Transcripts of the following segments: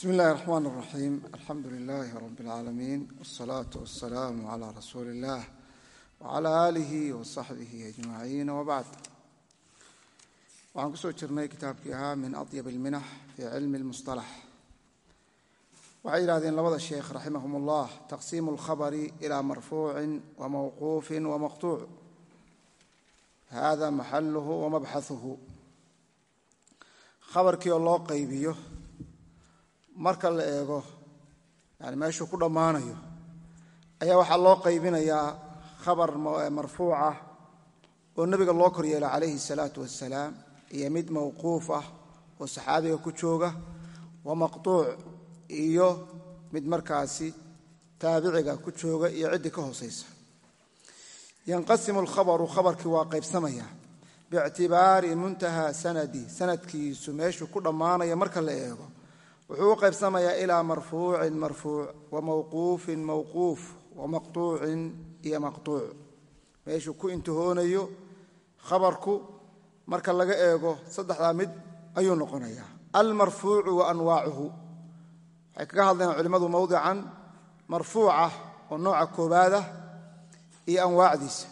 bsmi اllahi الرحman الرaxيim alxamdu lilahi rab اlcaalamiin wالsalaaةu waالsalaamu عlى rasuuli اllah wعlى alihi وصaxbihi أجmaciin wbacd waxaan kusoo jirnay kitaabkii ahaa min aطyab اlminax fi cilmi اlmusطalax waxay yidhahdeen labada sheekh raximahum اllah taqsiimu اlkhabri ilى marfuuci wmawquufi wmaqطuuc hada maxaluhu wamabxaثuhu khabarkii oo loo qaybiyo marka la eego yani meeshuu ku dhammaanayo ayaa waxaa loo qaybinayaa khabar marfuucah oo nebiga loo kor yeelo calayhi salaatu wasalaam iyo mid mawquuf ah oo saxaabiga ku jooga wa maqtuuc iyo mid markaasi taabiciga ku jooga iyo ciddii ka hoosaysa. Yanqasimu alkhabaru khabarkii waa qaybsamaya biictibaari muntaha sanadi sanadkiisu meeshuu ku dhammaanaya marka la eego wuxuu u qaybsamayaa ilaa marfuucin marfuuc wa mawquufin mawquuf wa maqtuucin iyo maqtuuc. Meeshuu ku intihoonayo khabarku marka laga eego saddexdaa mid ayuu noqonayaa. Almarfuucu wa anwaacuhu. Waxay kaga hadlayaan culimmadu mowdican marfuuca oo nooca koobaada iyo anwaacdiisa.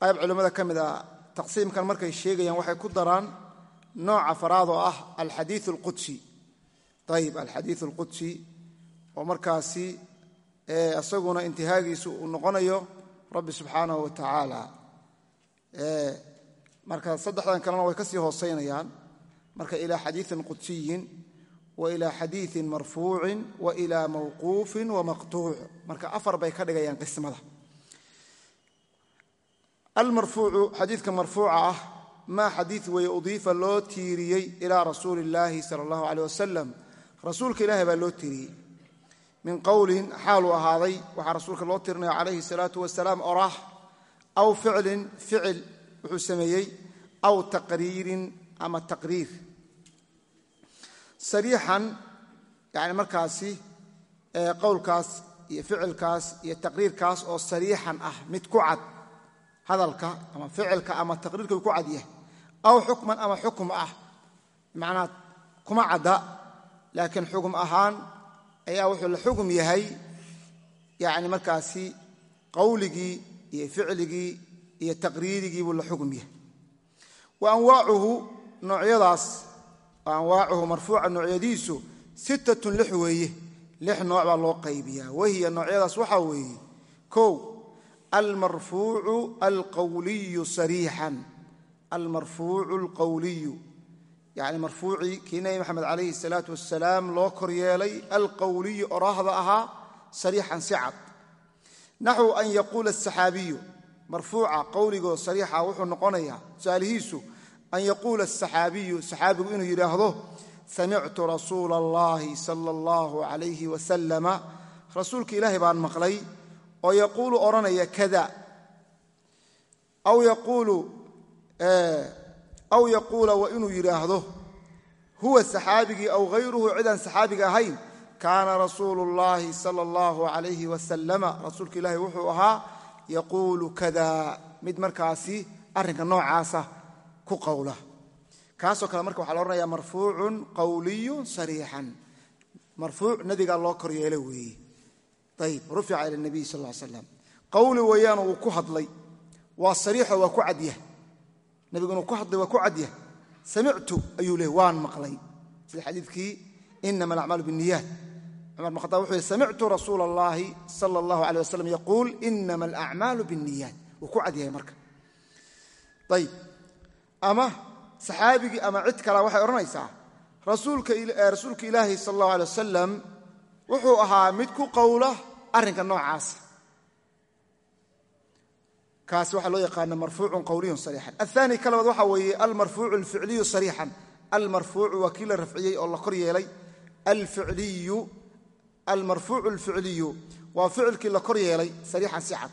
Qayb culimmada ka mid a taqsiimkan markay sheegayaan waxay ku daraan nooca faraad oo ah alxadiiu alqudsi ayib alxadiiu alqudsi oo markaasi isaguna intihaagiisu uu noqonayo rabbi subxaanahu wa tacaala marka saddexdan kalena way ka sii hooseynayaan. Marka ilaa xadiiin qudsiyin wa ilaa xadiiin marfuucin wa ilaa mawquufin wa maqtuuc. Marka afar bay ka dhigayaan qismada. Almarfuucu xadiidka marfuuca ah maa xadiid weeye udiifa loo tiiriyey ilaa rasuuli illaahi sala allahu caleyh wasalam rasuulka ilaahay baa loo tiriyey min qowlin xaaluu ahaaday waxaa rasuulka loo tirinaya calayhi salaatu wasalaam oraah aw ficlin ficil wuxuu sameeyey aw taqriirin ama taqriir. Sariixan yani markaasi qowlkaas iyo ficilkaas iyo taqriirkaas oo sariixan ah mid ku cad hadalka ama ficilka ama taqriirka ku cad yahay. Aw xukman ama xukum ah bimacnaa kuma cadda laakiin xugum ahaan ayaa wuxuu la xugum yahay yani markaasi qawligii iyo ficligii iyo taqriirigii buu la xugum yahay. Wa anwaacuhu noocyadaas anwaacuhu marfuuca noocyadiisu sittatun lix weeye lix nooc baa loo qaybiyaa. Wahiya noocyadaas waxaa weeye kow almarfuucu alqawliyu sariixan. Almarfuucu alqawliyu yani marfuucii kii nebi maxamed calayhi salaatu wasalaam loo kor yeelay alqowliyu oraahda ahaa sariixan si cad. Naxwu an yaquula asaxaabiyu marfuuca qowligoo sariixa wuxuu noqonayaa tusaalihiisu an yaquula asaxaabiyu saxaabigu inuu yidhaahdo samictu rasuula allahi sala allahu calayhi wasalama rasuulka ilaahay baan maqlay oo yaquulu odhanaya kada. Aw yaquulu aw yaquula wa inuu yidhaahdo huwa saxaabigii aw hayruhu cidaan saxaabiga ahayn kaana rasuulu llaahi sala allahu calayhi wasalama. Rasuulka ilaahi wuxuu ahaa yaquulu kada mid markaasi arrinka noocaasa ku qowla. Kaasoo kale marka waxaa la odhanaya marfuucun qawliyun sariixan. Marfuuc nabigaa loo kor yeelo weeye ayib rufica ila nabiy sal ly slam qowli weeyaanu uu ku hadlay. Waa sariixo waa ku cadyah nabigu inuu ku hadlay waa ku cadyah samictu ayuu leey waan maqlay. Sida xadiidkii inama alacmaalu binniyaat. Cumar khataab wuxuu yihi samictu rasuula allahi sala allahu aleyh wasalam yaquul inama alacmaalu binniyaat. Wuu ku cadyahay marka. Ayib ama saxaabigii ama cid kala waxay odhanaysaa rasuulka ilaahi sala allahu aley wasalam wuxuu ahaa mid ku qowla arrinka noocaasa kaas waxaa loo yaqaana marfuucun qowliyun sariixan. Ahaani ka labaad waxaa weeye almarfuucu alficliyu sariixan. Almarfuucu waa kii la rafciyey oo la kor yeelay. Almarfuucu alficliyu waa ficilkii la kor yeelay sariixan si cad.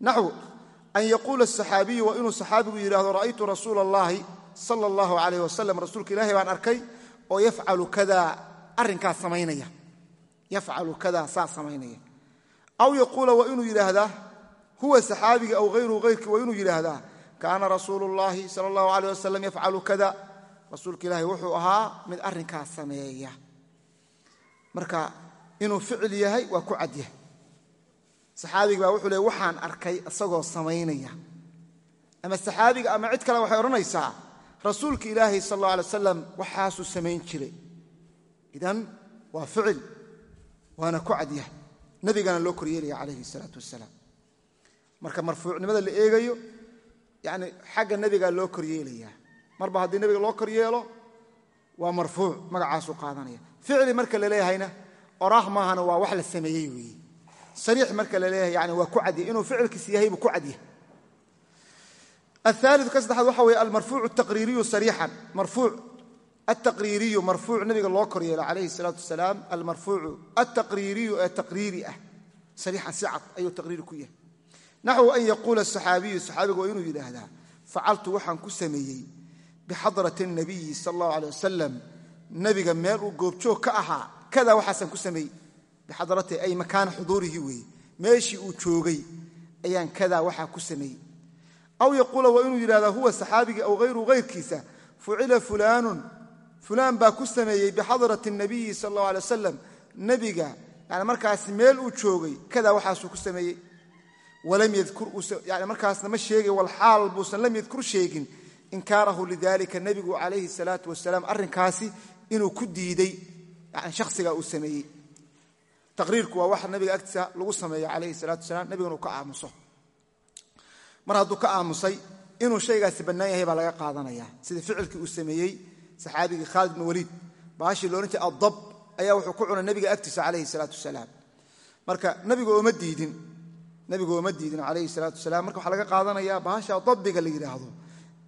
Naxw an yaquula asaxaabiyu wa inuu saxaabigu yidhaahdo ra'aytu rasuula allaahi sala allahu calayh wasalam rasuulka ilaahay baan arkay oo yafcalu kada arrinkaas samaynaya. Yafcalu kada saa samaynaya. Aw yaquula waa inuu yidhaahdaa huwa saxaabiga aw hayruhu hayrkii waa inuu yidhaahdaa kaana rasuulu llaahi sala allahu aleyh wasalam yafcalu kada. Rasuulka ilaahi wuxuu ahaa mid arrinkaas sameeya. Marka inuu ficil yahay waa ku cad yahay. Saxaabiga baa wuxuu leey waxaan arkay isagoo samaynaya. Ama saxaabiga ama cid kale waxay odhanaysaa rasuulka ilaahay sal alla alay wasalam waxaasuu samayn jiray. Idan waa ficil waana ku cad yahay. Nebigana loo koryeelaya calayhi salaatu wasalaam marka marfuucnimada la eegayo yani xagga nebigaa loo koryeelayaa marba haddii nebiga loo koryeelo waa marfuuc magacaasuu qaadanaya. Ficli marka la leeyahayna oraah maahana waa wax la sameeyey weeye sariix marka la leeyahay yani waa ku cadyahy inuu ficilkiis yahay buu ku cadyahay aaliu ka saddexaad waxa weye almarfuuc taqriiriyu sariixan. Marfuuc altaqriiriyu marfuuc nabiga loo koryeelo calayhi salaatu wasalaam almarfuucu altaqriiriyu ee taqriiri ah. Sariixan si cad ayuu taqriiri ku yahay naxwu an yaquula saxaabiyu saxaabigu waa inuu yidhaahdaa facaltu waxaan ku sameeyey bixadrati nabiyi sal allahu aley wasalam nebiga meel uu goobjoog ka ahaa kada waxaasaan ku sameeyey bixadrati ay makaana xuduurihi weeye meeshii uu joogay ayaan kadaa waxaa ku sameeyey. Aw yaquula waa inuu yidhahdaa huwa saxaabigii aw hayru hayrkiisa fucila fulaanun fulaan baa ku sameeyey bixadrati nabiyi sal allahu alay wasalam nebiga yani meel uu joogay kadaa waxaasuu ku sameeyey markaasna ma sheegay walxaal buusan lam yadkur sheegin. Inkaarahu lidalika nebigu calayhi salaatu wasalaam arrinkaasi inuu ku diiday yani shakhsigaa uu sameeyey. Taqriirku waa waxa nabiga agtiisa lagu sameeyo calayhi salaatu wasalaam nebiguna uu ka aamuso. Mar hadduu ka aamusay inuu shaygaasi bannaan yahay baa laga qaadanaya. Sida ficilkii uu sameeyey saxaabigii khaalid bn waliid baashii loodhan jiray addab ayaa wuxuu ku cunay nebiga agtiisa calayhi salaatu marka nabigu ooma diidin nabigu ooma diidin calayhi salaatu wasalaam. Marka waxaa laga qaadanayaa bahasha dabbiga la yidhaahdo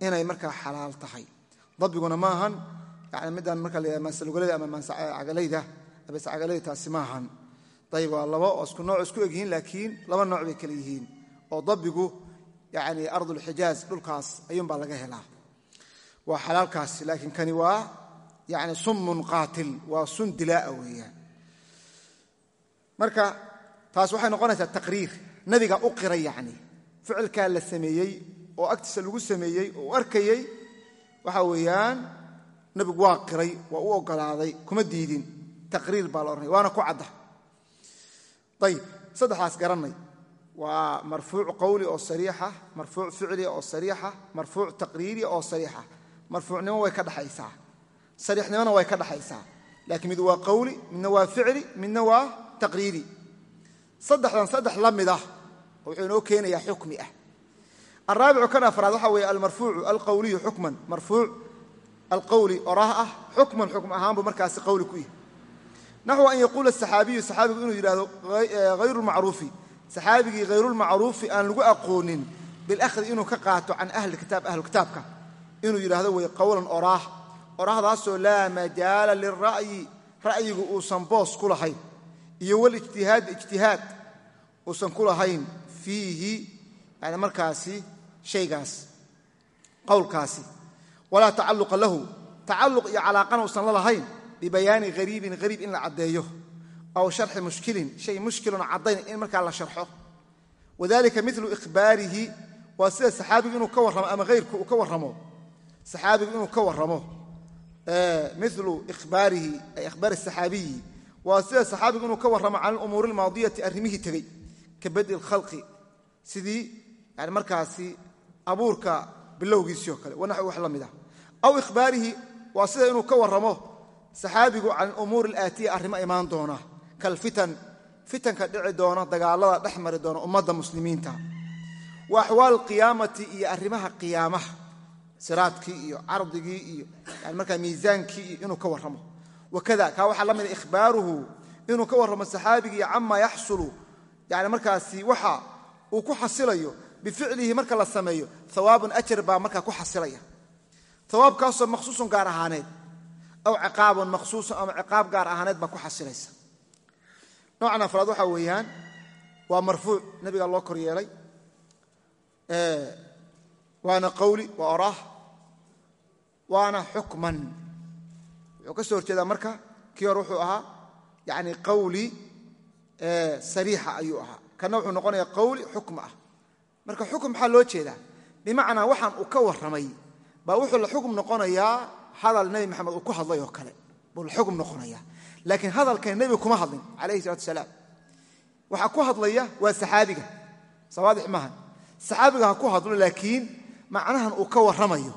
inay markaa xalaal tahay. Dabbiguna maahan yani midaan marka la maansalugalayda ama maanscagalayda abeescagalayda taasi maahan ayib waa laba oo isku nooc isku egyihiin laakiin laba nooc bay kale yihiin. Oo dabbigu yani ardulxijaaz dhulkaas ayuunbaa laga helaa. Waa xalaalkaasi laakiin kani waa yani summun qaatil waa sun dilaa'a weeyaan. Marka taas waxay noqonaysaa taqriir nabiga u qiray yani ficilkaa la sameeyey oo agtiisa lagu sameeyey oo u arkayey waxa weeyaan nabigu waa qiray waa u ogolaaday kuma diidin taqriir baa la odhanaya waana ku cadda. Ayib saddexdaas garannay. Waa marfuuc qowli oo sariixa marfuuc ficli oo sariixa marfuuc taqriiri oo sariixa marfuucnimo way ka dhexaysaa sariixnimona way ka dhexaysaa laakiin mid waa qowli midna waa ficli midna waa taqriiri. Saddexdan saddex la mid ah wuxuu inoo keenayaa xukmi ah. Alraabicu kan afraad waxa weeye almarfuucu alqowliyu xukman. Marfuuc alqowli oraah ah xukman xukm ahaan buu markaasi qowli ku yahay. Naxwu an yaquula saxaabiyu saxaabigu inuu yidhahdo hayru lmacruufi saxaabigii hayrulmacruufi aan lagu aqoonin bilahdi inuu ka qaato can ahli kitaab ahlu inuu yidhaahdo way qowlan oraah. Oraahdaasoo laa majaala lira'yi ra'yigu uusan boos ku lahayn iyo walijtihaad ijtihaad uusan ku lahayn fiihi yani markaasi shaygaas qowlkaasi. Walaa tacalluqa lahu tacalluq iyo calaaqana uusan la bibayaani hariibin hariib in la caddeeyo aw sharxi mushkilin shay mushkilon caddayn in markaa la sharxo. Wadalika milu ikhbaarihi waa sida saxaabigu inuu ka warramo ama hayrku uu ka warramo. Saxaabigu inuu ka warramo milu ikhbaarihi ay ikhbaari saxaabiyi. Waa sida saxaabigu inuu ka warramo can alumuuri almaadiyati arrimihii tegey ka badi lkhalqi sidii yani markaasi abuurka bilowgiisii oo kale wanaxwi wax la ah. Aw ikhbaarihi waa sida inuu ka warramo saxaabigu can umuuri alaatiya arrimo imaan doona kalfitan fitanka dhici doona dagaalada dhex mari doona ummadda muslimiinta. Wa axwaal qiyaamati iyo arrimaha qiyaamaha siraadkii iyo cardigii iyo yani markaa miisaankii iyo inuu ka warramo. Wakada kaa waxaa la mida ikhbaaruhu inuu ka warramo saxaabigii camaa yaxsulu yani markaasi waxa uu ku xasilayo bificlihi marka la sameeyo hawaabun ajar baa markaa ku xasilaya. Hawaabkaasoo maqsuusun gaar ahaaneed aw ciqaabun maqsuusun ama ciqaab gaar ahaaneed baa ku xasilaysa. Noocan afraad waxaa weeyaan waa marfuuc nabiga loo kor yeelay. Waana qawli waa oraah waana xukman. Wuxuu ka soo horjeedaa marka kii hore wuxuu ahaa yani qawli sariixa ayuu ahaa kana wuxuu noqonaya qawli xukm ah. Marka xukm maxaa loo jeedaa? Bimacnaa waxaan uu ka warramay baa wuxuu la xukm noqonayaa hadal nebi maxamed uu ku hadlay oo kale. Buu la xukm noqonaya laakiin hadalkan nebiga kuma hadlin calayhi salatu salaam. Waxaa ku hadlaya waa saxaabiga. Sawaadix maaha saxaabiga ha ku hadlo laakiin macnahan uu ka warramayo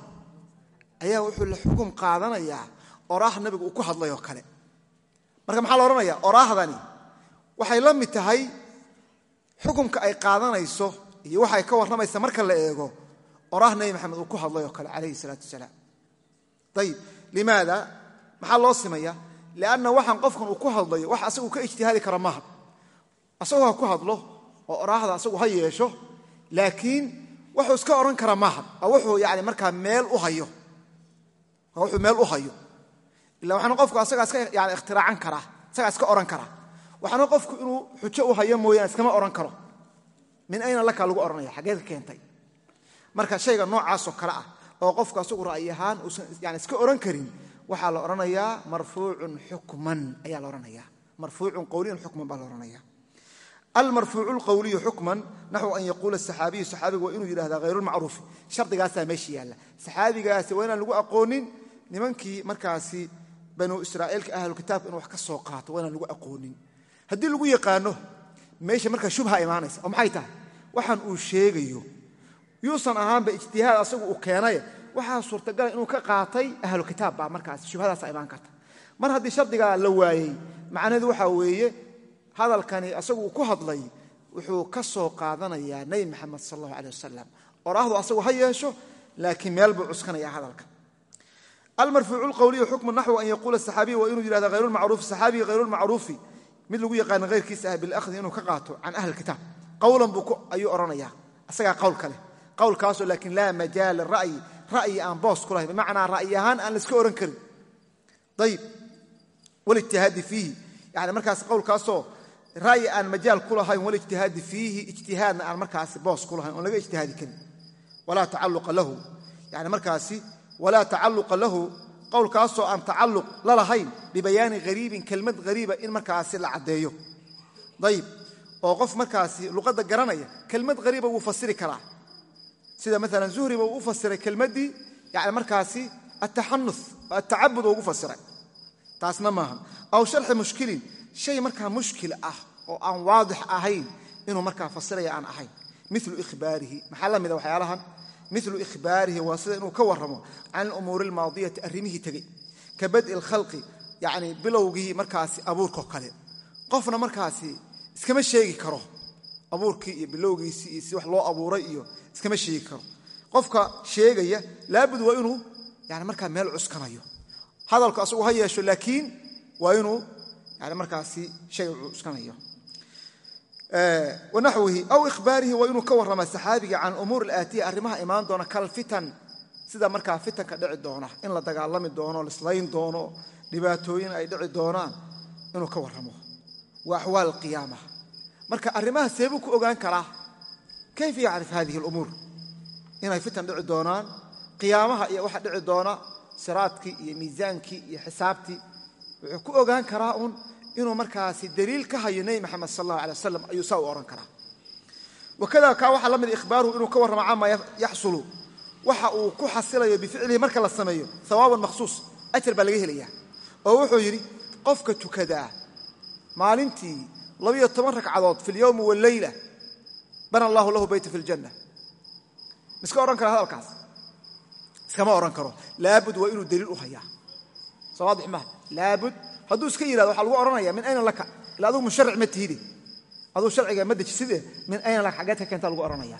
ayaa wuxuu la xukum qaadanayaa oraah nabiga uu ku hadlayoo kale. Marka maxaa la odhanaya oraahdani waxay la mid tahay xukumka ay qaadanayso iyo waxay ka warramaysa marka la eego oraah nebi maxamed uu ku hadlayoo kale calayhi salaatu wasalaam. Ayib limaada? Maxaa loo simaya? Lianna waxaan qofkan uu ku hadlayo wax asagu ka ijtihaadi kara maaha asagoo ha ku hadlo oo oraahda asagu ha yeesho laakiin wuxuu iska odhan kara maaha oo wuxuu yani markaa meel u hayo. Oo wuxuu meel u hayo. Ila waxaana qofku asagaa iska yani ikhtiracan karaa isagaa iska odhan karaa waxaana qofku inuu xujo u hayo mooyaane iskama odhan karo. Min ayna laka lagu odhanaya xaggeed ka keentay. Marka shayga noocaasoo kale ah oo qofku asagu ra'yi ahaan yani iska odhan karin waxaa la odhanayaa marfuucun xukman ayaa la odhanaya marfuucun qowliyan xukman baa la odhanaya almarfuucu lqowliyu xukman naxwu an yaquula saxaabiyu saxaabiga waa inuu yidhahda hayrulmacruufi shardigaasaa meesha yaalla. Saxaabigaasi waa inaan lagu aqoonin nimankii markaasi banuu israa'iilka ahlukitaabka inu wax ka soo qaato waa inaan lagu aqoonin haddii lagu yaqaano meesha markaa shubha imaanaysa oo maxay tahay? Waxaan uu sheegayo yuusan ahaanba ijtihaad asagu uu keenaye waxaa suurtagala inuu ka qaatay ahlu baa markaas shubhadaasa imaan karta. Mar haddii shardigaa la waayey macnaheedu waxaa weeye hadalkani asagu uu ku hadlay wuxuu ka soo qaadanayaa nebi maxamed sal allahu aleh wasalam oraahdu asagu ha yeesho laakiin meel buu cuskanaya hadalka. Almarfuucu lqowliyu xukmu naxwu an yaquula saxaabiyu waa inuu yidhahda hayrulmacruufi saxaabiga hayrulmacruufi mid lagu yaqaana hayrkiisa ah bilahdi inuu ka qaato can ahli kitaab. Qowlan buu ayuu odhanaya asagaa qowl kale qowlkaasoo laakiin laa majaala ra'yi ra'yi aan boos ku lahayn. Bimacnaa ra'yi ahaan aan laiska odhan karin. Ayib walijtihaadi fiihi. Yani markaas qowlkaasoo ra'yi aan majaal ku lahayn walijtihaadi fiihi ijtihaadna aan markaasi boos ku lahayn oon laga ijtihaadi karin. Walaa tacalluqa lahu. Yani markaasi walaa tacalluqa lahu qowlkaasoo aan tacalluq la lahayn bibayaani hariibin kelmad hariiba in markaasi la caddeeyo. Ayib oo qof markaasi luqadda garanaya kelmad hariiba wuu fasiri karaa. Sida maalan zuhriba uu u fasiray kelmaddii yani markaasi ataxanus atacabud oo ugu fasiray. Taasna maaha. Aw sharxi mushkilin shay markaa mushkil ah oo aan waadix ahayn inuu markaa fasiraya aan ahayn. Milu ihbaarihi maxaa la mida waxyaalahan milu ihbaarihi waa sida inuu ka warramo can alumuuri almaadiyati arrimihii tegey. Ka bad'i lkhalqi yani bilowgii markaasi abuurkao kale. Qofna markaasi iskama sheegi karo abuurkii iyo bilowgiisii iyo si wax loo abuuray iyo iskama sheegi karo. Qofka sheegaya laabud waa inuu yani markaa meel cuskanayo. Hadalku asagu ha yeesho laakiin waa inuu yani markaasi shay cuskanayo wanaxwihi aw ihbaarihi waa inuu ka warrama saxaabiga can umuur alaatiya arrimaha imaan doona kalfitan sida markaa fitanka dhici doona in la dagaalami doono lislayn doono dhibaatooyin ay dhici doonaan inuu ka warramo. Wa axwaal qiyaama. Marka arrimaha seebuu ku ogaan karaa kayfa yacrif hadihi alumuur? Inay fitan dhici doonaan qiyaamaha iyo waxa dhici doona siraadkii iyo miisaankii iyo xisaabtii wuxuu inuu markaasi daliil ka hayo nebi maxamed sal allahu alay wasalam ayuu saa u odhan karaa. Wakada kaa waxaa la mida ihbaaruhu inuu ka warramo cama yaxsulu waxa uu ku xasilayo bificlihi marka la sameeyo hawaaban makhsuus ajar baa laga helayaa. Oo wuxuu yidhi qofka tukadaa maalintii labiyo toban ragcadood fi lyowmi waleyla bana allahu lahu beyta fi ljanna miska odhan kara hadalkaas? Iskama odhan karo. Laabud waa inuu daliil u hayaa. Soo waadix maaha laabud hadduu iska yihahdo waxaa lagu odhanaya min ayna laka? Ila adugu musharic ma tihide aduu sharciga ma dejiside min ayna laka? Xaggeed ka keenta lagu odhanaya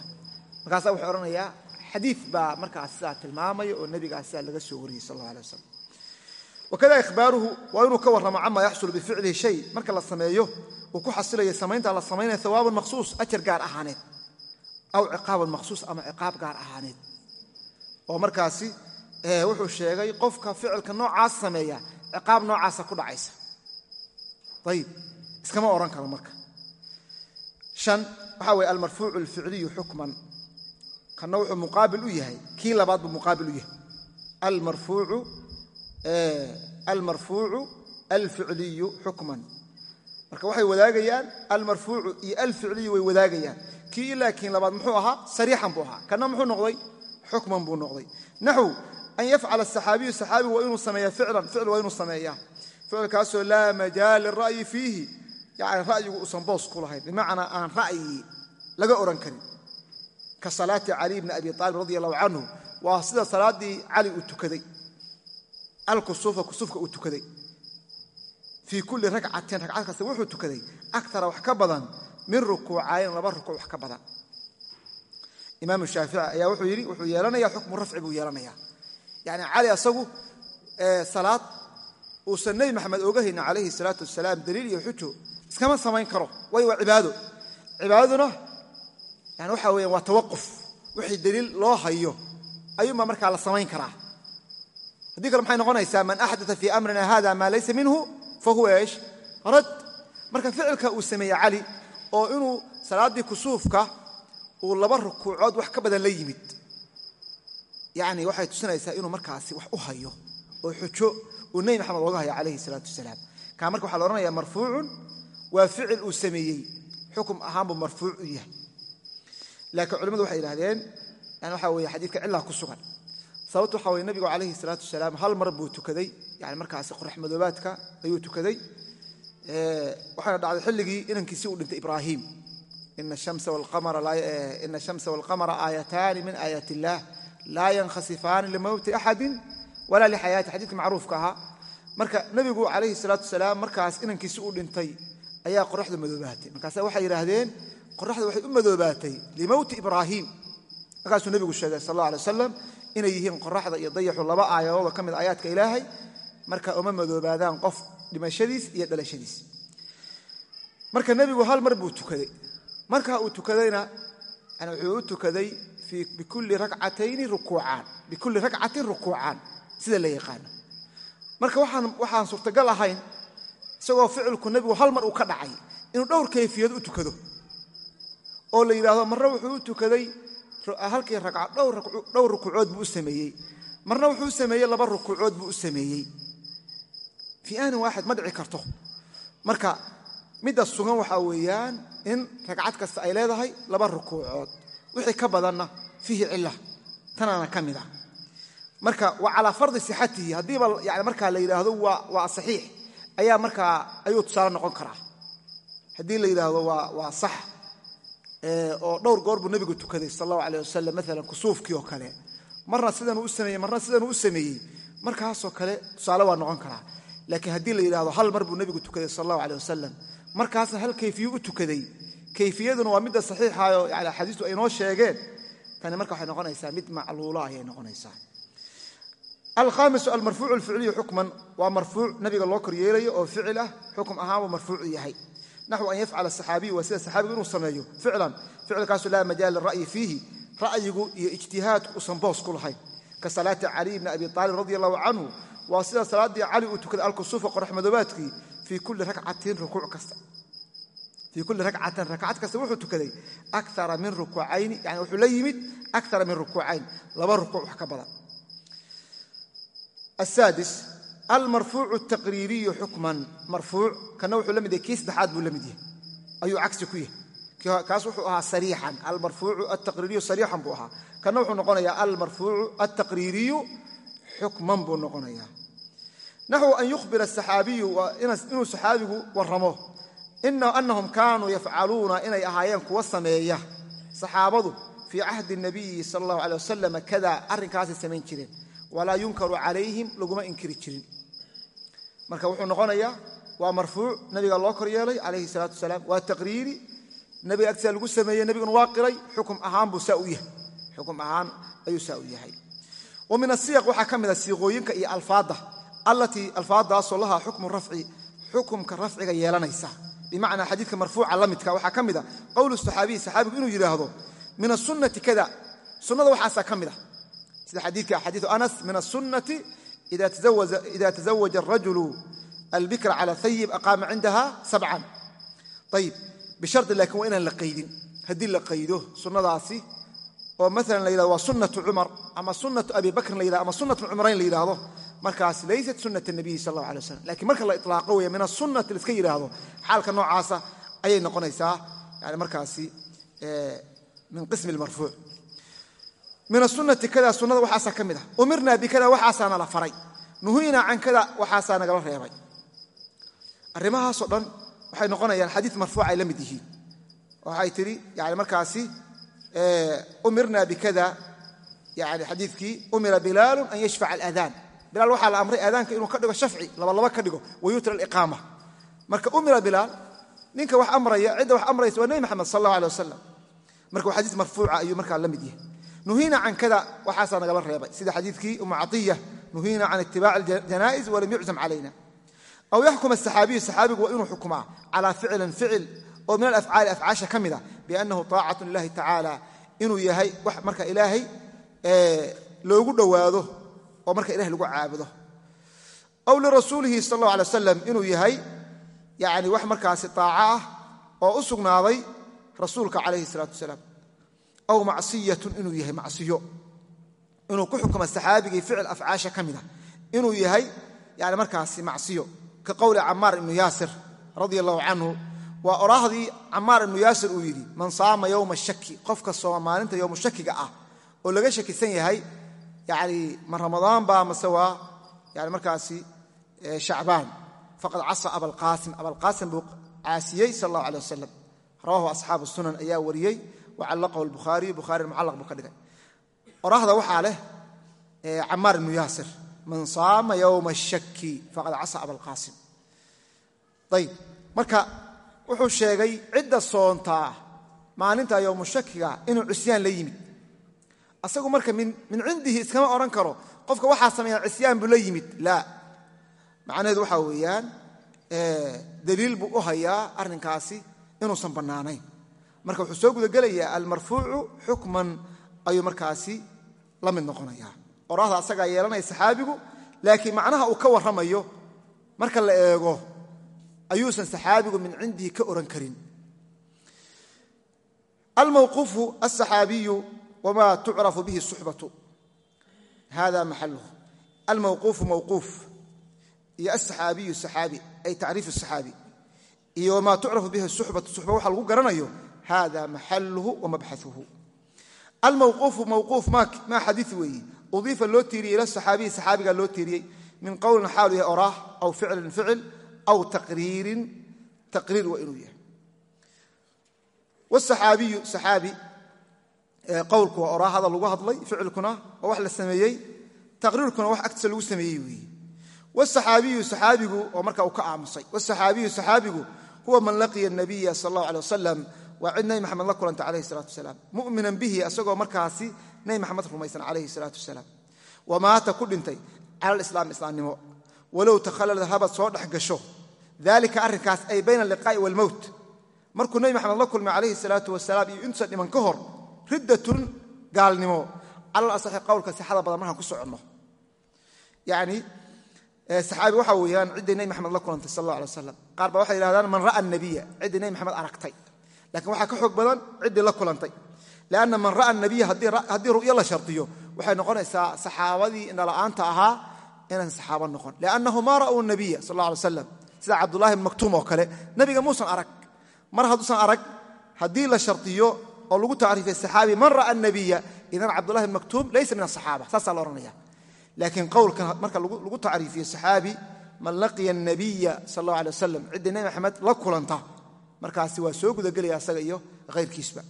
markaasaa wuxuu odhanayaa xadiid baa markaas sidaa tilmaamaya oo nebigaas sidaa laga soo wariyey sal alla alay wasalam wakada ihbaaruhu waa inuu ka warramo cama yaxsulu bificlihi shay. Marka la sameeyo uu ku xasilayo samaynta la samaynaya hawaaban makhsuus ajar gaar ahaaneed. Aw ciqaaban makhsuus ama ciqaab gaar ahaaneed. Oo markaasi wuxuu sheegay qofka ficilka noocaas sameeya ciqaab noocaasa ku dhacaysa. Ayib iskama odhan karo marka. An waxaa weye almarfuucu alficliyu xukman. Kanna wuxuu muqaabil u yahay. Kii labaad buu muqaabil u yahay. Almarfuucu alficliyu xukman. Marka waxay wadaagayaan almarfuucu iyo alficliyu way wadaagayaan. Kii laakiin labaad muxuu ahaa? Sariixan buu ahaa. Kanna muxuu noqday? Xukman buu noqday. Naxw an yafcala asaxaabiyu saxaabigu waa inuu sameeya ficlan ficil waa inuu sameeyaa ficilkaasoo laa majaal lira'yi fiihi yani ra'yigu uusan boos ku lahayn bimacnaa aan ra'yi laga ohan karin ka salaati cali bni abi aalib radi allahu canhu waa sida salaaddii cali uu tukaday alkusuufa kusuufka uu tukaday fii kulli ragcatin ragcad kasta wuxuu tukaday akara wax ka badan min rukuucayn laba rukuuc wax ka badan imaam shaafici yani cali asagu salaad uusan nebi maxamed oga haynin calayhi salaatu wasalaam daliil iyo xujo iskama samayn karo. Waayo waa cibaado. Cibaadaduna yani waxa weya waa tawaquf. Wixii daliil loo hayo ayuunbaa markaa la samayn karaa. Haddii kale maxay noqonaysaa man axdaa fii amrina hada maa laysa minhu fahuwa esh rad marka ficilka uu sameeye cali oo inuu salaaddii kusuufka uu laba rukuucood wax ka badan la yimid yani waxay tusinaysaa inuu markaasi wax u hayo oo xujo uu nebi maxamed oga hayo calayhi salaatu wasalaam. Kaa marka waxa la ohanaya marfuucun waa ficil uu sameeyey. Xukum ahaan buu marfuuc u yahay. Laakiin culimmadu waxay yidhahdeen yani waxa weye xadiidka cilaa ku sugan. Sababtu waxa weye nebigu calayhi salaatu wasalaam hal mar buu tukaday. Yani markaasi qorax madoobaadka ayuu tukaday. Waxaana dhacday xilligii inankiisii uu dhintay ibraahim. Ina shamsa walqamara aayataani min aayaat illaah laa yankhasifaani limowti axadin walaa lixayaati xadidka macruufka ahaa marka nebigu calayhi salaatu wasalaam markaas inankiisi uu dhintay ayaa qoraxdu madoobaatay markaasa waxay yidhaahdeen qoraxdu waxay u madoobaatay limowti ibraahim markaasuu nebigu sheegay sal alla alay wasalam inay yihiin qoraxda iyo dayaxu laba aayadoodoo ka mid aayaadka ilaahay marka uma madoobaadaan qof dhimashadiis iyo dhalashadiis marka nebigu hal mar buu tukaday markaa uu tukadayna wuxuu u tukaday bikulli rakcatayni rukuucaan bikulli rakcatin rukuucaan sida la yaqaano marka waxaan suurtagal ahayn isagoo ficilku nebigu hal mar uu ka dhacay inuu dhowr kayfiyad u tukado oo la yidhaahdo marna wuxuu u tukaday halkii dhowr rukuucood buu u sameeyey marna wuxuu u sameeyey laba rukuucood buu u sameeyey fii waaxid ma dhici karto marka midda sugan waxaa weeyaan in ragcad kasta ay leedahay laba rukuucood wixii ka badanna fiihi cila tanaana ka mid ah. Marka waa calaa fardi sixatihi haddiiba yani markaa la yidhaahdo waa saxiix ayaa markaa ayuu tusaale noqon karaa. Haddii la yidhaahdo waa sax oo dhowr goor buu nebigu tukaday sal allahu aleh wasalam maalan kusuufkii oo kale. Marna sidanuu u sameeyey marna sidanuu u sameeyey. Markaasoo kale tusaale waa noqon karaa. Laakiin haddii la yidhahdo hal mar buu nebigu tukaday sal allahu aleh wasalam markaasna hal kayfiyu u tukaday kayfiyaduna waa midda saxiixayo yani axaadiistu ay noo sheegeen. Tani marka waxay noqonaysaa mid macluula ayay noqonaysaa. Alhaamisu almarfuucu alficliyu xukman waa marfuuc nabiga loo koryeelayo oo ficil ah xukum ahaanbuu marfuucu yahay. Naxwu an yafcala saxaabiyu waa sida saxaabigu inuu sameeyo ficlan. Ficilkaasu laa majaala ra'yi fiihi ra'yigu iyo ijtihaadku usan boos ku lahayn. Ka salaati caliy bni abi aalib radi allahu canhu waa sida salaaddii cali uu tukaday alkusuufa qorax madoobaadkii fii kulli rakcatin rukuuc kasta fii kulli rakcatin rakcad kasta wuxuu tukaday akara min rukuucayni yani wuxuu la yimid akara min rukuucayn laba rukuuc wax ka badan asaadis almarfuucu taqriiriyu xukman marfuuc kana wuxuu la mid yahay kii saddexaad buu la mid yahay ayuu cagsi ku yahay kaas wuxuu ahaa sariixan almarfuucu altaqriiriyu sariixan buu ahaa kana wuxuu noqonayaa almarfuucu altaqriiriyu xukman buu noqonayaa naxwu an yukhbira asaxaabiyu inuu saxaabigu warramo anahum kaanuu yafcaluuna inay ahaayeen kuwa sameeya. Saxaabadu fii cahdi nabiyi sal allahu aley wasalam kada arrinkaasay samayn jireen. Walaa yunkaru calayhim laguma inkiri jirin. Marka wuxuu noqonayaa waa marfuuc nabiga loo kor yeelay calayhi salaatu wasalaam. Waa taqriiri nabiga agtiisa lagu sameeyey nabiguna waa qiray. Xukum ahaan buu saa u yahay. Xukum ahaan ayuu saa u yahay. Wa min asiyaq waxaa ka mid a siiqooyinka iyo alfaadda. Allatii alfaaddaasoo lahaa xukmu rafci. Xukumka rafciga yeelanaysa bimacnaa xadiidka marfuuca la midka waxaa ka mid a qowlu saxaabiyi saxaabigu inuu yidhaahdo min asunati kada. Sunnada waxaasaa ka mid a. Sida xadiidka xadiiu anas min asunati ida tazawaja arajulu albikra cala hayib aqaama cindaha sabcan. Ayib bishardi laakiin waa inaan la qaydin. Haddii la qaydo sunnadaasi oo maalan la yidhahdo waa sunnatu cumar ama sunnatu abi bakrin la yidhahdo ama sunnatu cumrayn la yidhaahdo markaas laysat sunata nabiyi sal alla alay waslam lakiin marka la ilaaqo weeye min asunati la yidhaahdo xaalka noocaasa ayay noqonaysaa yani markaasi min qismi lmarfuuc min asunati kada sunnada waxaasaa ka mid ah. Umirnaa bikada waxaasaa nala faray. Nuhuynaa can kada waxaasaa nagala reebay. Arrimahaasoo dhan waxay noqonayaan xadiid marfuuca ay la mid yihiin. Waxay tidhi yani markaasi umirnaa bikada yani xadiidkii umira bilaalu an yashfaca aladaan bilaal waxaa la amray aadaanka inuu ka dhigo shafci labalaba ka dhigo wayutra aliqaama. Marka umira bilaal ninka wax amraya cidda wax amraysa waa nebi maxamed sal allahu alay wasalam marka waa xadiis marfuuca ayuu markaa la mid yahay. Nuhiina can kada waxaasaa nagala reebay. Sida xadiidkii umu caiya nuhiina can itibaaci janaa'iz walam yuczam calayna. Aw yaxkum asaxaabiyu saxaabigu waa inuu xukumaa calaa ficlin ficil oo min alafcaali afcaasha ka mida biannahu taacatun lilahi tacaala inuu yahay wax marka ilaahay loogu dhowaado oo marka ilahay lagu caabudo. Aw lirasuulihi sal allahu alay wasalam inuu yahay yani wax markaasi taaco ah oo u sugnaaday rasuulka calayhi salaatu wasalaam. Aw macsiyatun inuu yahay macsiyo. Inuu ku xukuma saxaabigii ficil afcaasha ka mida inuu yahay yani markaasi macsiyo. Ka qowli camaar ibnu yaasir radia allahu canhu waa oraahdii camaar ibnu yaasir uu man saama yowma shaki qofka sooma maalinta yowmu shakiga ah oo laga shakisan yahay yani ma ramadaan baa mase waa yani markaasi shacbaan. Faqad casa abalqaasim abalqaasim buu caasiyey sal allahu alay wasalam rawahu asxaabu sunan ayaa wariyey. Wacallaqahu lbukhaariyu bukhaari mucallaq buu ka dhigay. Oraahda waxaa leh camaar ibnu yaasir. Man saama yowma shaki faqad casa abalqaasim ayb marka wuxuu sheegay cidda soontaa maalinta yowmu inuu cisyaan la yimid asagu marka min cindihi iskama odhan karo. Qofka waxaa sameeya cisyaan buu la yimid. Laa macnaheedu waxaa weeyaan daliil buu u hayaa arrinkaasi inuusan bannaanayn. Marka wuxuu soo gudagelayaa almarfuucu xukman ayuu markaasi la mid noqonayaa. Oraahda asagaa yeelanaya saxaabigu laakiin macnaha uu ka warramayo marka la eego ayuusan saxaabigu min cindihi ka oran karin. Almawquufu aلصaxaabiyu wma tucrafu bihi suxbatu hada maxaluhu almawquufu mawquuf iyo asaxaabiyu saxaabi ay tacriif saxaabi iyo wamaa tucrafu bihi suxbatu suxba waxa lagu garanayo hada maxaluhu wamabxauhu almawquufu mawquuf maa xadii weeye udiifa loo tiiriyey ila saxaabiyi saxaabigaa loo tiiriyey min qowlin xaalu yahay oraah aw ficlin ficil aw taqriirin taqriir waa inuu yahay wsaxaabiyu saxaabi qowlku waa oraahada lagu hadlay ficilkuna waa wax la sameeyey taqriirkuna wax agtiisa lagu sameeyey weeye wsaxaabiyu saxaabigu oo marka uu ka aamusay. Wsaxaabiyu saxaabigu huwa man laqiya nabiya sal allahu alay wasalam waa cid nebi maxamed la kulanta calayhi salatu wasalaam. Mu'minan bihi asagoo markaasi nebi maxamed rumaysan calayhi salaatu wasalaam. Wamaata ku dhintay cala islaamnimo. Walow takhalala habad soo dhex gasho. Dalika arrinkaas ay bayna aliqaa'i waalmowt markuu nebi maxamed la kulmay calayhi salaatu wasalaam iyo intuusan dhiman ka hor riddatun gaalnimo. Calal asaxi qowlka sixada badan markaan ku soconno. Yacni saxaabi waxaa weeyaan ciddii nebi maxamed la kulantay sal allah alay wasalam qaar baa waxay yidhahdaan man ra'a nabiya ciddii nebi maxamed aragtay. Lakiin waxaa ka xoog badan ciddii la kulantay. Lianna man ra'a nabiya haddii ru'yo la shardiyo waxay noqonaysaa saxaabadii indhala'aanta ahaa inaan saxaabo noqon. Liannahu ma ra'uu nabiya sal alla alay wasalam sida cabdullahi ibn maktuum oo kale nebiga muusan arag. Mar hadduusan arag haddii la shardiyo oo lagu tacriifay saxaabi man ra'a nabiya idan cabdullahi ibn maktuum laysa min asaxaaba saasaa la odhanaya. Laakiin qowlkan marka lagu tacriifiyo saxaabi man laqiya nabiya sal allahu alay wasalam ciddii nebi maxamed la kulanta. Markaasi waa soo gudagelaya asaga iyo hayrkiisba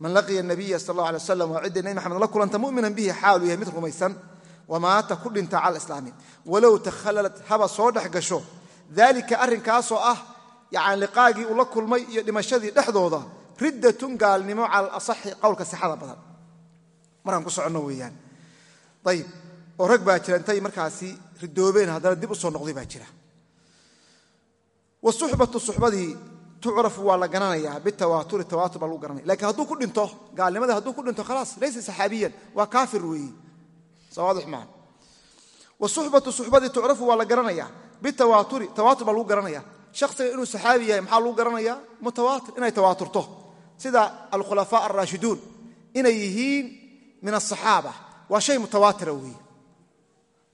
man laqiya nabiya sal allahu alay wasalam waa ciddii nebi maxamed la kulanta mu'minan bihi xaaluu yahay mid rumaysan. Wamaata ku dhinta cala islaami walow takhallalat haba soo dhex gasho. Dalika arrinkaasoo ah yani liqaagii uu kulmay iyo dhimashadii dhexdooda riddatun gaalnimo cala alasaxi qowlka sixada badan. Markaan ku soconno weeyaan. Ayib oo rag baa jira intay markaasi ridoobeen haddana dib u noqday baa jira. Wasuxbatu suxbadii tucrafu waa la garanayaa bitawaaturi tawaatur baa lagu garanaya. Lakiin hadduu ku dhinto gaalnimadii hadduu ku dhinto khalaas laysa saxaabiyan waa kaafir weeye soo waadix maaha wasuxbatu suxbadii tucrafu waa la garanayaa bitawaaturi tawaatur baa lagu garanaya. Shaksiga inuu saxaabi yahay maxaa lagu garanayaa mutawaatir inay tawaaturto sida alkhulafaa alraashiduun inay yihiin min asaxaaba waa shay mutawaatira weeye.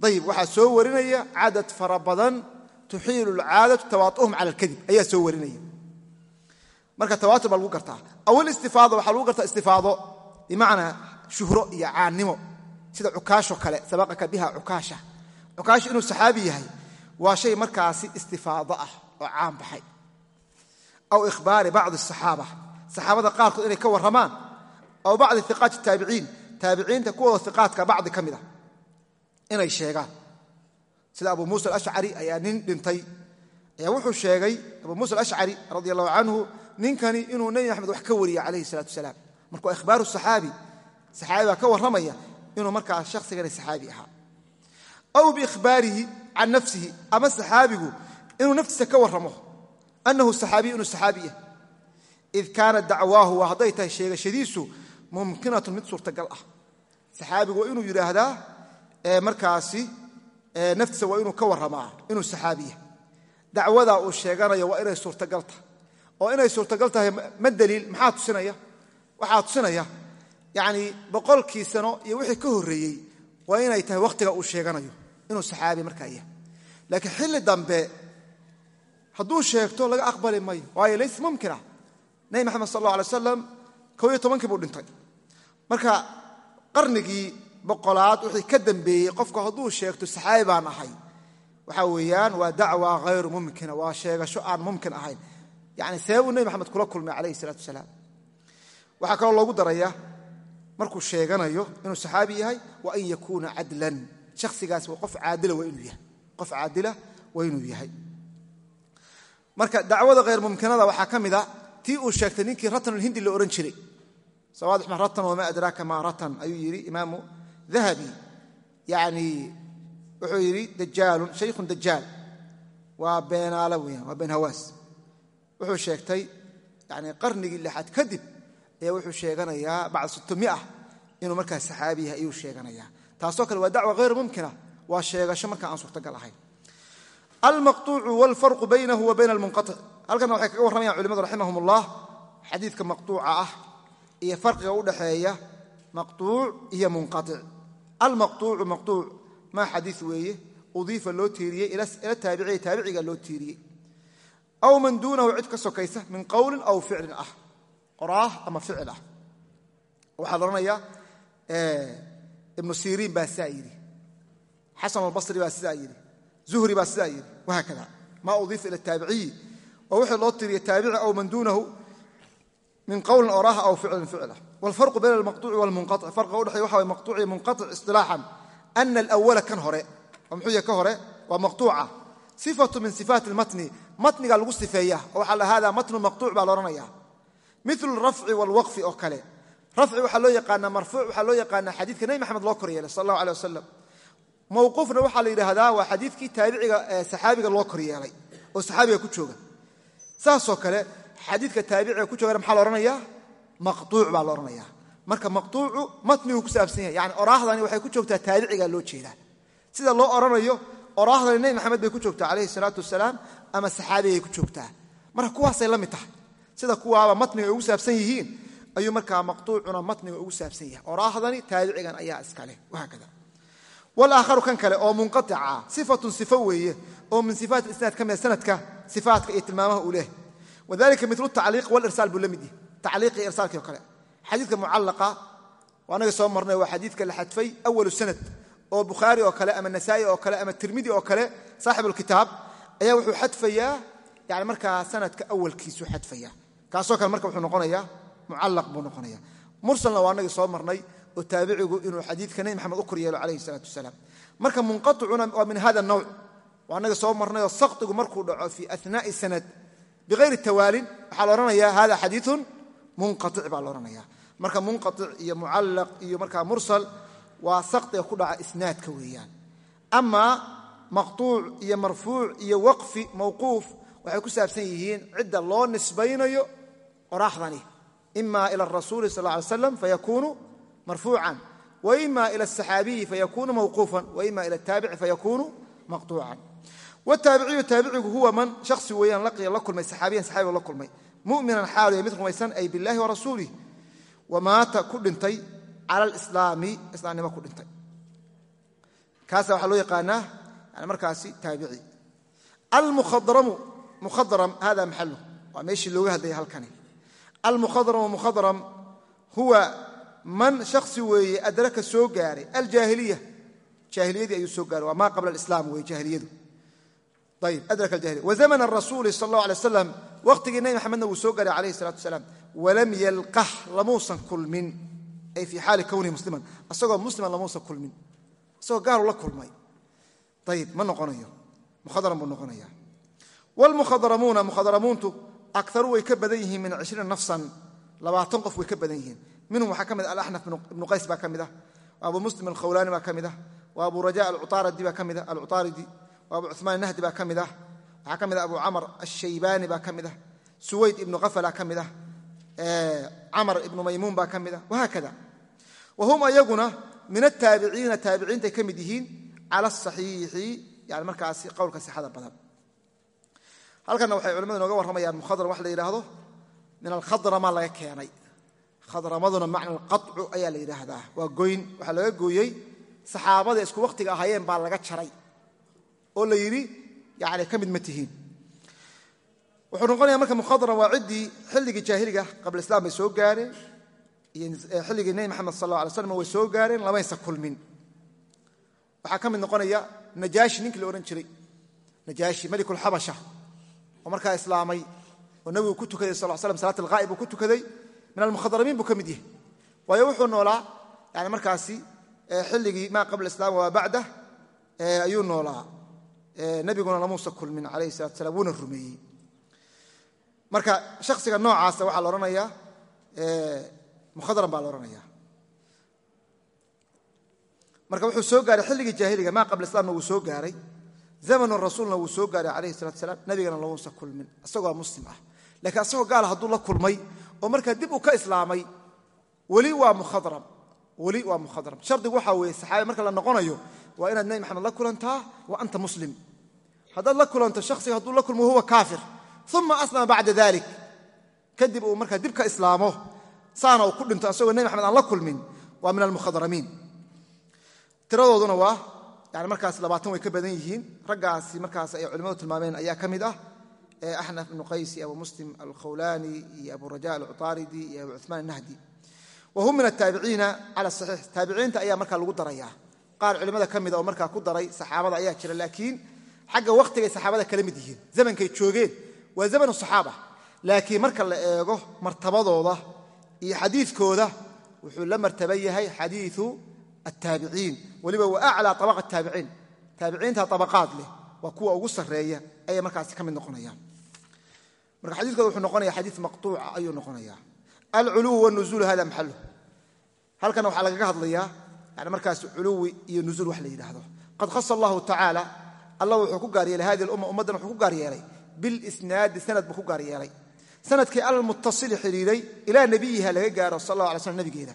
Ayib waxaa soo warinaya cadad fara badan tuxiilu lcaadatu tawaatuhum cala alkadib ayaa soo warinaya. Marka tawaatur baa lagu gartaa. Awal istifaado waxaa lagu gartaa istifaado bimacnaa shuhro iyo caannimo sida cukaasho kale sabaqaka biha cukaasha. Cukaasha inuu saxaabi yahay waa shay markaasi istifaado ah oo caan baxay. Aw ikhbaari bacdi asaxaaba saxaabada qaarkood inay ka warramaan aw bacdi iqaati taabiciin taabiciinta kuwooda iqaadka bacdi ka mid a inay sheegaan. Sida abu muusa alashcari ayaa nin dhintay. Ayaa wuxuu sheegay abu muusa alashcari radi allahu canhu ninkani inuu nebi maxamed wax ka wariya calayhi salaatu wasalaam. Marka waa ikhbaaru saxaabi saxaabi baa ka warramaya inuu markaa shakhsigani saxaabi ahaa. Aw biikhbaarihi can nafsihi ama saxaabigu inuu naftiisa ka warramo annahu saxaabiyu inuu saxaabi yahay id kaanat dacwaahu waa hadday tahay sheegashadiisu mumkinatun mid suurtagal ah saxaabigu waa inuu yidhaahdaa markaasi naftiisa waa inuu ka warramaa inuu saxaabi yahay dacwadaa uu sheeganayo waa inay suurtagal tahay oo inay suurtagal tahay ma daliil maxaa tusinaya waxaa tusinaya yacni boqolkii sano iyo wixii ka horreeyey waa inay tahay wakhtiga uu sheeganayo inuu saxaabi markaa yahay laakiin xilli dambe hadduu sheegto laga aqbali mayo nebi maxamed sal alla alay wasalam kow iyo tobankii buu dhintay. Marka qarnigii boqolaad wixii ka dambeeyey qofku hadduu sheegto saxaabi baan ahay. Waxaa weeyaan waa dacwa hayru mumkina waa sheegasho aan mumkin ahayn. Yani seebuu nebi maxamed kula kulmay calayhi salaatu wasalaam. Waxaa kaloo loogu daraya markuu sheeganayo inuu saxaabi yahay wa an yakuuna cadlan. Shakhsigaas qof caadila waa inuu yahay. Qof caadila waa inuu yahay. Marka dacwada hayr mumkinada waxaa ka mid a tii uu sheegtay ninkii ratanulhindi la odhan jiray. Sawaadix ma ratan wamaa adraaka maa ratan? ayuu yidhi imaamu dahabi. Yani wuxuu yidhi dajaalun shaykhun dajaal. Waa beenaala weyaan waa been hawaas. Wuxuu sheegtay yani qarnigii lixaad kadib ayaa wuxuu sheeganayaa bacd sittomia inuu markaa saxaabi yahay ayuu sheeganayaa. Taasoo kale waa dacwa hayr mumkina waa sheegasho markaa aan suurtagal ahayn. Almaqtuucu wاlfarqu baynahu wa bayna almunqaطic halkana waxay kaga warramayaan culimadu raximahum ullah xadiidka maqtuuca ah iyo farqiga u dhaxeeya maqtuuc iyo munqaic almaqtuucu maqtuuc maa xadiid weeye udiifa loo tiiriyey ila taabiciya taabiciga loo tiiriyey. Aw man duunahu cid ka sokaysa min qowlin aw ficlin ah qoraah ama ficil ah. Waxaa odhanayaa ibnu siriin baa sidaa yidhi xasan albasri baa sidaa yidhi zuhri baa sidaa yidhi wahaakada maa udiifa ila taabiciyi oo wixii loo tiriya taabica aw man duunahu min qowlin oraaha aw ficlin ficla. Wlfarqu bayna almaqduuci walmunqaic farqiga udhexeya waxa way maqtuuc iyo munqaic istilaaxan. Ana alawala kan hore oo muxuu yahy ka hore waa maqtuuca. Sifatu min sifaati almatni matniga lagu sifeeya oo waxaa la haadaa matnu maqtuuc baa laodhanaya milu alrafci waalwaqfi oo kale. Rafci waxaa loo yaqaanaa marfuuc waxaa loo yaqaanaa xadiidka nebi maxamed loo koryeelay sal allahu aleh wasalam mowquufna waxaa la yidhaahdaa waa xadiidkii taabiciga saxaabiga loo koryeelay oo saxaabiga ku jooga saasoo kale xadiidka taabiciga ku joogana maxaa la odhanayaa maqtuuc baa la odhanaya. Marka maqtuucu matniguu ku saabsan yahay yani oraahdani waxay ku joogtaa taabiciga loo jeedaa. Sida loo odhanayo oraahdani nebi maxamed bay ku joogtaa calayhi salaatu wasalaam ama saxaabigay ku joogtaa. Marka kuwaasay la mid tahay sida kuwaaba matniga ugu saabsan yihiin ayuu markaa maqtuucuna matniga ugu saabsan yahay. Oraahdani taabicigan ayaa iskale wahaakada walaakharu kan kale oo munqaica sifatun sifo weeye oo min sifaat isnaad ka mida sanadka sifaatka iyo tilmaamaha uu leehay wadalika milu tacliiq walirsaal buu la mid yahy tacliiqi irsaalkii o kale. Xadiidka mucallaqa waa anaga soo marnay waa xadiidka la xadfay awalu sanad oo bukhaari oo kale ama nasaa'i oo kale ama tirmidi oo kale saaxibulkitaab ayaa wuxuu xadfayaa yani markaa sanadka awalkiisuu xadfaya. Kaasoo kale marka wuxuu noqonayaa mucallaq buu noqonaya mursalna waa anagii soo marnay oo taabicigu inuu xadiidka nebi maxamed u kor yeelo waa annaga soo marnayoo saktigu markuu dhaco fii anaa'i sanad biayri tawaalin waxaa la odhanaya hada xadiiun munqaic baa la odhanaya marka munqaic iyo mucallaq iyo markaa mursal waa saktiga ku dhaca isnaadka weeyaan. Amaa maqtuuc iyo marfuuc iyo waqfi mawquuf waxay ku saabsan yihiin cidda loo nisbaynayo qoraaxdani. Ima ila arasuuli sal ly slam fayakunu marfuucan. Waima ila asaxaabiyi fayakunu mawquufan. Waima ila ataabici fayakunu maqtuucan wtaabiciyu taabicigu huwa man? Shaksi weeyaan laqiya la kulmay saxaabiyan saxaabiga la kulmay. Muminan xaaluya mid rumaysan ay billahi warasuulih wamaata ku dhintay cala alislaami islaamnimo ku dhintay. Kaasa waxaa loo yaqaanaa yani markaasi taabici. Almukhadaramu mukhadaram hada maxalu waa meeshii looga hadlaya halkani. Almukhadaramu mukhadaram huwa man shaksi weeye adraka soo gaaray aljaahiliya. Jaahiliyadii ayuu soo gaaray waa maa qabla alislaam weye jaahiliyadu zamana rasuuli sal allahu alay wasalam waqtigii nebi maxamedna wuu soo gaaray calayhi salatu wasalaam walam yalqah lamuusan kulmin ay fii xaali kownihi musliman asagoo musliman lamuusan kulmin isagoo gaalu la kulmay ayib ma noqonayo mukhadaran buu noqonaya wlmukhadaramuuna mukhadaramuuntu akaru way ka badan yihiin min cishriina nafsan labaatan qof way ka badan yihiin minhum waxaa ka mid alaxnaf ibnu qays baa ka mid ah abu muslim alkhawlaani baa abu cuثmaan nahdi baa ka mid ah. Waxaa ka mid ah abu camr ashaybaani baa ka mid ah. Suwayd ibnu kafala ka mid ah. Camr ibnu maymuun baa ka mid ah. Wahaakada wa hum ayaguna min waxay culimadu inooga warramayaan mukhadram wax la yidhaahdo min alkhadrama laga keenay. Khadramaduna macna alqacu ayaa la yidhaahdaa. Waa goyn waxaa laga gooyey saxaabada isku wakhtiga ahaayeen baa laga jaray oo la yidhi yani ka mid ma tihiin. Wuxuu noqonaya marka mukhadram waa ciddii xilligii jaahiliga qabla islam bay soo gaareen xilligii nebi maxamed sal alla alay slam way soo gaareen lamaysa kulmin. Waxaa ka mid noqonaya najaashi ninkii la odhan jiray. Najaashi melikulxabasha oo markaa islaamay oo nabigu ku tukaday sal slam salaat alghaa'ib uu ku tukaday min almukhadramiin buu ka mid yahay. Waayo wuxuu noolaa yani markaasi xilligii maa qabla islaam waa bacdah ayuu noolaa nabiguna lamuusa kulmin alayhi salatu salam wuuna rumeeyey. Marka shaksiga noocaasa waxaa la odhanayaa baa la marka wuxuu soo gaaray xilligii jaahiliga maa qabla islamna wuu soo gaaray. Zamanu rasuulna wuu soo gaaray calayhi salatu salaam nabigana lamuusa kulmin isagoo muslim ah. Laakiin asagoo gaala hadduu la kulmay oo markaa dib uu ka islaamay weli waa mukhadram weli waa mukhadram shardigu waxaa weeye saxaabi marka la noqonayo waa inaad nebi maxamed la kulantaa wa anta muslim haddaad la kulanto shaksiga hadduu la kulmo huwa kaafir. Uma aslama bacda dalik kadib uu markaa dib ka islaamo saana uu ku dhinto asagoo nebi maxamed aan la kulmin waa min almukhadramiin tiradooduna waa yani markaas labaatan way ka badan yihiin. Raggaasi markaas ay culimadu tilmaameen ayaa ka mid ah. Axnaf ibnu qays iyo abu muslim alkhawlaani iyo abu raja alcuaaridi iyo abu cuثmaan nahdi wa hum min ataabiciina cala saxiix taabiciinta ayaa markaa lagu darayaa. Qaar culimada ka mida oo markaa ku daray saxaabada ayaa jira laakiin xagga wakhtigay saxaabada kala mid yihiin. Zamankay joogeen. Waa zamanu saxaaba. Laakiin marka la eego martabadooda iyo xadiikooda wuxuu la martaba yahay xadiiu attaabiciin weliba wa aclaa abaqa taabiciin taabiciinta abaqaad leh waa kuwa ugu sarreeya ayay markaasi ka mid noqonayaan. Marka xadiikooda wuxuu noqonaya xadii maqtuuca ayuu noqonaya alculuw wnuzuul hada maxalu halkana waxaa lagaga hadlayaa yani markaas culuwi iyo nuzuul wax la yidhaahdo. Qad khasa allahu tacaala allah wuxuu ku gaar yeelay hadi lumma ummaddan wuxuu ku gaar yeelay bilisnaadi sanad buu ku gaar yeelay. Sanadkii almutasili xidhiiray ilaa nebiyiha laga gaaro sal allah alay slam nabigeeda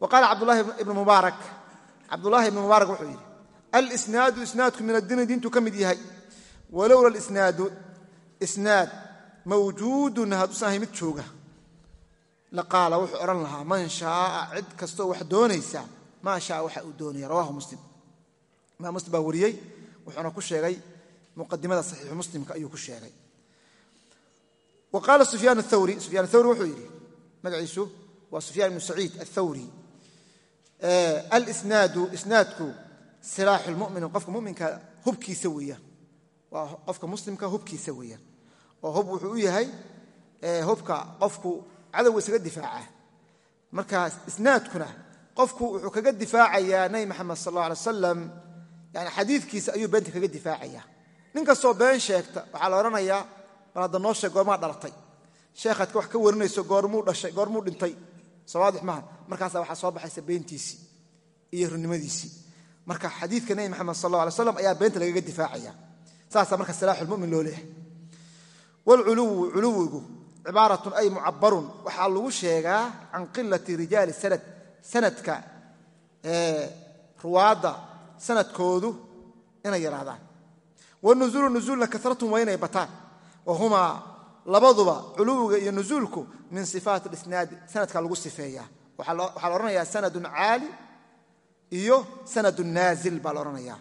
wa qaala cabdulahi ibnu mubaarak cabdulaahi ibnu mubaarak wuxuu yidhi alsnaadu isnaadku min addiini diintu ka mid yahay. Walowla isnaadu isnaad mawjuudun hadduusan ahay mid jooga. Laqaala wuxuu odhan lahaa man shaaa cid kastoo wax doonaysa maa shaa waxa uu doonaya. Rawahu muslim. Imaam muslim wuxuuna ku sheegay muqadimada saxiixu muslimka ayuu ku sheegay. Wa qaala sufyaan athawri sufyan athawri wuxuu yidhi magaciisu waa sufyaan ibnu saciid athawri alsnaadu isnaadku silaaxu lmumini qofka muminka hubkiisa weeyaan. Waa qofka muslimka hubkiisa weeyaan. Oo hub wuxuu u yahay hubka qofku cadowga isaga difaaca. Marka isnaadkuna qofku wuxuu kaga difaacayaa nabi maxamed sal alla alay wasalam yani xadiidkiisa ayuu beenta kaga difaacaya. Nin kastoo been sheegta waxaa la odhanayaa bal hadda noo sheeg goormaa dhalatay. Sheekhaad wax ka warinayso goormuu dhashay goormuu dhintay. Sawaadix maaha. Markaasa waxaa soo baxaysa beentiisii iyo runnimadiisii marka xadiidka nebi maxamed sal alla slam ayaa beenta lagaga difaacaya. Saasaa marka silaaxulmumin loo leeyahay. Wlculuwu culuwigu cibaaratun ay mucabarun waxaa lagu sheegaa can qilati rijaali sanad sanadka ruwaadda sanadkoodu inay yaraadaan wanuzuulu nuzuulna karatun waa inay bataan wahumaa labaduba culuwiga iyo nuzuulku min sifaati isnaadi sanadka lagu sifeeya waxaa la odhanayaa sanadun caali iyo sanadun naazil baa la odhanaya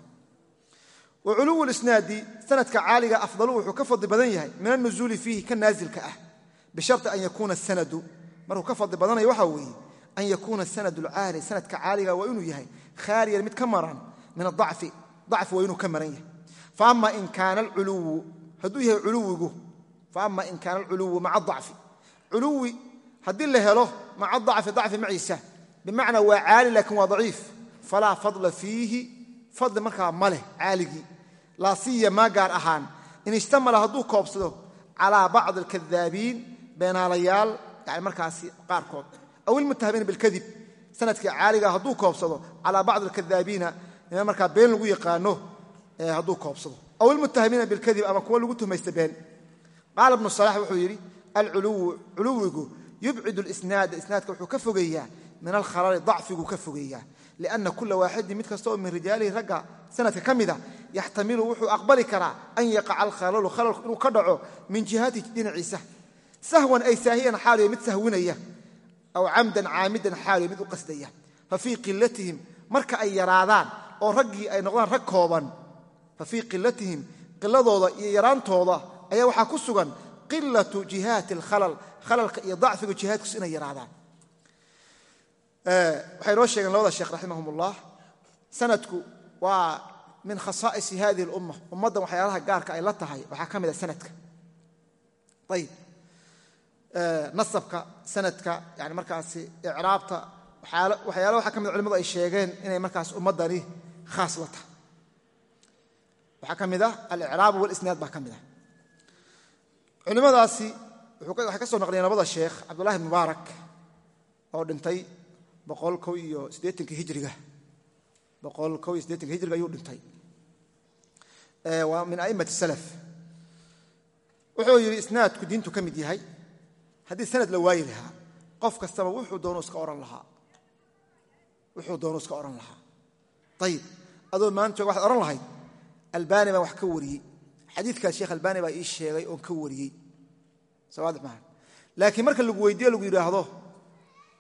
wa culuwu lisnaadi sanadka caaliga afdalu wuxuu ka fadli badan yahay min anuzuuli fiihi ka naazilka ah bishari an yakuuna sanadu. Markuu ka fadli badanayo waxaa weeye an yakuuna sanad lcaali sanadka caaliga waa inuu yahay khaaliyan mid ka maran min adacfi dacfi waa inuu ka maran yahay. Faama in kaana alculuwu hadduu yahay culuwigu faama in kaana alculuwu maca dacfi culuwi haddii la helo maca dacfi dacfi maciisa bimacnaa waa caali laakiin waa daciif. Falaa fadla fiihi fadli markaa ma leh caaligii. Laa siyamaa gaar ahaan. In ishtamala hadduu koobsado calaa bacdi alkadaabiin beenaalayaal yani markaasi qaarkood. Aw ilmutahabiina bilkadib sannadkii caaliga hadduu koobsado calaa bacdi alkadaabiina nima markaa been lagu yaqaano hadduu koobsado. Aw ilmutahamiina bilkadib ama kuwa lagu tuhmaysta been. Qaala ibnu salax wuxuu yidhi alculuwu culuwigu yubcidu lisnaada isnaadka wuxuu ka fogeeyaa min alkhalali dacfigu ka fogeeyaa. Lianna kula waaxidin mid kasta oo min rijaalihi ragga sanadka ka mida yaxtamilu wuxuu aqbali karaa an yaqaca alkhalalu khalalku inuu ka dhaco min jihati dhinaciisa. Sahwan ay saahiyan xaaliyo mid sahwinaya aw camdan caamidan xaaliyo mid u qasdaya. Fa fii qilatihim marka ay yaraadaan oo raggii ay noqdaan rag kooban. Fa fii qilatihim qiladooda iyo yaraantooda ayaa waxaa ku sugan qilatu jihaati alkhalal khalalka iyo dacfiga jihaadkiisu inay yaraadaan. Waxay noo sheegeen labada sheekh raximahum ullah sanadku waa min khasaa'isi hadihi alumma ummaddan waxyaalaha gaarka ay la tahay waxaa ka mid a sanadka. Ayib nasabka sanadka yani markaasi icraabta waxyaala waxaa ka mid culimadu ay sheegeen inay markaas ummaddani khaas la tahay waxaa ka mid ah alicraabu walisnaad baa ka mid ah culimmadaasi waxay ka soo naqliyeen labada sheekh cabdullahi mubaarak oo dhintay hijriga ayuu dhintay waa min a'immati salaf wuxuu yidhi isnaadku diintu ka mid yahay haddii sanad la waayi lahaa qof kastaba wuxuu doonu iska ohan lahaa ayib adoo maanta waxad odhan lahayd albani baan wax ka wariyey. Xadiidkaas sheekh albani baa ii sheegay oon ka wariyey. Sawaadix maaha laakiin marka lagu weydiiyo lagu yidhaahdo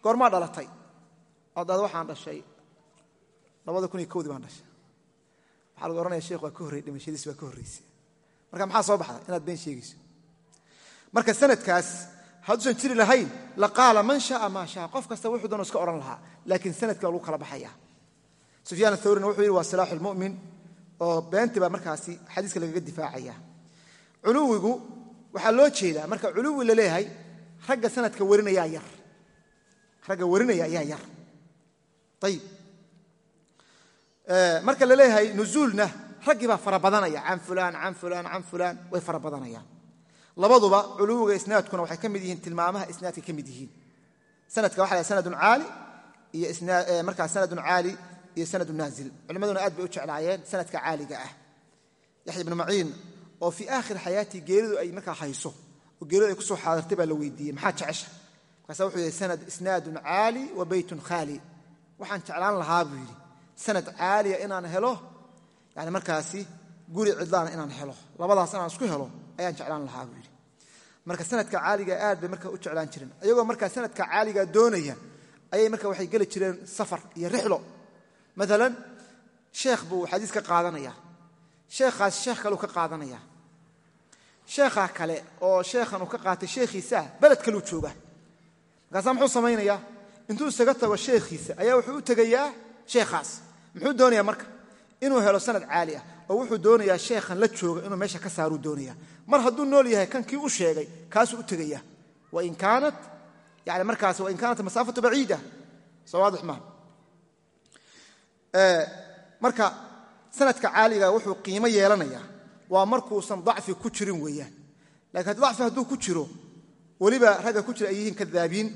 goormaa dhalatay. Ood ad waxaan dhashay. Labada kun iyo kowdii baan dhashay. Waxaa lagu ohanaya sheekh waa ka horrey dhimashadiis waa ka horraysay marka maxaa soo baxda inaad been sheegayso marka sanadkaas hadduusan jiri lahayn laqaala man shaaa maa shaa. Qof kasta wuxuu doonu iska odhan lahaa laakiin sannadkii lagu kala baxaya sufyaan athawrina wuxuu yidhi waa silaaxu lmu'min oo beentii baa markaasi xadiiska lagaga difaacaya. Culuwigu waxaa loo jeedaa marka culuwi la leeyahay ragga sanadka warinayaa yar. Ragga warinaya ayaa yar. Ayib marka la leeyahay nuzuulna raggii baa fara badanaya. Can fulaan can fulaan can fulaan way fara badanayaan. Labaduba culuwiga isnaadkuna waxay ka mid yihiin tilmaamaha isnaadka ka mid yihiin. Sanadka waxa la sanadun caali iyo markaa sanadun caali iyo sanadu naazil. Culimmaduna aad bay u jeclaayeen sanadka caaliga ah. Yaxya ibnu maciin oo fii aakhir xayaatii geeridu ay markaa hayso oo geeridu ay ku soo xaadartay baa la weydiiyey. Maxaa jecesha? Markaasa wuxuu yidhi sanad isnaadun caali wa beytun khaali. Waxaan jeclaan lahaa buu yidhi sanad caaliya inaan helo yani markaasi guri cidlaana inaan helo labadaas inaan isku helo ayaan jeclaan lahaa buu yidhi. Marka sanadka caaliga aad bay marka u jeclaan jireen. Iyagoo markaa sanadka caaliga doonaya ayay marka waxay geli jireen safar iyo rixlo maalan sheekh buu xadiis ka qaadanaya sheekhaas sheekh kaleu ka qaadanaya sheekhaa kale oo sheekhan uu ka qaatay sheekhiisaa beled kaluu jooga. Markaasaa muxuu samaynayaa? Intuu isaga tago sheekhiisa ayaa wuxuu u tegayaa sheekhaas muxuu doonayaa marka? Inuu helo sanad caali ah oo wuxuu doonayaa sheekhan la jooga inuu meesha ka saaruu doonaya mar hadduu nool yahay kan kii u sheegay kaasuu u tegaya wain kaanat yani markaas wain kaanat masaafatu baciida. Soo waadix marka sanadka caaliga wuxuu qiimo yeelanayaa. Waa markuusan dacfi ku jirin weeyaan. Lakiin dacfi hadduu ku jiro weliba ragga ku jira ay yihiin kadaabiin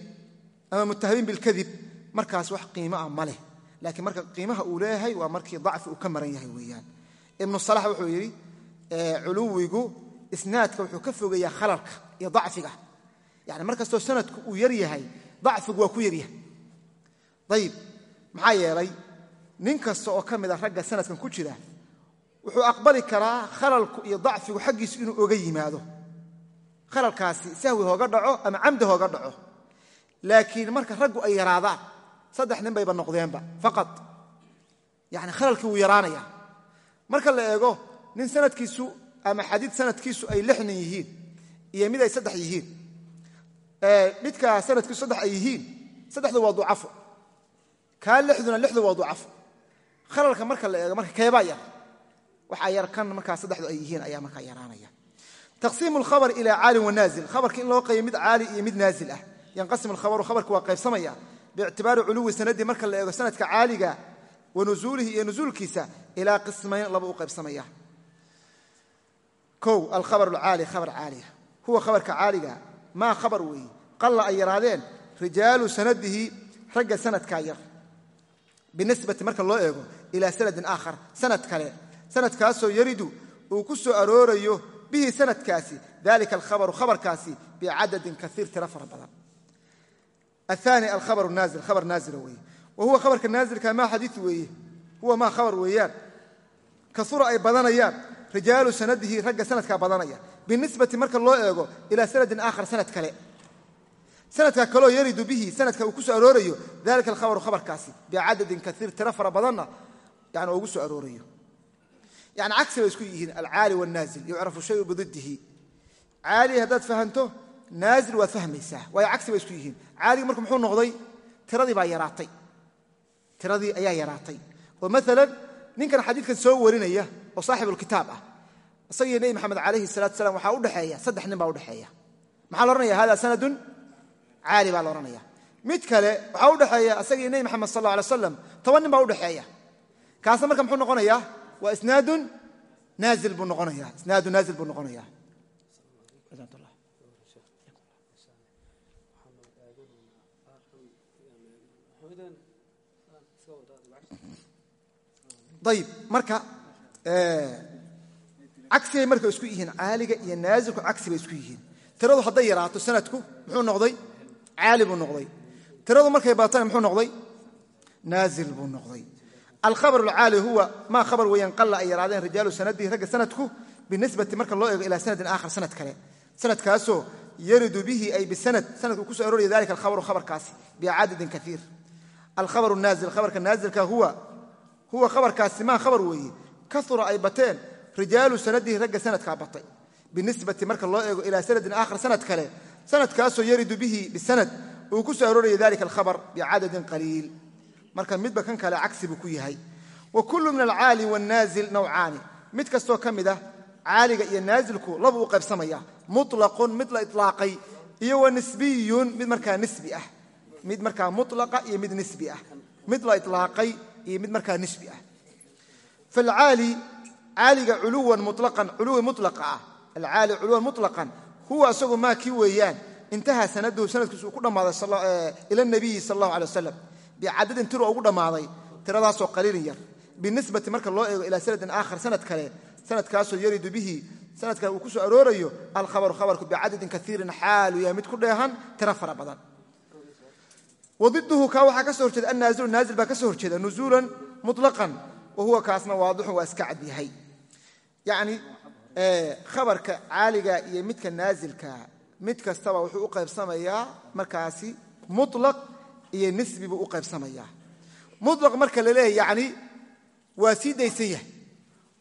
ama mutahabiin bilkadib markaas wax qiimo ah ma leh. Laakiin marka qiimaha uu leeyahay waa markii dacfi uu ka maran yahay weeyaan. Ibnu salax wuxuu yidhi culuwigu isnaadka wuxuu ka fogeeyaa khalalka iyo dacfiga. Yani mar kastoo sanadku uu yar yahay dacfigu waa ku yaryahay. Ayib maxaa yeelay nin kasta oo ka mid a ragga sanadkan ku jira wuxuu aqbali karaa khalalku iyo dacfigu xaggiisu inuu oga yimaado. Khalalkaasi sahwi hooga dhaco ama camdi hooga dhaco. Laakiin marka raggu ay yaraadaan saddex nin bayba noqdeenba faqad yani khalalkii wuu yaraanaya marka la eego nin sanadkiisu ama xadiid sanadkiisu ay lix nin yihiin iyo mid ay saddex yihiin. Midka sanadkiisu saddex ay yihiin saddexdu waa ducafo kaa lixduna lixdu waa ducafo khalalka marka la eego marka keebaa yar waxaa yar kan markaa saddexdu ay yihiin ayaa markaa yaraanaya. Taqsiimu lkhabr ila caalin wanaazil khabarka in loo qaybo mid caali iyo mid naazil ah. Yanqasimu lkhabaru khabarka waa qaybsamaya biictibaari culuwi sanadi marka la eego sanadka caaliga wa nusuulihi iyo nusuulkiisa ilaa qismayn laba u qaybsamaya. O alkhabar alcaali khabar caaliya huwa khabarka caaliga. Maa khabar weeye qalla ay yaraadeen rijaalu sanadihi ragga sanadkaa yar. Binisbati marka loo eego ilaa sanadin aakhar sanad kale. Sanadkaasoo yaridu uu ku soo aroorayo bihi sanadkaasi dalika alkhabaru khabarkaasi bicadadin kaiir tiro fara badan. Aani alkhabar naazil khabar naazila weeye. Wa khabarka naazilka maa xadiiu weeye? Huwa maa khabar weeyaan? Kaura ay badanayaan. Rijaalu sanadihi ragga sanadkaa badanaya. Binisbati marka loo eego ilaa sanadin aakhar sanad kale. Sanadka kaloo yaridu bihi sanadka uu ku soo aroorayo dalika alkhabaru khabarkaasi bicadadin kaiir tiro fara badanna yani ugu soo aroorayo yani cagsi bay isku yihiin alcaali wanaazil yucrafu shayu bididihi. Caali haddaad fahanto naazil waad fahmaysaa waayo cagsi isku yihiin. Caaligi marka muxuu noqday tiradii baa yaraatay. Tiradii ayaa yaraatay. Oo maalan ninkan xadiidkan soo warinaya oo saaxibulkitaab ah isagiyo nebi maxamed calayhi salatu salam waxaa udhexeeya saddex nin baa udhexeeya maxaa la ohanaya hada sanadun caali baa la ohanaya mid kale waxaa udhexeeya isagiyo nebi maxamed sal alla alay slam toban nin baa udhexeeya kaasna marka muxuu noqonayaa? Waa isnaadun naazil buu noqonaya isnaadu naazil buu noqonaya ayib marka cagsibay marka isku yihiin caaliga iyo naazilku cagsi bay isku yihiin. Tiradu hadday yaraato sanadku muxuu noqday? Caali buu noqday. Tiradu markay baatana muxuu noqday? Naazil buu noqday alkhabar alcaali huwa maa khabar weeyaan qalla ay yaraadeen rijaalu sanadihi ragga sanadku binisbati marka loo eego ilaa sanadin aakhar sanad kale sanadkaasoo yaridu bihi ay bisanad sanadku ku soo arooraya dalika alkhabaru khabarkaasi bicadadin kaiir alkhabar naazil khabarka naazilka huwa huwa khabarkaasi maa khabar weeye kaura ay bateen rijaalu sanadihi ragga sanadkaa batay binisbati marka loo eego ilaa sanadin aakhar sanad kale sanadkaasoo yaridu bihi bisanad uu ku soo dalika alkhabar bicadadin qaliil marka midba kan kale cagsi buu ku yahay. Wa kullu min alcaali wanaazil nawcaani. Mid kastoo ka mid ah caaliga iyo naazilku laba u qaybsamaya. Mulaqun mid la ilaaqay iyo wa nisbiyun mid markaa nisbi ah. Mid markaa mulaqa iyo mid nisbi ah. Mid la ilaaqay iyo mid markaa nisbi ah. Falcaali caaliga culuwan mulaan culuwi mulaqa ah. Alcaali culuwan muطlaqan huwa isagu maa kii weeyaan. Intaha sanaduhu sanadkiisu ku dhammaaday ila nabiyi sal allahu alay wasalam bicadadin tiro ugu dhammaaday tiradaasoo qaliilin yar. Binisbati marka loo eego ilaa sanadin aakhar sanad kale sanadkaasoo yaridu bihi sanadka uu ku soo aroorayo alkhabaru khabarku bicadadin kaiirin xaalu yahay mid ku dheehan tiro fara badan. Wadiduhu kaa waxaa ka soo horjeeda annaazilu naazil baa ka soo horjeeda nuzuulan muطlaqan wa huwa kaasna waadixun waa iska cad yahay. Yacni khabarka caaliga iyo midka naazilka mid kastaba wuxuu u qaybsamayaa markaasi mulaq iyo nisbi buu u qaybsamayaa mulaq marka la leeyahy yani waa sii daysan yahay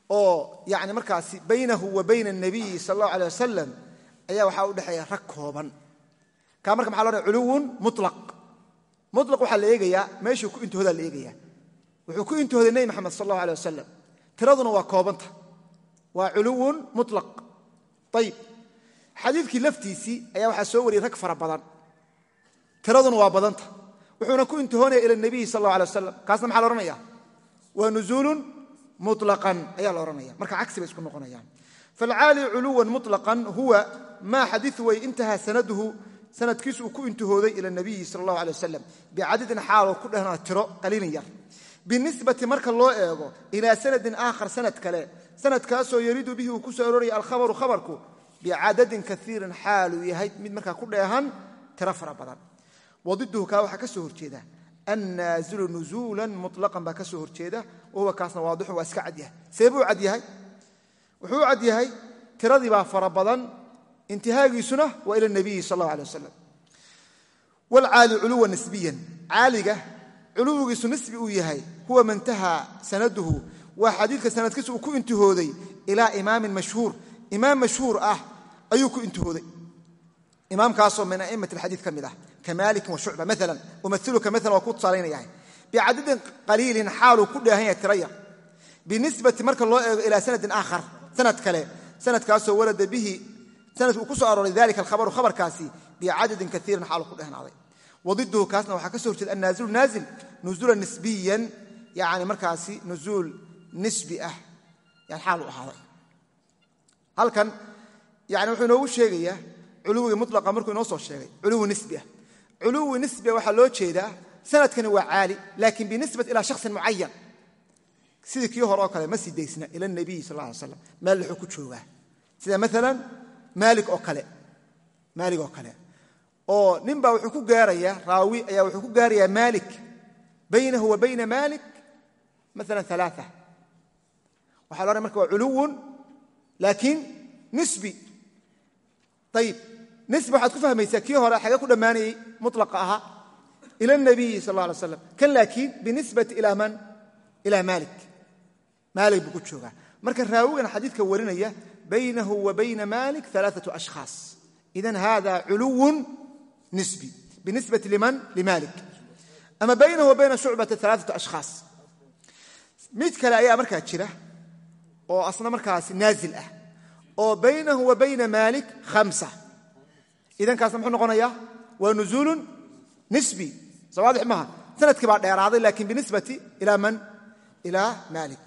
oo yani markaasi baynahu wa bayna الnabiyi sal اllahu alيه wasalam ayaa waxaa u dhexeeya rag kooban kaa marka maxa lo hahaya culuwun mulaq mulaq waxaa la eegayaa meeshuu ku intihoodaa la eegaya wuxuu ku intihooday nebi maxamed sal اllahu alيه wasalam tiraduna waa koobanta waa culuwun mulaq ayib xadiidkii laftiisii ayaa waxaa soo wariyey rag fara badan tiraduna waa badanta wuxuuna ku intihoonaya ila nabiyi sal اllah alay wasalam kaasna maxaa la ohanaya waa nuzuulun mulaqan ayaa la odhanaya. Marka cagsi bay isku noqonayaan. Falcaali culuwan mulaqan huwa maa xadiiu way intahaa sanaduhu sanadkiisu uu ku intihooday ila nabiyi sal اllahu alay wasalam bicadadin xaaloo ku dhehna tiro qaliilin yar. Binisbati marka loo eego ilaa sanadin aakhar sanad kale sanadkaasoo yaridu bihi uu ku soo arooraya alkhabaru khabarku bicadadin kaiirin xaaluu yahay mid markaa ku dheehan tiro fara badan wadiduhu kaa waxaa ka soo horjeeda. Annaazilu nuzuulan mulaqan baa ka soo horjeeda wahuwa kaasna waadixun waa iska cadyahay. See buu cad yahay wuxuu u cad yahay tiradii baa fara badan intihaagiisuna waa ila nabiyi sal allah alay wasalam wlcaali culuwa nisbiyan. Caaliga culuwigiisu nisbi uu yahay huwa mantahaa sanaduhu. Waa xadiidka sanadkiisa uu ku intihooday ilaa imaamin mashhuur. Imaam mashhuur ah ayuu ku intihooday. Imaamkaasoo min a'imat alxadiid ka mid ah ka maalikin wa shucba maalan umailuka maalan waa ku tusaalaynayahay bicadadin qaliilin xaaluu ku dheehan yahay tiro yar binisbati marka loo eego ilaa sanadin aakhar sanad kale sanadkaasoo warada bihi sanadku uu ku soo arooray dalika alkhabaru khabarkaasi bicadadin kaiirin xaalu ku dhehnaaday wadiduhu kaasna waxaa ka so horjeeda annaazilu naazil nuzuulan nisbiyan yani markaasi nuzuul nisbi ah yani xaal u ahaaday. Halkan yani wuxuu inoogu sheegayaa culuwiga mulaqa markuu inoo soo culuwi nisbia waxaa loo jeedaa sanadkani waa caali laakiin binisbat ilaa shaksin mucayan sidii kii hore oo kale ma sii daysna ila nabiy sal ly slam meel wuxuu ku joogaa. Sida maalan maali oo kale maalig oo kale. Oo nin baa wuxuu ku gaarayaa raawi ayaa wuxuu ku gaarayaa maalik. Baynahu wa bayna maalik maala alaa waxa lo odhan marka waa culuwun laakiin nisbi. Ayib nisbi waxaad ku fahmaysaa kii hore xagee ku dhammaanayey mulaqa ahaa ila nabiyi sal la alay slam kan laakiin binisbati ilaa man? Ilaa maalik. Maalik buu ku joogaa. Marka raawigan xadiidka warinaya baynahu wa bayna maalik alaaatu ashkhaas. Idan hada culuwun nisbi. Binisbati liman? Limaalik ama baynahu wa bayna shucbata alaaatu ashkhaas. Mid kale ayaa markaa jira oo asna markaasi naazil ah. Oo baynahu wa bayna maalik hamsa idan kaasna muxuu noqonayaa waa nuzuulun nisbi sawaadix maaha sannadkii baa dheeraaday laakiin binisbati ila man ila maalik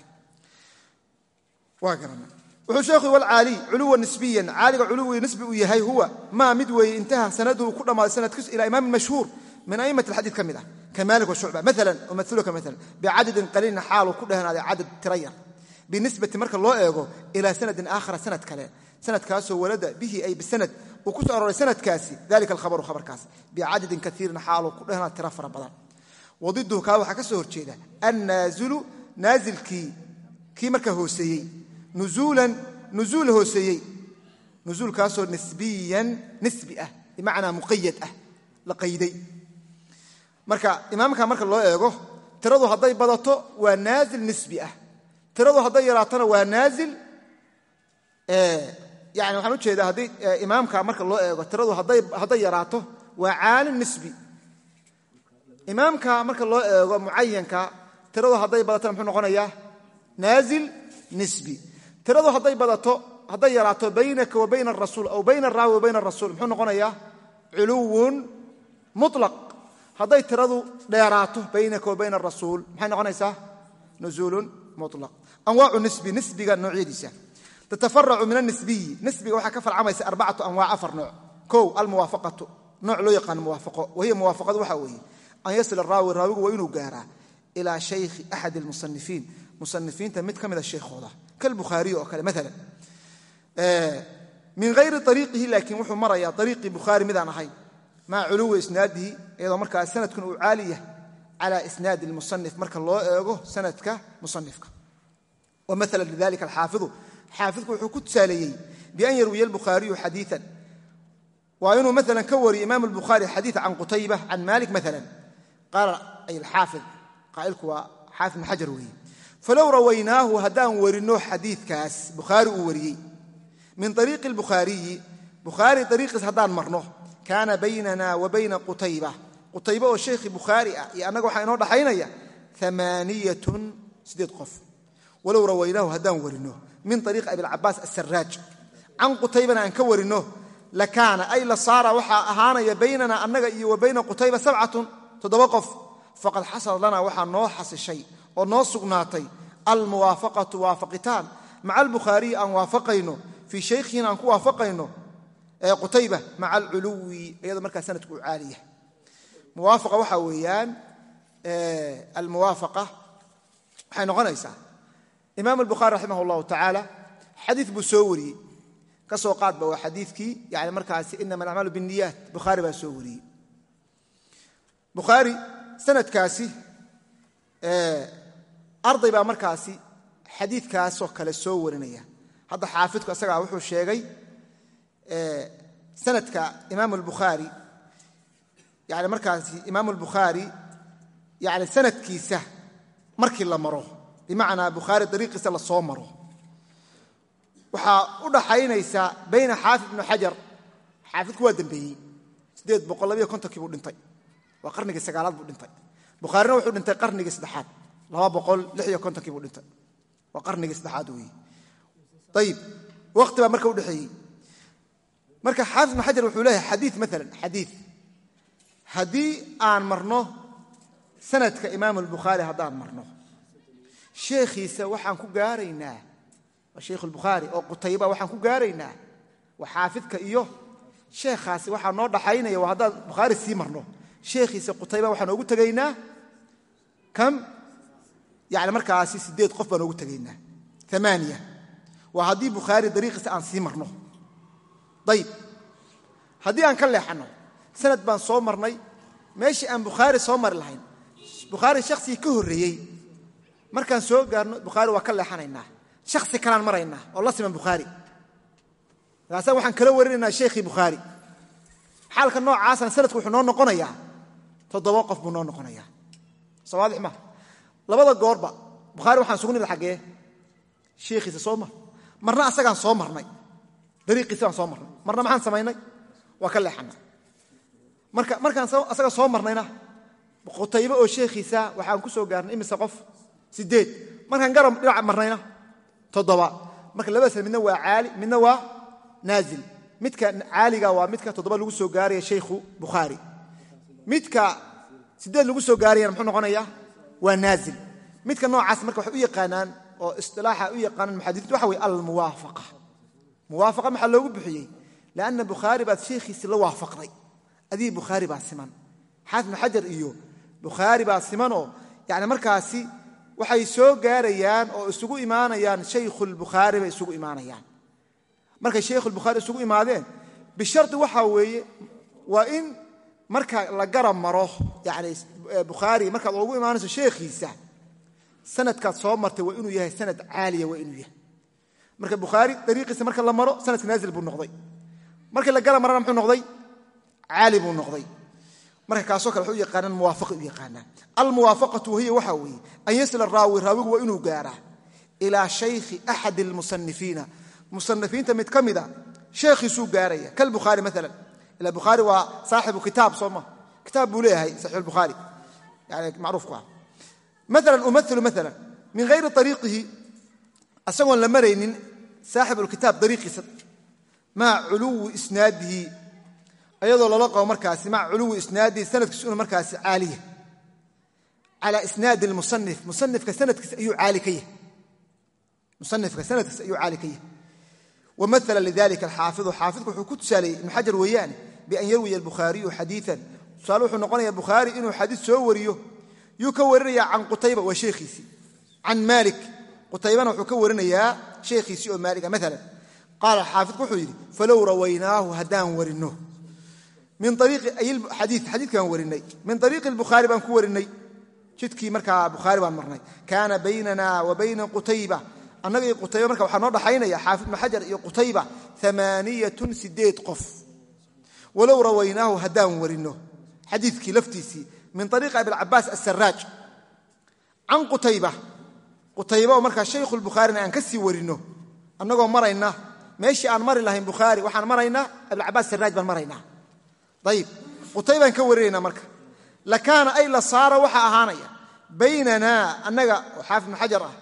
waa garana wuxuu sheekhu wlcaaliy culuwa nisbiyan caaliga culuwi nisbi uu yahay huwa maa mid weeye intaha sanaduhu ku dhammaaday sanadkiisu ila imaamin mashhuur min a'imat alxadiid ka mid ah ka maalik washucba maalan umailka maalan bicadadin qaliilin xaaluu ku dhehnaaday cadad tira binisbati marka loo eego ilaa sanadin aakhara sanad kale. Sanadkaasoo walada bihi ay bisanad uu ku soo arooray sanadkaasi dalika alkhabaru khabarkaas bicadadin kaiirin xaaluu ku dhehnaa tira fara badan. Wadiduhu kaa waxaa ka soo horjeeda annaazilu naazilkii kii markaa hooseeyey. Nuzuulan nuzuul hooseeyey. Nuzuulkaasoo nisbiyan nisbi ah bimacnaa muqayad ah la qayday. Marka imaamka marka loo eego tiradu hadday badato waa naazil nisbi ah tiradu hadday yaraatona waa naazil. Yani waxaan u jeedaa haddii imaamka marka loo eego tiradu hadday yaraato waa caalim nisbi. Imaamka marka loo eego mucayanka tiradu hadday badatona muxuu noqonayaa naazil nisbi. Tiradu hadday badato hadday yaraato baynaka wa bayna arasuul aw bayna araawi wa bayna arasuul muxuu noqonayaa culuwun mulaq hadday tiradu dheeraato baynaka wa bayna arasuul maxay noqonaysaa? Nuzuulun mulaq anwaacu nisbi nisbiga noocyadiisa tatafaracu min anisbiyi nisbiga waxaa ka farcamaysa arbacatu anwaac afar nooc kow almuwaafaqatu nooc loo yaqaano muwaafaqo wahiya muwaafaqadu waxaa weeye an yasila raawi raawigu waa inuu gaaraa ilaa shaykhi axad almusanifiin musanifiinta mid ka mida shaykhooda kalbukhaariyi oo kale maalan min hayri ariiqihi laakiin wuxuu marayaa ariiqii bukhaari midaan ahayn maca culuwi isnaadihi iyadoo markaa sanadkun uu caali yahay cala isnaadi lmusanif marka loo eego sanadka musanifka wa maala lidalika alxaafidu xaafidku wuxuu ku tusaaleeyey bian yarwiya albukhaariyu xadiian waa inuu maala ka wariyo imaam albukhaari xadiid can qutayba can malik maala qaala ay alxaafid qaa'ilku waa xaafid bn xajar weeye. Falow rawaynaahu haddaan warino xadiidkaas bukhaari uu wariyey. Min ariiqi lbukhaariyi bukhaari ariiqiis haddaan marno kaana baynana wa bayna qutayba qutayba oo sheikhii bukhaari ah walow rawaynaahu haddaan warino min ariiqi abilcabaas asaraaj can qutaybana aan ka warino lakaana ay la saara waxaa ahaanaya baynana annaga iyo wa bayna qutayba sabcatun toddoba qof. Faqad xasad lana waxaa noo xasishay oo noo sugnaatay almuwaafaqatu waafaqitaan. Maca albukhaariyi aan waafaqayno fii shaykhiina aan ku waafaqayno qutayba maca alculuwi iyadoo markaa sanadku uu imaam albukhaari raximah allahu tacaala xadiid buu soo wariyey. Ka soo qaadba waa xadiidkii yani markaasi inama alacmaalu binniyaat bukhaari baa soo wariyey. Bukhaari sanadkaasi arday baa markaasi xadiidkaasoo kale soo warinaya. Hadda xaafidku asagaa wuxuu sheegay sanadka imaam albukhaari yani markaasi imaam albukhaari yani sanadkiisa markii la maro bimacnaa bukhaari dariiqiisa la soo maro. Waxaa u dhaxaynaysaa bayna xaafid ibnu xajar. Xaafidku waa dembeeyey siddeed boqol labayo kontonkii buu dhintay. Waa qarnigii sagaalaad buu dhintay. Bukhaarina wuxuu dhintay qarnigii saddexaad. Laba boqol lix iyo kontonkii buu dhintay. Waa qarnigii saddexaad weeye ayib waqti baa marka udhexeeyey marka xaafid ibn xajar wuxuu leeyahay xadii maalan xadii haddii aan marno sanadka imaam albukhaari haddaan marno sheekhiisa waxaan ku gaaraynaa waa sheikh albukhaari oo qutayba waxaan ku gaaraynaa waa xaafidka iyo sheekhaasi waxaa noo dhaxaynaya waa haddaan bukhaari sii marno sheekhiisa qutayba waxaan oogu tegaynaa kam yani markaasi sideed qof baan oogu tegaynaa amaaniya waa haddii bukhaari dariiqiisa aan sii marno. Ayib haddii aan ka leexanno sanad baan soo marnay meeshii aan bukhaari soo mari lahayn bukhaari shaksigii ka horreeyey markaan soo gaarno bukhaari waa ka leexanaynaa. Shaksi kalaan maraynaa oo la siman bukhaari markaasa waxaan kala warinaynaa sheekhii bukhaari xaalka noocaasana sanadku wuxuu noo noqonayaa toddoba qof buu noo noqonayaa. Soo waadix maha labada goorba bukhaari waxaan sugu nimid xaggee. Sheekhiisa soo mar. Marna asagaan soo marnay. Dariiqiisi baan soo marnay. Marna maxaan samaynay? Waa ka leexana marka markaan asaga soo marnayna qutaybe oo sheekhiisa waxaan ku soo gaarnay imise qof sideed. Markaan garab dhinaca marnayna. Toddoba. Marka labadaas midna waa caali midna waa naazil. Midka caaliga waa midka toddoba lagu soo gaaraya shaykhu bukhaari. Midka sideed lagu soo gaarayana muxuu noqonayaa waa naazil. Midka noocaas marka waxay u yaqaanaan oo isilaaxa u yaqaanaan muxadisiintu waxa weye almuwaafaqa. Muwaafaqa maxaa loogu bixiyey? Lianna bukhaari baad sheekhiisi la waafaqday. Adii bukhaari baa siman. Xaafid ibnu xajar iyo waxay soo gaarayaan oo isugu imaanayaan shaykhulbukhaari bay isugu imaanayaan. Markay shaykhulbukhaari isugu imaadeen bishardi waxaa weeye waa in marka la garab maro yani bukhaari markaad ugu imaanayso sheekhiisa sanadkaad soo martay waa inuu yahay sanad caaliya waa inuu yahay. Marka bukhaari dariiqiisa marka la maro sanadka naazil buu noqday. Markii la garab marana muxuu noqday? Caali buu noqday marka kaasoo kale waxay u yaqaanaan muwaafaqay u yaqaanaan. Almuwaafaqatu wahiya waxaa weeye an yasila raawi raawigu waa inuu gaaraa. Ilaa shaykhi axadi almusanifiina musanifiinta mid ka mida sheekhiisuu gaaraya. Kalbukhaari maalan ila bukhaari waa saaxibu kitaab soo ma. Kitaab buu leeyahay saxiix albukhaari yani macruufku ah. Maalan umailu maalan min hayri ariiqihi asagoon la maraynin saaxib alkitaab dariiqiisa maca culuwi isnaadihi ayadoo lala qabo markaasi maca culuwi isnaadihi sanadkiisu inu markaasi caaliya cala isnaadi lmusanif musanifka sanadkiisa ayuu caali ka yahay. Musanifka sanadkiisa ayuu caali ka yahay. Wamaala lidalika alxaafidu xaafidku wuxuu ku tusaaleeyey ibnu xajar weeyaane bian yarwiya albukhaariyu xadiian tusaale wuxuu noqonaya bukhaari inuu xadiis soo wariyo yuu ka warinaya can qutayba waa sheekhiisii can maalik qutaybana wuxuu ka warinayaa sheekhiisii oo maaliga maalan qaala xaafidku wuxuu yidhi falow rawaynaahu haddaan warinno xadiikaan warinay. Min ariiqi bukhaari baan ku warinay. Jidkii markaa bukhaari baan marnay. Kaana baynana wa bayna qutayba. Annaga iyo qutayba marka waxaa noo dhaxaynaya xaafid ibnu xajar iyo qutayba amaaniyatun sideed qof. Walow rawaynaahu haddaan warinno xadiikii laftiisii min ariiqi abilcabaas asaraaj can qutayba qutayba oo markaa shaykhu lbukhaarina aan ka sii warinno. Annagoo marayna meeshii aan mari lahayn bukhaari waxaan maraynaa abilcabaas saraaj baan maraynaa ayib qutaybaan ka warinaynaa marka. Lakaana ay la saara waxaa ahaanaya. Baynanaa annaga oo xajar ah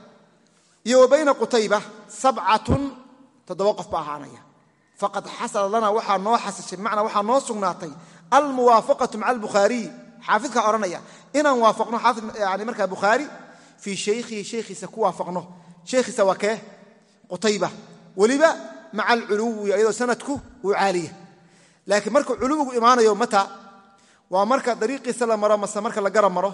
iyo wa bayna qutayba sabcatun toddoba qof baa ahaanaya. Faqad xasala lanaa waxaa noo xasishay bimacnaa waxaa noo sugnaatay almuwaafaqatu maca albukhaariyi xaafidkaa odhanaya inaan waafaqno xaafid yani markaa bukhaari fii shaykhihi shaykhiisa ku waafaqno. Shaykhiisa waa kee? Qutayba. Weliba maca alculuwi iyadoo sanadku uu caaliya laakiin marka culuwigu imaanayo mata waa marka dariiqiisa la maro mase marka la garab maro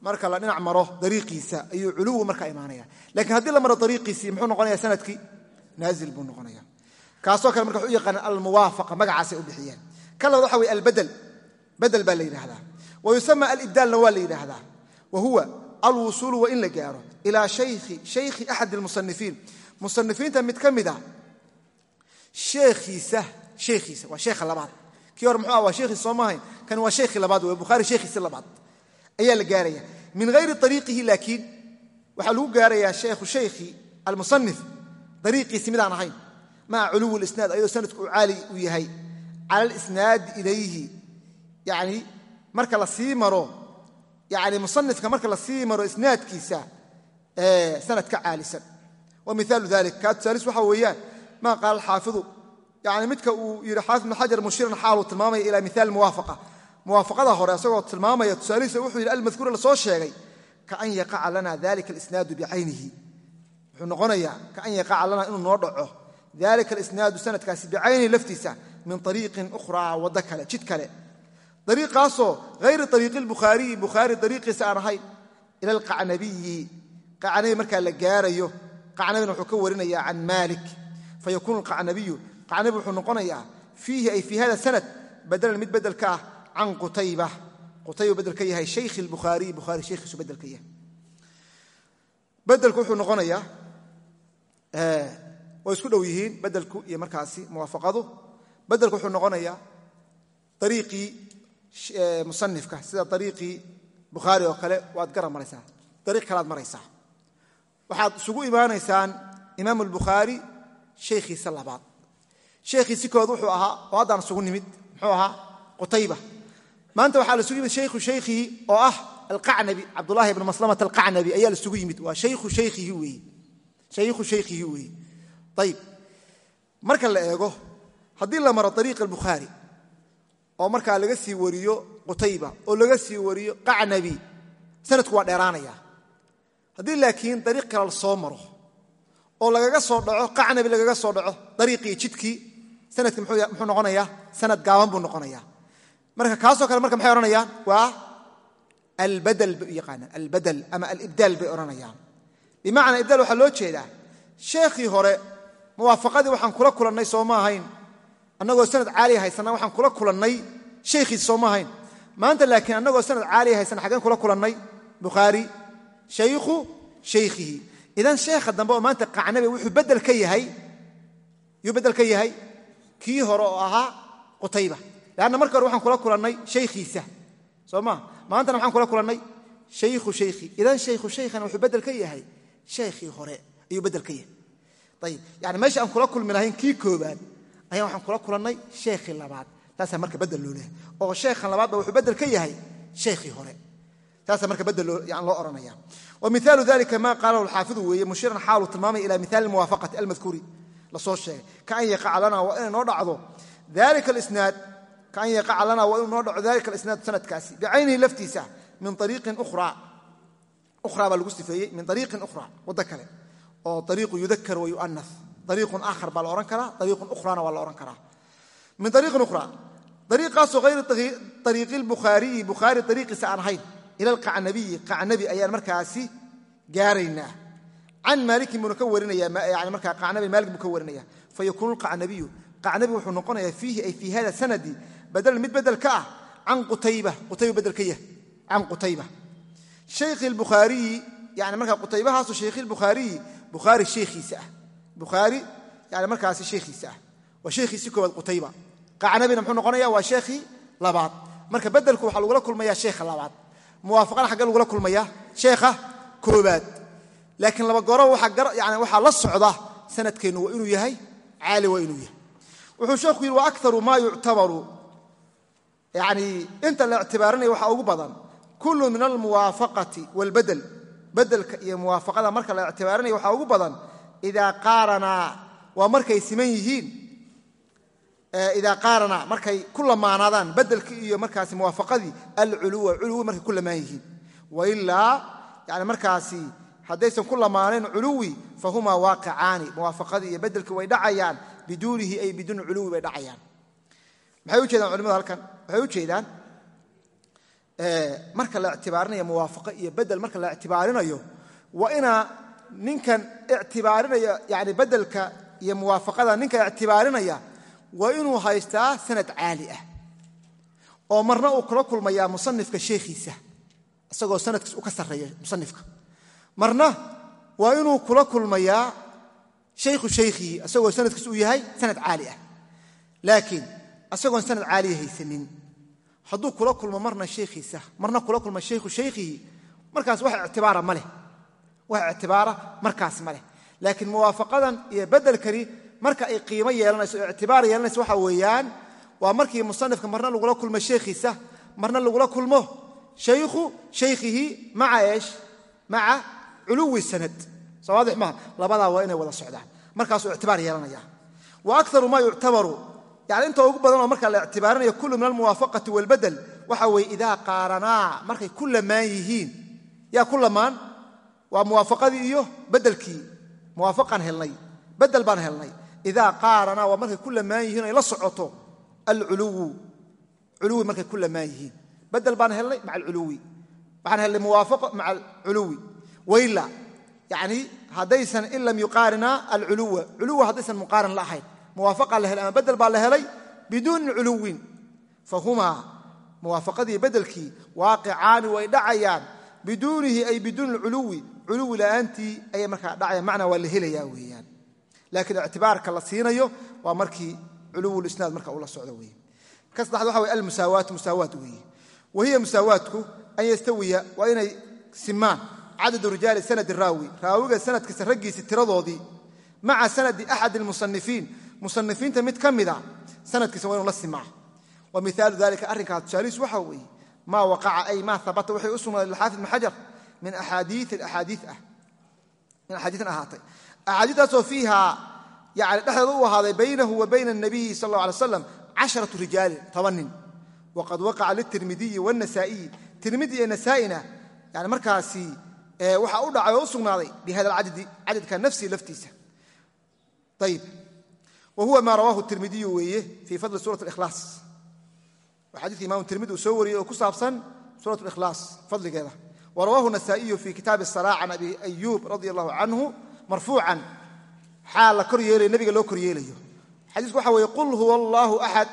marka la dhinac maro dariiqiisa ayuu culuwigu markaa imaanaya lakiin haddii la maro dariiqiisii muxuu noqonaya sannadkii? Naazil buu noqonaya kaasoo kale marka waxu u yaqaanaan almuwaafaqa magacaasay u bixiyeen ka labaad waxa weye albadel badel baa la yidhahdaa wa yusama alibdaalna waa la yidhaahdaa. Wa huwa alwusuulu waa in la gaaro. Ilaa shaykhi axad almusanifiin musanifiinta mid ka mid a sheekhiisa sheekhiisa waa sheekha labaad. Kii hore muxuu ah waa sheekhiisa soo maahayn kani waa sheekhii labaad wey bukhaari sheekhiisi labaad. Ayaa la gaaraya. Min hayri ariiqihi laakiin waxaa lagu gaarayaa sheekhu shaykhi almusanif dariiqiisi midaan ahayn. Maca culuwi lisnaad ayadoo sanadku uu caali u yahay. Cala alisnaadi ilayhi. Yani marka la sii maro yani musanifka marka la sii maro isnaadkiisa sanad ka caalisan. Wa miaalu dalik kaa tusaalis waxa weeyaan maa qaala alxaafidu yani midka uu yidhi xaafid ibn xajar mushiran xaaluu tilmaamaya ilaa miaal muwaafaqa. Muwaafaqada hore isagoo tilmaamaya tusaalihiisa wuxuu yidhi almadkuura la soo sheegay kaan yaqaca lana dalika alisnaadu bicaynihi wuxuu noqonayaa kaan yaqaca lana inuu noo dhaco dalika alisnaadu sanadkaasi bicaynihi laftiisa min ariiqin ukhraa waddo kale jid kale. Ariiqaasoo hayri ariiqi lbukhaariyi bukhaari ariiqiisa aan ahayn ila alqacnabiyi qacnabi markaa la gaarayo qacnabina wuxuu ka warinaya can maalik fayakuunu alqacnabiyu qacnabi wuxuu noqonayaa fiihi ay fii hada sanad badalan mid bedel ka ah can qutayba. Qutayba bedel ka yahay shaykhi lbukhaariyi bukhaari shaykhiisu bedel ka yahay. Bedelku wuxuu noqonayaa way isku dhow yihiin bedelku iyo markaasi muwaafaqadu. Bedelku wuxuu noqonayaa ariiqii musanifka sida ariiqii bukhaari oo kale waad garab maraysaa. Ariiq kalead maraysaa. Waxaad isugu imaanaysaan imaam albukhaari shaykhiisa labaad shaykhiisi kood wuxuu ahaa oo haddaan isugu nimid muxuu ahaa qutayba. Maanta waxaa laisugu yimid shaykhu shaykhihi oo ah alqacnabi cabdulahi ibn maslamata alqacnabi ayaa laisugu yimid. Waa shaykhu shaykhihi weeye shaykhu shaykhihi weeye ayib marka la eego haddii la maro ariiq albukhaari oo markaa laga sii wariyo qutayba oo laga sii wariyo qacnabi sanadku waa dheeraanaya. Haddii laakiin dariiq kale la soo maro oo lagaga soo dhaco qacnabi lagaga soo dhaco dariiqii jidkii sanadki muxuu noqonayaa sanad gaaban buu noqonaya. Marka kaasoo kale marka maxay odhanayaan waa albadel bay u yaqaanaan albadel ama alibdaal bay odhanayaan. Bimacnaa ibdaal waxaa loo jeedaa sheekhii hore muwaafaqadii waxaan kula kulannay soo ma ahayn annagoo sanad caaliya haysana waxaan kula kulannay shaykhiisi soo ma ahayn. Maanta laakiin annagoo sanad caaliya haysana xaggeen kula kulannay bukhaari shaykhu shaykhihi idan sheekha dambe oo maanta qacnabe wuxuu bedel ka yahay yuu bedel ka yahay kii hore oo ahaa qutayba. Leanna marka hore waxaan kula kulannay shaykhiisa. Soo ma maantana waxaan kula kulannay shaykhu shaykhi. Idan shaykhu shaykhana wuxuu bedel ka yahay shaykhii hore ayuu bedel ka yahay. Ayib yani meesha aan kula kulmi lahayn kii koobaad ayaan waxaan kula kulannay sheekhii labaad. Taasaa marka bedel loo leehay oo sheekhan labaadba wuxuu bedel ka yahay shaykhii hore. Taasaa marka bedel loo odhanaya wa miaalu dalika ma qaalahu alxaafidu weeye mushiran xaaluu tilmaamay ila miaali muwaafaqati almadkuuri la soo sheegay. Kaan lana waa inay noo dhacdo. Dalika alisnaad kaan yaqaca lana waa inuu noo dhaco dalika alisnaad sanadkaasi. Bicaynihi laftiisa min ariiqin ukhraa. Ukhraa baa lagu sifeeyey min ariiqin ukhraa waddo kale. Oo ariiqu yudakar wa yu'anas ariiqun aakhar baa la odhan karaa ariiqun ukhrana waa la odhan karaa. Min ariiqin ukhraa ariiqaasoo hayri ariiqi lbukhaariyi bukhaari ariiqiisa aan ahayn. Ila alqacnabiyi qacnabi ayaan markaasi gaaraynaa can maalikin buuna ka warinayani markaa qacnabi maalik buu ka warinaya fayakuunu lqacnabiyu qacnabi wuxuu noqonayaa fiihi ay fii hada sanadi badalan mid bedel ka ah can qutayba qutayba bedel ka yah can qutayba shaykhi lbukhaariyi yani markaa qutaybahaasu shaykhi lbukhaariyi bukhaari sheekhiisa ah bukhaari yani markaasi sheekhiisa ah waa sheekhiisi koowaad qutayba qacnabina muxuu noqonaya waa sheekhii labaad marka bedelku waxaa lagula kulmaya sheekha labaad muwaafaqana xaggee lagula kulmayaa sheekha koobaad laakiin laba goro waxaa la socda sanadkeennu waa inuu yahay caali waa inuu yahay. Wuxuu sheekhu yidhi wa akaru maa yuctabaru. Yani inta la ictibaarinaya waxaa ugu badan kullu min almuwaafaqati waalbadel bedelka iyo muwaafaqada marka la ictibaarinaya waxaa ugu badan idaa qaaranaa waa markay siman yihiin. Idaa qaaranaa markay ku lamaanaadaan bedelkii iyo markaasi muwaafaqadii alculuwa culuwi markay ku lamaan yihiin wailaa yani markaasi haddaysan ku lamaanayn culuwi fahumaa waaqicaani. Muwaafaqadii iyo bedelkii way dhacayaan. Biduunihi ay biduuni culuwi bay dhacayaan. Maxay u jeedaan culimadu halkan? Waxay u jeedaan marka la ictibaarinayo muwaafaqo iyo bedel marka la ictibaarinayo waa inaa ninkan ictibaarinaya yani bedelka iyo muwaafaqada ninka ictibaarinaya waa inuu haystaa sanad caali ah. Oo marna uu kula kulmayaa musanifka sheekhiisa isagoo sanadkiis u ka sarreeya musanifka marna waa inuu kula kulmayaa shaykhu shaykhihi isagoo sanadkiis uu yahay sanad caali ah. Laakiin isagoon sanad caaliya haysanin hadduu kula kulmo marna sheekhiisa marna kula kulma shaykhu shaykhihi markaas wax ictibaara ma leh. Wax ictibaara markaas ma leh. Laakiin muwaafaqadan iyo bedelkani marka ay qiimo yeelanayso o ictibaar yeelanayso waxa weeyaan waa markii musanifka marna lagula kulmo sheekhiisa marna lagula kulmo shaykhu shaykhihi maca eesh maca culuwi sanad. Sawaadix maaha labadaa waa inay wada socdaan. Markaasuu ictibaar yeelanaya. Wa akaru maa yuctabaru. Yani inta ugu badan oo marka la ictibaarinaya kullu min almuwaafaqati walbadel waxa weeye idaa qaaranaa markay ku lamaan yihiin. Yaa ku lamaan? Waa muwaafaqadii iyo bedelkii muwaafaqaan helnay bedel baan helnay. Idaa qaaranaa waa markay ku lamaan yihiin ay la socoto alculuwu. Culuwi markay ku lamaan yihiin. Bedel baan helnay maca alculuwi. Waxaan helnay muwaafaqo maca alculuwi wayla. Yani haddaysan in lam yuqaarina alculuwa. Culuwa haddaysan muqaaran la muwaafaqa la helay ama bedel baa la helay biduuni culuwin. Fahumaa muwaafaqadii bedelkii waaqicaani way dhacayaan. Biduunihi ay biduuni culuwi. Culuwi la'aantii ayay markaa dhacayaan. Macnaa waa la helayaa weeyaan. Laakiin ictibaarka la siinayo waa markii culuwulisnaad marka uu socdo weeye. Ka saddexaad waxa weye almusaawaatu musaawaat weeye. Wa hiya musaawaatku an yastawiya waa inay simaan cadadu rijaali sanadi raawi raawiga sanadkiisa raggiisi tiradoodii maca sanadi axad almusanifiin musanifiinta mid ka mida sanadkiisa waa inu la simaa wa miaalu dalika arrinkaa tusaalihiis waxa weeye maa waqaca ay maa habata waxay u sugnaaday lilxaafid ibn xajar min axaadiiin ah ahaatay axaadiistaasoo fiiha yani dhexdeeda u ahaaday baynahu wa bayna anabiyi sal alay slam casharatu rijaalin toban nin waqad waqaca litirmidiyi wاnasaa'iyi tirmidi iyo nasaa'ina yani markaasi waxaa u dhacay oo u sugnaaday bihada alcadadi cadadka nafsihi laftiisa. Ayib wa huwa maa rawaahu tirmidiyu weeye fii fadli suurat ikhlaas waa xadidka imam tirmidi soo wariyey oo ku saabsan suurat ikhlaas fadligeeda. Wa rawahu nasaa'iyu fi kitaabi الsalaa can abi ayuub radi allahu canhu marfuucan. Xaal la kor yeelayo nebiga loo kor yeelayo. Xadiisku waxa weeye qul huwa allahu axad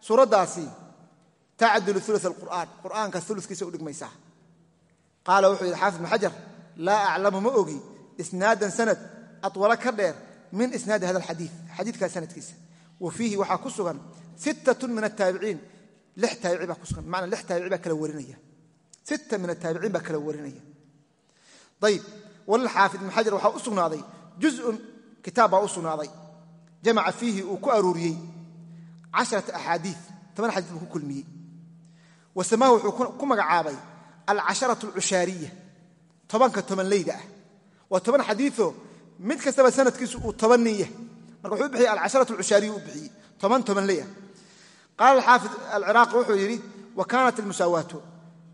suuraddaasi tacdilu ulu alqur'aan. Qur'aanka ulukiisa u dhigmaysaa qaala wuxuu yidhi xaafid ibn xajar laa aclamu ma ogi isnaadan sanad atwala ka dheer min isnaadi hada alxadii xadiidkaa sanadkiisa. Wa fiihi waxaa ku sugan sittatun min ataabiciin lix taabici baa ku sugan bimacnaa lix taabici baa kala warinaya. Sitta min ataabiciin baa kala warinaya. Ayib walilxaafid ibn xajar waxaa u sugnaaday juzun kitaab baa u sugnaaday jamaca fiihi uu ku aruuriyey casharata axaadii toban ku kulmiyey alcasharatu alcushaariya tobanka tobanleyda ah waa toban xadiioo mid kastaba sanadkiisu uu toban nin yahay marka wuxuu bixiyey alcasharatu alcushaariya u bixiyey toban tobanley ah qaala alxaafid alciraaqi wuxuu yidhi wa kaanat almusaawaatu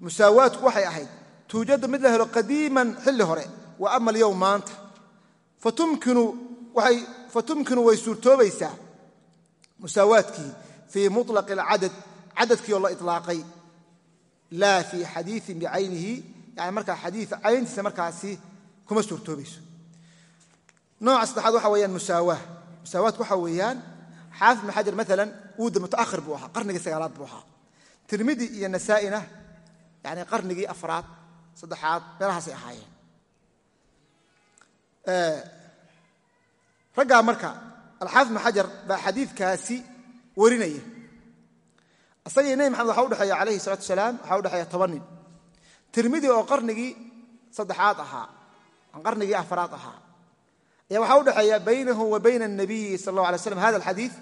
musaawaatku waxay ahayd tuujadu mid la helo qadiiman xilli hore wa ama alyowm maanta fatumkinu way suurtoobaysaa musaawaadkii fii mulaqi alcadad cadadkii oo la ilaaqay laa fii xadiiin bicaynihi yani markaa xadii cayntiisa markaasi kuma suurtoobayso. Nooca saddexaad waxa weyaan musaawa musaawaadku waxa weeyaan xaafid ibn xajar maalan wuuda mutaakhir buu ahaa qarnigii sagaalaad buu ahaa. Tirmidi iyo nasaa'ina yani qarnigii afraad saddexaad meelahaasay ahaayeen. Raggaa marka alxaafid ibn xajar baa xadiidkaasi warinaya isagii nebi maxamed waxa udhexeeya calayhi salatu asalaam waxaa udhexeeya toban nin. Tirmidi oo qarnigii saddexaad ahaa qarnigii afraad ahaa ayaa waxaa udhexeeya baynahu wa bayna anabiyi sal allah alay slam hada alxadiid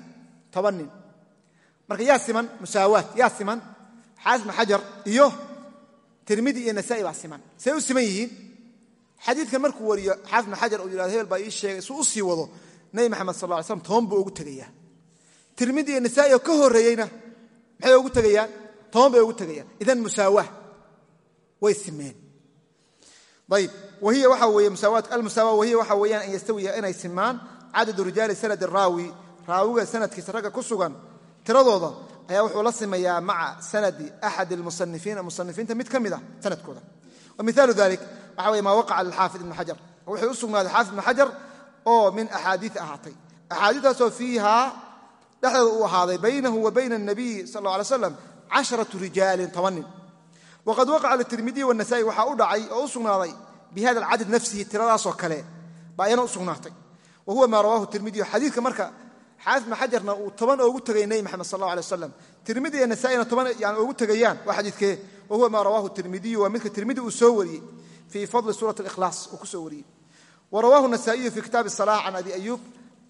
toban nin. Marka yaa siman musaawaat yaa siman ibn xajar iyo tirmidi iyo nasa'i baa siman. Say u siman yihiin? Xadiidkan markuu wariyo ibn xajar uu yihahdo hebel baa ii sheegay suu u sii wado. Nebi maxamed sal lla ly slam toban buu ugu tegayaa. Tirmidi iyo nasa'i oo ka horreeyeyna maxay ugu tegayaan? Toban bay ugu tegayaan. Idan musaawa way simeen. Ayib wahiya waxa musaawaat almusaawa wahiya waxa weeyaan an yastawiya inay simaan cadadu rijaali sanadi raawi. Raawiga sanadkiisa ragga ku sugan tiradooda ayaa wuxuu la simayaa maca sanadi axad almusanifiina musanifiinta mid ka mid a sanadkooda. Wa miaalu dalik waxa weye maa waqaca lilxaafid ibn xajar. Wuxuu u sugnaaday xaafid ibn xajar oo min axaadii ahaatay dhexdeeda uu ahaaday baynahu wa bayna anabiyi sal alla alay casharatu rijaalin toban nin. Waqad waqaca litirmidiy wanasa'i waxaa u dhacay oo u sugnaaday bi hada alcadad nafsihi tiradaasoo kale. Baa iyana u sugnaatay. Wa huwa maa rawahu tirmidiyu xadiidka marka xaafid ibn uu toban oogu tegay nebi maxamed sal alla alay wasalam tirmidi iyo nasa'ina toban yani oogu tegayaan waa xadiidkee wa huwa maa rawaahu tirmidiyu waa midka tirmidi uu soo wariyey fii fadli suurati alikhlaas uu ku soo wariyey. Wa rawaahu nasa'iyu fi kitaabi asalax can abi ayuub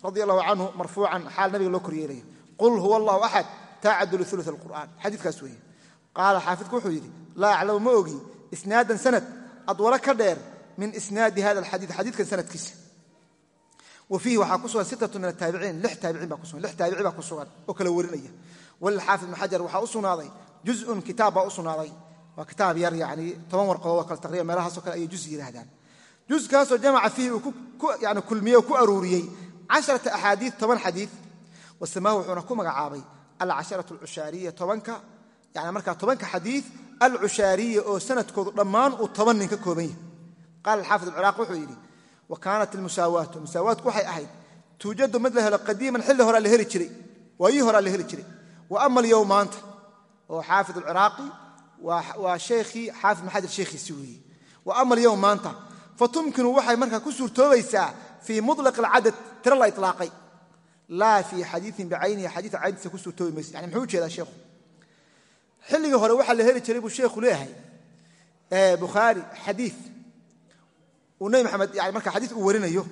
radi allahu canhu marfuucan xaal nabiga loo koryeelayo qul huwa allahu axad tacadulu ulu alqur'an xadiikaas weeye. Qaala xaafidku wuxuu yidhi laa aclamu ma ogi isnaadan sanad adwalo ka dheer min isnaadi hada alxadiid xadiidkan sanadkiisa. Wa fiihi waxaa ku sugan sittatu min ataabiciin lix taabiciin baa kusugan lix taabici baa ku sugan oo kala warinaya. Walilxaafid ibn xajar waxaa u sugnaaday juzun kitaab baa u sugnaaday. Waa kitaab yar yani toban warqadood oo kale taqriban meelahaasoo kale ayay juz aruuriyey casharata axaadiid toban xadiid wasamaahu wuxuuna ku magacaabay alcasharatu alcushaariya tobanka yani markaa tobanka xadiid alcushaariya oo sanadkoodu dhammaan uu toban nin ka kooban yahay qaala alxaafid alciraaq wuxuu yidhi wa kaanat almusaawaatu musaawaatku waxay ahayd tuujadu mid la helo qadiiman xilli horaa la heli jiray waayii horaa la heli jiray wa ama alyowm maanta oo xaafid alciraaqi fii mulaq alcadad tiro la ilaaqay laa fii xadiiin bicaynihi xadiia cayntiisa ku suurtoobi mayso yani muxuu u jeedaa sheekhu xilligii hore waxaa la heli jiray buu sheekhu leeyahay bukhaari xadii uu nebi maxamed yani markaa xadiis uu warinayo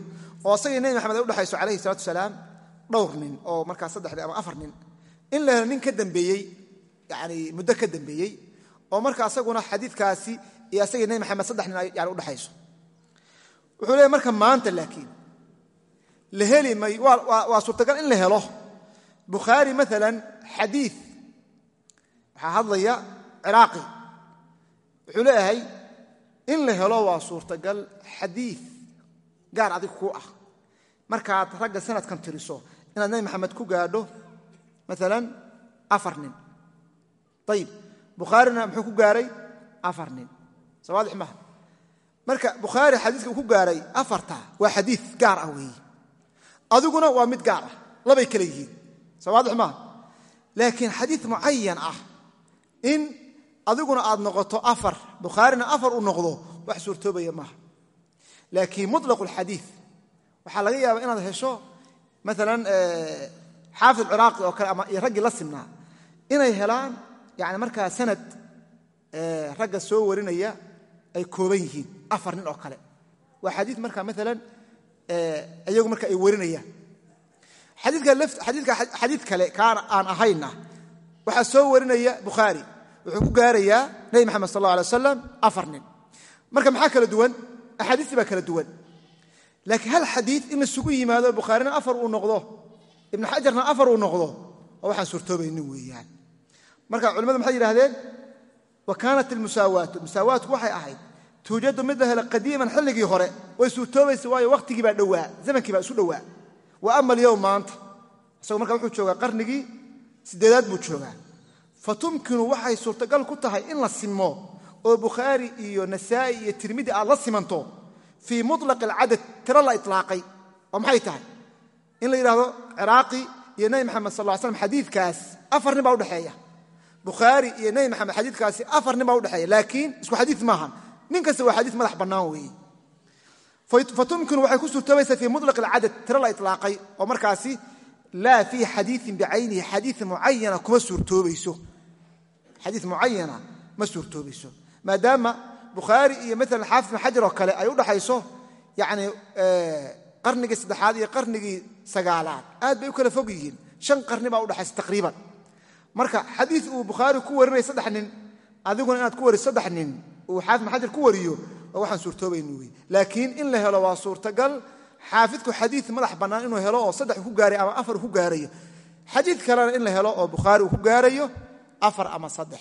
oo asagii nebi maxamed ay udhexayso calayhi salatu salaam dhowr nin oo markaa saddex nin ama afar nin in la helo nin ka dambeeyey yani muddo ka dambeeyey oo marka asaguna xadiidkaasi iyo asagii nebi maxamed saddex nin yani udhexayso marka la heli may waa suurtagal in la helo. Bukhaari maalan xadii waxaa hadlaya ciraaqi. Wuxuu leeyahay in la helo waa suurtagal xadii gaar adig ku ah. Markaad ragga sanadkan tiriso inaad nebi maxamed ku gaadho maalan afar nin. Ayib bukhaarina muxuu ku gaaray afar nin. Sawaadix maha marka bukhaari xadiiska ku gaaray afarta waa xadii gaar ah weeye adiguna waa mid gaar ah labay kale yihiin. Sawaadix maaha laakiin xadii mucayan ah in adiguna aad noqoto afar bukhaarina afar uu noqdo wax suurtoobaya maaha. Laakiin اlxadii waxaa laga yaaba inaad hesho maalan xaafid ciraaqi oo kale ama iyo raggii la simnaa inay helaan yani markaa sanad ragga soo warinaya ay kooban yihiin afar nin oo kale. Waa xadii markaa maalan iyagu marka ay warinayaan. Xadii kale kaan aan ahayna waxaa soo warinaya bukhaari wuxuu ku gaarayaa nebi maxamed sal alla alay afar nin. Marka maxaa kala duwan? Axaadiistii baa kala duwan. Laakiin hal xadii in laisugu yimaado bukhaarina afar uu noqdo ibnu xajarna afar uu noqdo oo waxaan suurtoobaynin weeyaan. Marka culimadu maxay yidhahdeen wa kaanat ilmusaawaatu musaawaatku waxay ahayd tuujadu mid la helo qadiiman xilligii hore way suurtoobaysa waayo wakhtigii baa dhowaa zamankii baa isu dhowaa. Wa ama alyowm maanta isagoo marka wuxuu joogaa qarnigii sideedaad buu joogaa. Fa tumkinu waxay suurtagal ku tahay in la simo oo bukhaari iyo nasaa'i iyo tirmidi aad la simanto fii muطlaqi alcadad tiro la ilaaqay oo maxay tahay? In la yidhahdo ciraaqi iyo nebi maxamed sal ly slam xadiidkaas afar nin baa udhexeeya bukhaari iyo nebi maxamed xadiidkaasi afar udhexeeya laakiin isku xadiid maaha nin kasta waa xadiis madax bannaan weeye fatumkinu waxay ku suurtoobaysaa fii muطlaq alcadad tiro la ilaaqay oo markaasi laa fii xadiiin bicaynihi xadii mucayana kuma suurtoobayso. Xadii mucayana ma suurtoobayso. Maadaama bukhaari iyo maalan xaafid ibn xajar oo kale ay udhaxayso yani qarnigii saddexaad iyo qarnigii sagaalaad aad bay u kala fog yihiin. Shan qarni baa udhexaysa taqriiban. Marka xadii uu bukhaari ku warinaya saddex nin adiguna inaad ku wariso saddex nin uu xaafid ibn xajar ku wariyo waa waxaan suurtoobayni wey laakiin in la helo waa suurtagal. Xaafidku xadii madax bannaan inuu helo oo saddex ku gaaray ama afar ku gaarayo. Xadii kalena in la helo oo bukhaari uu ku gaarayo afar ama saddex.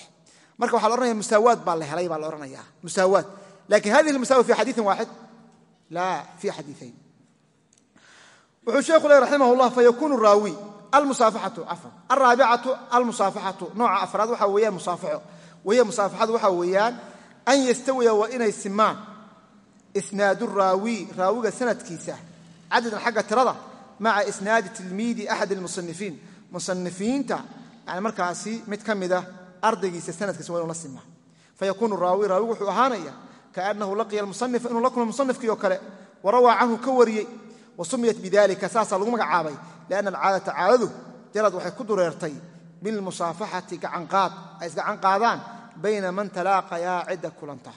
Marka waxa la ohanaya musaawaad baa la helay baa la ohanaya musaawaad laakiin hadihi musaawa fi xadiiin waaxid? La fi xadiiayn wuxuu sheekhu le raximah llah fayakunu raawi. Almusaafaxatu afan alraabicatu almusaafaxatu nooca afraad waxa weeyaan musaafaxo wahiya musaafaxadu waxa weeyaan an yastawiya waa inay simaan. Isnaadu raawi raawiga sanadkiisa cadadan xagga tirada maca isnaadi tilmiidi axad almusanifiin musanifiinta yani markaasi mid ka mida sanadkiisa waa inu la simaa. Raawi raawigu wuxuu ahaanaya kaanahu laqiya almusanifa inuu la kulmo musanifkii oo kale warawaa canhu ka wariyey wa sumiyat bidalika saasaa lagu magacaabay lianna alcaadata caadadu jarad waxay ku dureertay bilmusaafaxati gacanqaad ay isgacan qaadaan bayna man talaaqayaa cidda kulanta.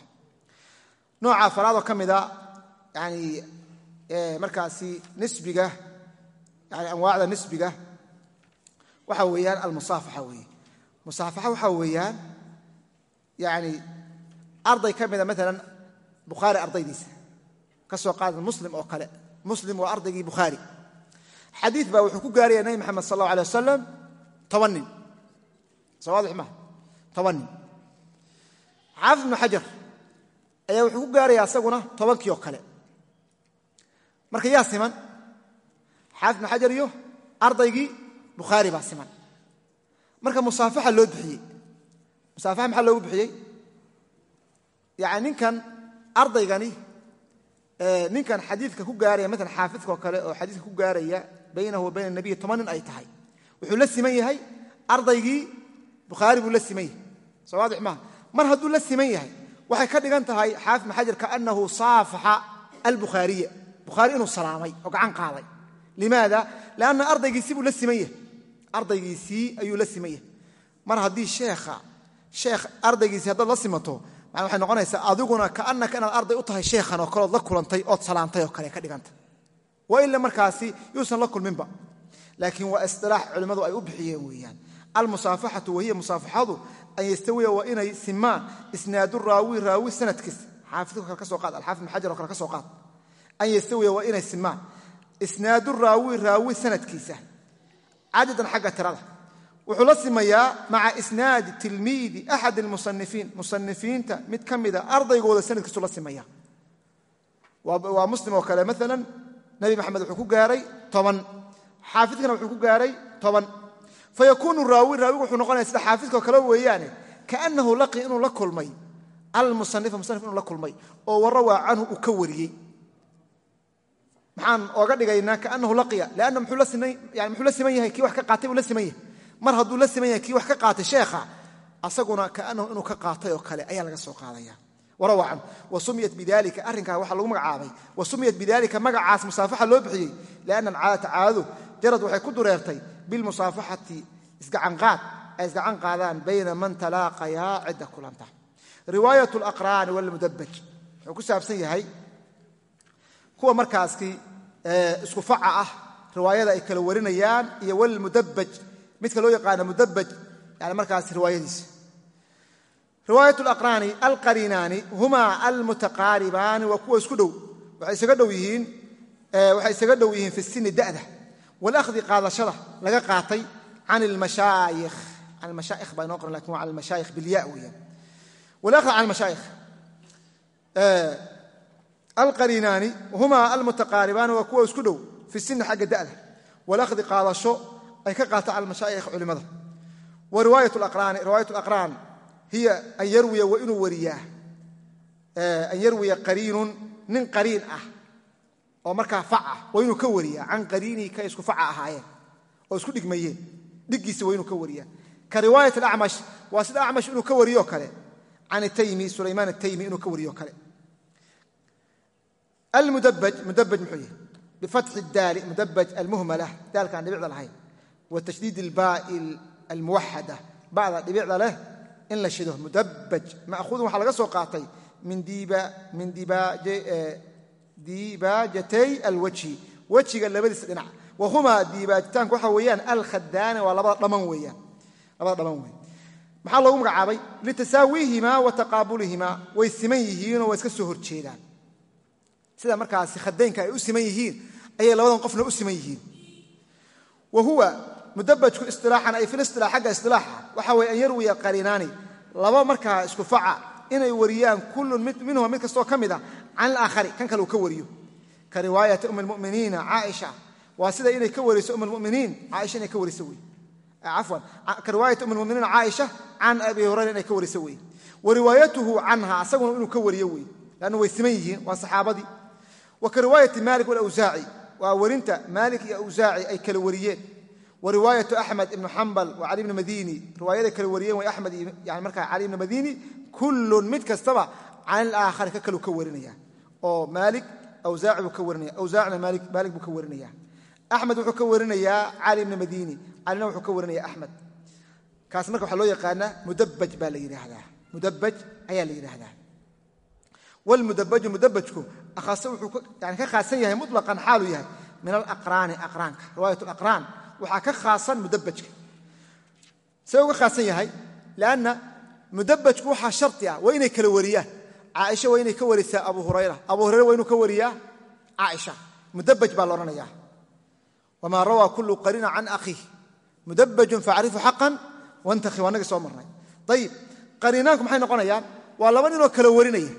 Nooca afaraadoo ka mida yani markaasi nisbiga yani anwaacda nisbiga waxa weeyaan almusaafaxa weeye. Musaafaxa waxaa weeyaan yani arday ka mida maalan bukhaari ardaydiisa. Ka soo qaada muslim oo kale. Muslim waa ardaygii bukhaari. Xadii baa wuxuu ku gaaraya nabi maxamed sal allahu alay wasalam toban nin. Soo waadix maha toban nin xaafid ibnu xajar ayaa wuxuu ku gaaraya asaguna tobankii oo kale. Marka yaa siman xaafid ibnu xajar iyo ardaygii bukhaari baa siman. Marka musaafaxa loo bixiyey musaafaxa maxaa loogu bixiyey? Yani ninkan ardaygani ninkan xadiidka ku gaaraya maalan xaafidka oo kale oo xadiidka ku gaaraya baynahu wa bayna nabiyi toban nin ay tahay. Wuxuu la siman yahay ardaygii bukhaari buu la siman yahay. Soo waadix maaha mar hadduu la siman yahay waxay ka dhigan tahay xaafid ibn xajar kaanahu saafaxa albukhaariya. Bukhaari inuu salaamay oo gacan qaaday. Limaada? Lanna ardaygiisii buu la siman yahay. Ardaygiisii ayuu la siman yahay. Mar haddii sheekha sheekh ardaygiisii haddaad la simato man waxay noqonaysaa adiguna kaanaka inaad arday u tahay sheekhan oo kaleood la kulantay ood salaantay oo kale ka dhiganta. Wa ila markaasi yuusan la kulminba. Laakiin waa isilaax culimmadu ay u bixiyeen weeyaan. Almusaafaxatu wahiya musaafaxadu an yastawiya waa inay simaan isnaadu raawi raawi sanadkiis. Xaafidka kale ka soo qaad alxaafid ibn xajar oo kale ka soo qaad. An yastawiya waa inay simaan isnaadu raawi raawi sanadkiisa cadadan xagga tirada. Wuxuu la simayaa maca isnaadi tilmiidi axad almusanifiin musanifiinta mid ka mida ardaygooda sanadkiisu la simaya. Waa muslim oo kale maalan nabi maxamed wuxuu ku gaaray toban. Xaafidkana wuxuu ku gaaray toban fayakuunu raawi raawigu wuxuu noqonaya sida xaafidkao kale weeyaane kaanahu laqi inuu la kulmay almusanifa musanif inuu la kulmay oo warawaa canhu uu ka wariyey maxaan ooga dhigaynaa kaanahu laqiya lanna muxuu la siman yahay kii wax ka qaatay buu la siman yahay mar hadduu la siman yahay kii wax ka qaatay sheekha asaguna kaanahu inuu ka qaatay oo kale ayaa laga soo qaadaya warawa wa sumiyat bidalika arrinkaa waxaa lagu magacaabay wa sumiyat bidalika magacaas musaafaxa loo bixiyey lianna alcaadata caadadu jarad waxay ku dureertay bilmusaafaxati isgacanqaad ay isgacan qaadaan bayna man talaaqayaa cidda kulanta. Riwaayat alaqraani walmudabaj wuxuu ku saabsan yahay kuwa markaaski isku faca ah riwaayada ay kala warinayaan iyo walmudabaj midka loo yaqaano mudabaj yani markaas riwaayadiisa. Riwaayat alaqraani alqariinaani humaa almutaqaaribaani waa kuwa isku dhow waxay isaga dhow yihiin fi sini da'da walahdi qaadashada laga qaatay can almashaayikh can almashaayikh baa inoo qoran laakiin waa almashaayikh bilya weeyaan walahdi can almashaayikh alqariinaani humaa almutaqaaribaani waa kuwa isku dhow fi sini xagga da'da walahdi qaadasho ay ka qaataan almashaayikh culimada wa riwaayat alaqraani riwaayat alaqraan hiya an yarwiya waa inuu wariyaa an yarwiya oo markaa fac ah waa inuu ka wariyaa can qariinihi ka isku faca ahaayeen oo isku dhigmayeen dhiggiisa waa inuu ka wariyaa ka riwaayat alacmash waa sida acmash inuu ka wariyoo kale. Can ataymi sulaymaan ataymi inuu ka wariyoo kale. Almudabaj mudabaj muxuu yahay? Bifatxi daali mudabaj almuhmala daalka aan dhibicda lahayn. Wa tashdiid ilbaai almuwaxada bacda dhibicda leh in la shido mudabaj ma'huudun waxaa laga soo qaatay min diibaajatay alwajhi wejiga labadiisa dhinac. Wa humaa diibaajitaanku waxa weeyaan alkhadaani waa labada dhaman weeyaan. Labada dhaman weyan maxaa loogu magacaabay? Litasaawiihimaa wa taqaabulihimaa way siman yihiinoo way iska soo horjeedaan. Sida markaasi khadaynka ay u siman yihiin ayay labadan qofna u siman yihiin. Wa huwa mudabajku isilaaxan ay filisilaax xagga isilaaxa waxa weye an yarwiya qariinaani laba markaa isku faca inay wariyaan kullun minhuma mid kastoo ka mid a can alaakhari kan kale uu ka wariyo ka riwaayati um almuminiina caaisha waa sida inay ka wariso um almuminiin caaisha inay ka wariso wey cafwan ka riwaayati um almuminiina caaisha can abi hurayra inay ka wariso wey wa riwaayatuhu canha asaguna inuu ka wariyo wey lannu way siman yihiin waa saxaabadii wa ka riwaayati malik walawsaaci waa werinta maalik iyo awsaaci ay kala wariyeen ibnu xambal wa way axmed madini kullun mid kastaba can ka kalu oo maalik awsaaci buu ka warinaya. Awsaacina maalik buu ka warinaya. Axmed wuxuu ka warinayaa cali ibni madini calina wuxuu ka warinaya axmed. Kaas marka waxaa loo yaqaanaa mudabaj baa la yidhaahdaa. Mudabaj ayaa la yidhaahdaa. Wlmudabaju mudabajku wuxuu yani ka khaasan yahay muطlaqan xaaluu yahay min alaqraani aqraanka riwaayat alaqraan. Waxaa ka khaasan mudabajka see uga khaasan yahay lanna mudabajku waxaa sharti ah waa inay kala wariyaan caaisha waa inay ka warisaa abu hurayra. Abu hurayra waa ka wariyaa caaisha mudabaj baa laodhanaya wamaa rawaa kullu qariina can akhiih mudabajun facrifu xaqan wantakhi waa nagii soo marnay. Ayib qariinaanku maxay noqonayaan? Waa laba ninoo kala warinaya.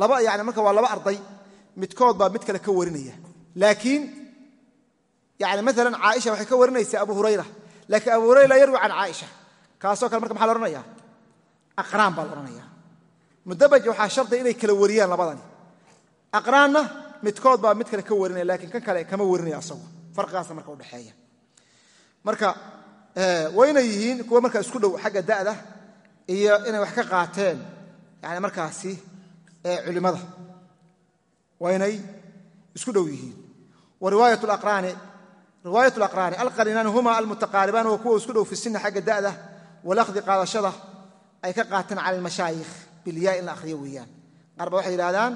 Laba yani marka waa laba arday midkood baa mid kale ka warinaya. Laakiin yani maalan caaisha waxay ka warinaysaa abu hurayra. Laakiin abu hurayra laa yarwi can caaisha kaasoo kale marka maxa la odhanaya aqraan baa la odhanaya mudabaj waxaa shardiga inay kala wariyaan labadani. Aqraanna midkood baa mid kale ka warinaya lakiin kan kale kama warinaya asagu. Farqigaasa marka udhexeeya marka waa inay yihiin kuwa markaa isku dhow xagga da'da iyo inay wax ka qaateen yani markaasi culimada. Waa inay isku dhow yihiin. Wa riwaayat aqraani riwaayat alaqraani alqarinaani huma almutaqaaribaan waa kuwa isku dhow fi sina xagga da'da walahdi qaadashada ay ka qaateen cala almashaayikh bilyaa in la akhriyo weeyaan. Qaar ba waxay yidhahdaan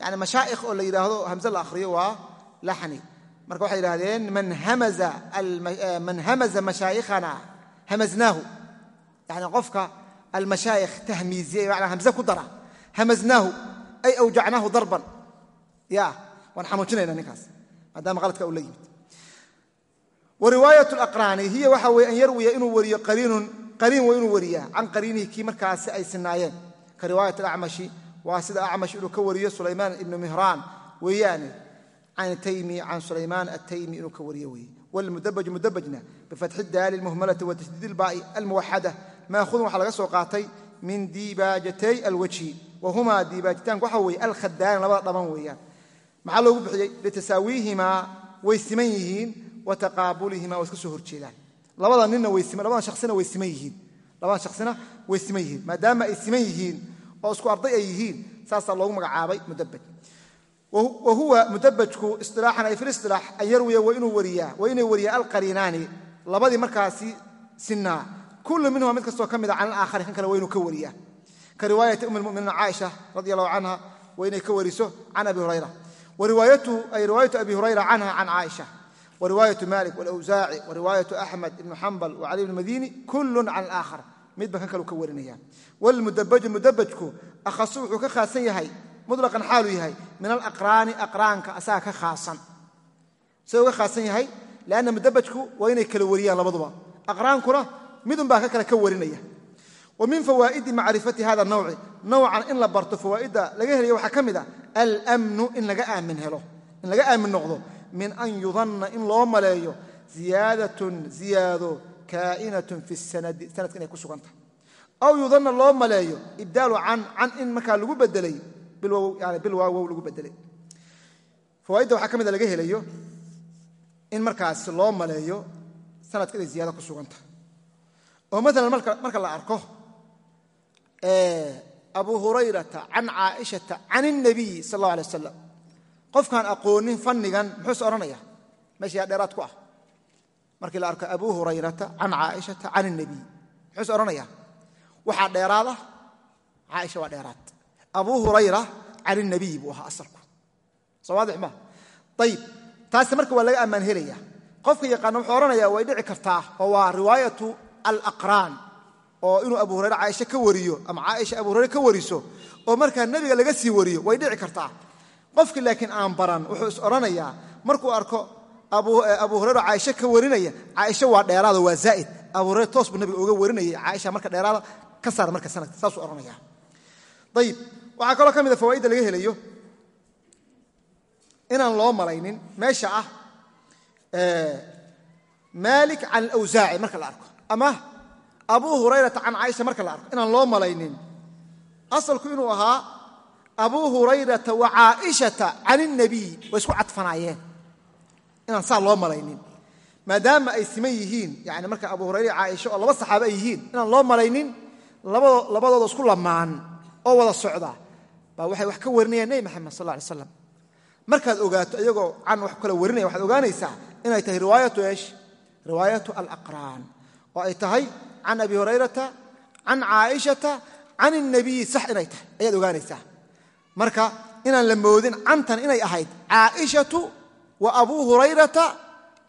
yani mashaa'ikh oo la yidhaahdo hamse la akhriyo waa laxni. Marka waxay yidhahdeen man hamaza mashaayikhana hamaznaahu. Yani qofka almashaayikh tahmiiziye manaa hamze ku dara hamaznaahu ay awjacnaahu darban. Ya waan xanuujinayna ninkaas maadaama haladka uu la yimid. Wa riwaayat alaqraani hiya waxa weye an yarwiya inuu wariyo qariinun qariin waa inuu wariyaa can qariinihi kii markaasi ka riwaayat alacmashi waa sida acmash inuu ka wariyo sulaymaan ibnu mihraan weeyaane can sulaymaan ataymi inuu ka wariyo weeye. Wlmudabaju mudabajna bifatxi daali lmuhmalati wa tashdiid almuwaxada maahudun waxaa laga soo qaatay min diibaajatay alwajhi wa humaa diibaajitaanku waxa weeye alkhadaani labada dhaban weeyaan. Maxaa loogu bixiyey? Litasaawiihimaa way siman yihiin wa taqaabulihimaa way iska soo horjeedaan. Labada ninna labada shasina way siman yihiin labada shaksina way siman yihiin maadaama ay siman yihiin oo isku arday ay yihiin saasaa loogu magacaabay mudabaj wa huwa mudabajku isilaaxan ay filisilaax an yarwiya waa inuu wariyaa alqariinaani labadii markaasi sinaa kullu minhuma mid kastoo ka mida can alaakhari kan kale waa inuu ka wariyaa. Ka riwaayati um lmuminiina caaisha radi allahu canha waa inay ka wariso can abi hurayra. Wa riwaayatu abi hurayra canha can caaisha wa riwaayatu malik walawsaaci wa riwaayatu axmed ibnu xambal wa cali bn madini kullun can alaakhar midba kan kalu ka warinaya wlmudabaju mudabajku akhasu wuxuu ka khaasan yahay mulaqan xaalu yahay min alaqraani aqraanka asaga ka khaasan se uga khaasan yahay lanna mudabajku waa inay kala wariyaan labaduba aqraankuna midunbaa ka kale ka warinaya wa min fawaa'idi macrifati hada nawci nawcan in la barto fawaa'idda laga helaya waxaa ka mid a laga aamin helo min an yudanna in loo maleeyo ziyaadatun ziyaado kaa'inatun fi sanadi sanadka inay ku sugan tahay. Aw yudanna loo maleeyo ibdaalu can can in markaa lagu bedelay yani bilwaawow lagu bedelay. Fawaaidda waxaa ka mid a laga helayo in markaas loo maleeyo sanadka inay ziyaado ku sugan tahay. Oo maalan marka la arko abu hurayrata can caaishata can اnnabiy sal اllah alay wasalam qofkaan aqoonin fannigan muxuuse odhanaya meesha yaa dheeraad ku ah. Markii la arko abuu hurayrata can caaishata can اnebiy muxuuse odhanaya waxaa dheeraad ah? caaisha waa dheeraad. Abuu hurayra can اnebiy buu ahaa asalku soo waadix ayib taase marka waa laga ammaan helaya qofka yaqaana wuxuu odhanaya way dhici kartaa oo waa riwaayatu alaqraan oo inuu abu hurayre caaisha ka wariyo ama caaisha abu hurayre ka wariso oo markaa nebiga laga sii wariyo way dhici kartaa qofki laakiin aan baran wuxuu is odhanayaa markuu arko abu hurayre caaisha ka warinaya caaisha waa dheeraado waa zaa'id. Abu hurayre toos buu nabiga uga warinayay caaisha marka dheeraada ka saar marka sanadka saasuu odhanaya ayib waxaa kaloo ka mida fawaa'idda laga helayo inaan loo malaynin. Meesha ah maalik can alawsaaci marka la arko ama abu hurayrata can caaisha marka la arko inaan loo malaynin. Asalku inuu ahaa abuu hurayrata wa caaishata can اnabiy way isku cadfanaayeen. Inaan saa loo malaynin. Maadaama ay siman yihiin yani marka abu hurayre caaisha oo laba saxaabe ay yihiin inaan loo malaynin labadooda isku lamaan oo wada socda. Baa waxay wax ka warinayaan nebi maxamed sal alay slam markaad ogaato iyagoo can wax kale warinaya waxaad ogaanaysaa inay tahay riwaayatu eesh riwaayatu alaqraan oo ay tahay can abi hurayrata can caaishata can اnabiyi sax inay tahay. Ayaad ogaanaysaa marka inaan la moodin cantan inay ahayd caaishatu wa abu hurayrata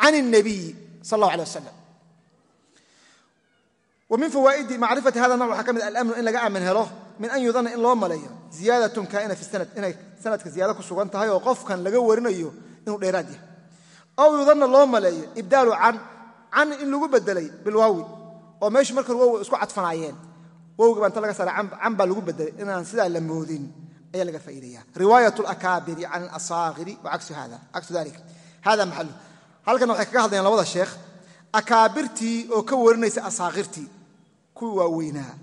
can الnabiyi sal اllah alيه wasalam wa min fawaa'idi macrifati hada nawc waxaa ka mid alamnu in laga aamin helo min an yudana in loo maleeyo ziyaadatun kaa'ina fi sanad inay sanadka ziyaado ku sugan tahay oo qofkan laga warinayo inuu dheeraad yahay aw yudanna loo maleeyo ibdaalu can can in lagu bedelay bilwaawi oo meeshu marka hore wow isku cadfanaayeen wowga baa inta laga saaray can baa lagu bedelay inaan sidaa la moodin ayaa laga faa'iidaya riwaayat alakaabiri can alasaakiri wa cagsu hada cagsu dalik hada maxalu halkan waxay kaga hadlayaan labada sheekh. Akaabirtii oo ka warinaysa asaakirtii kuwii waaweynaa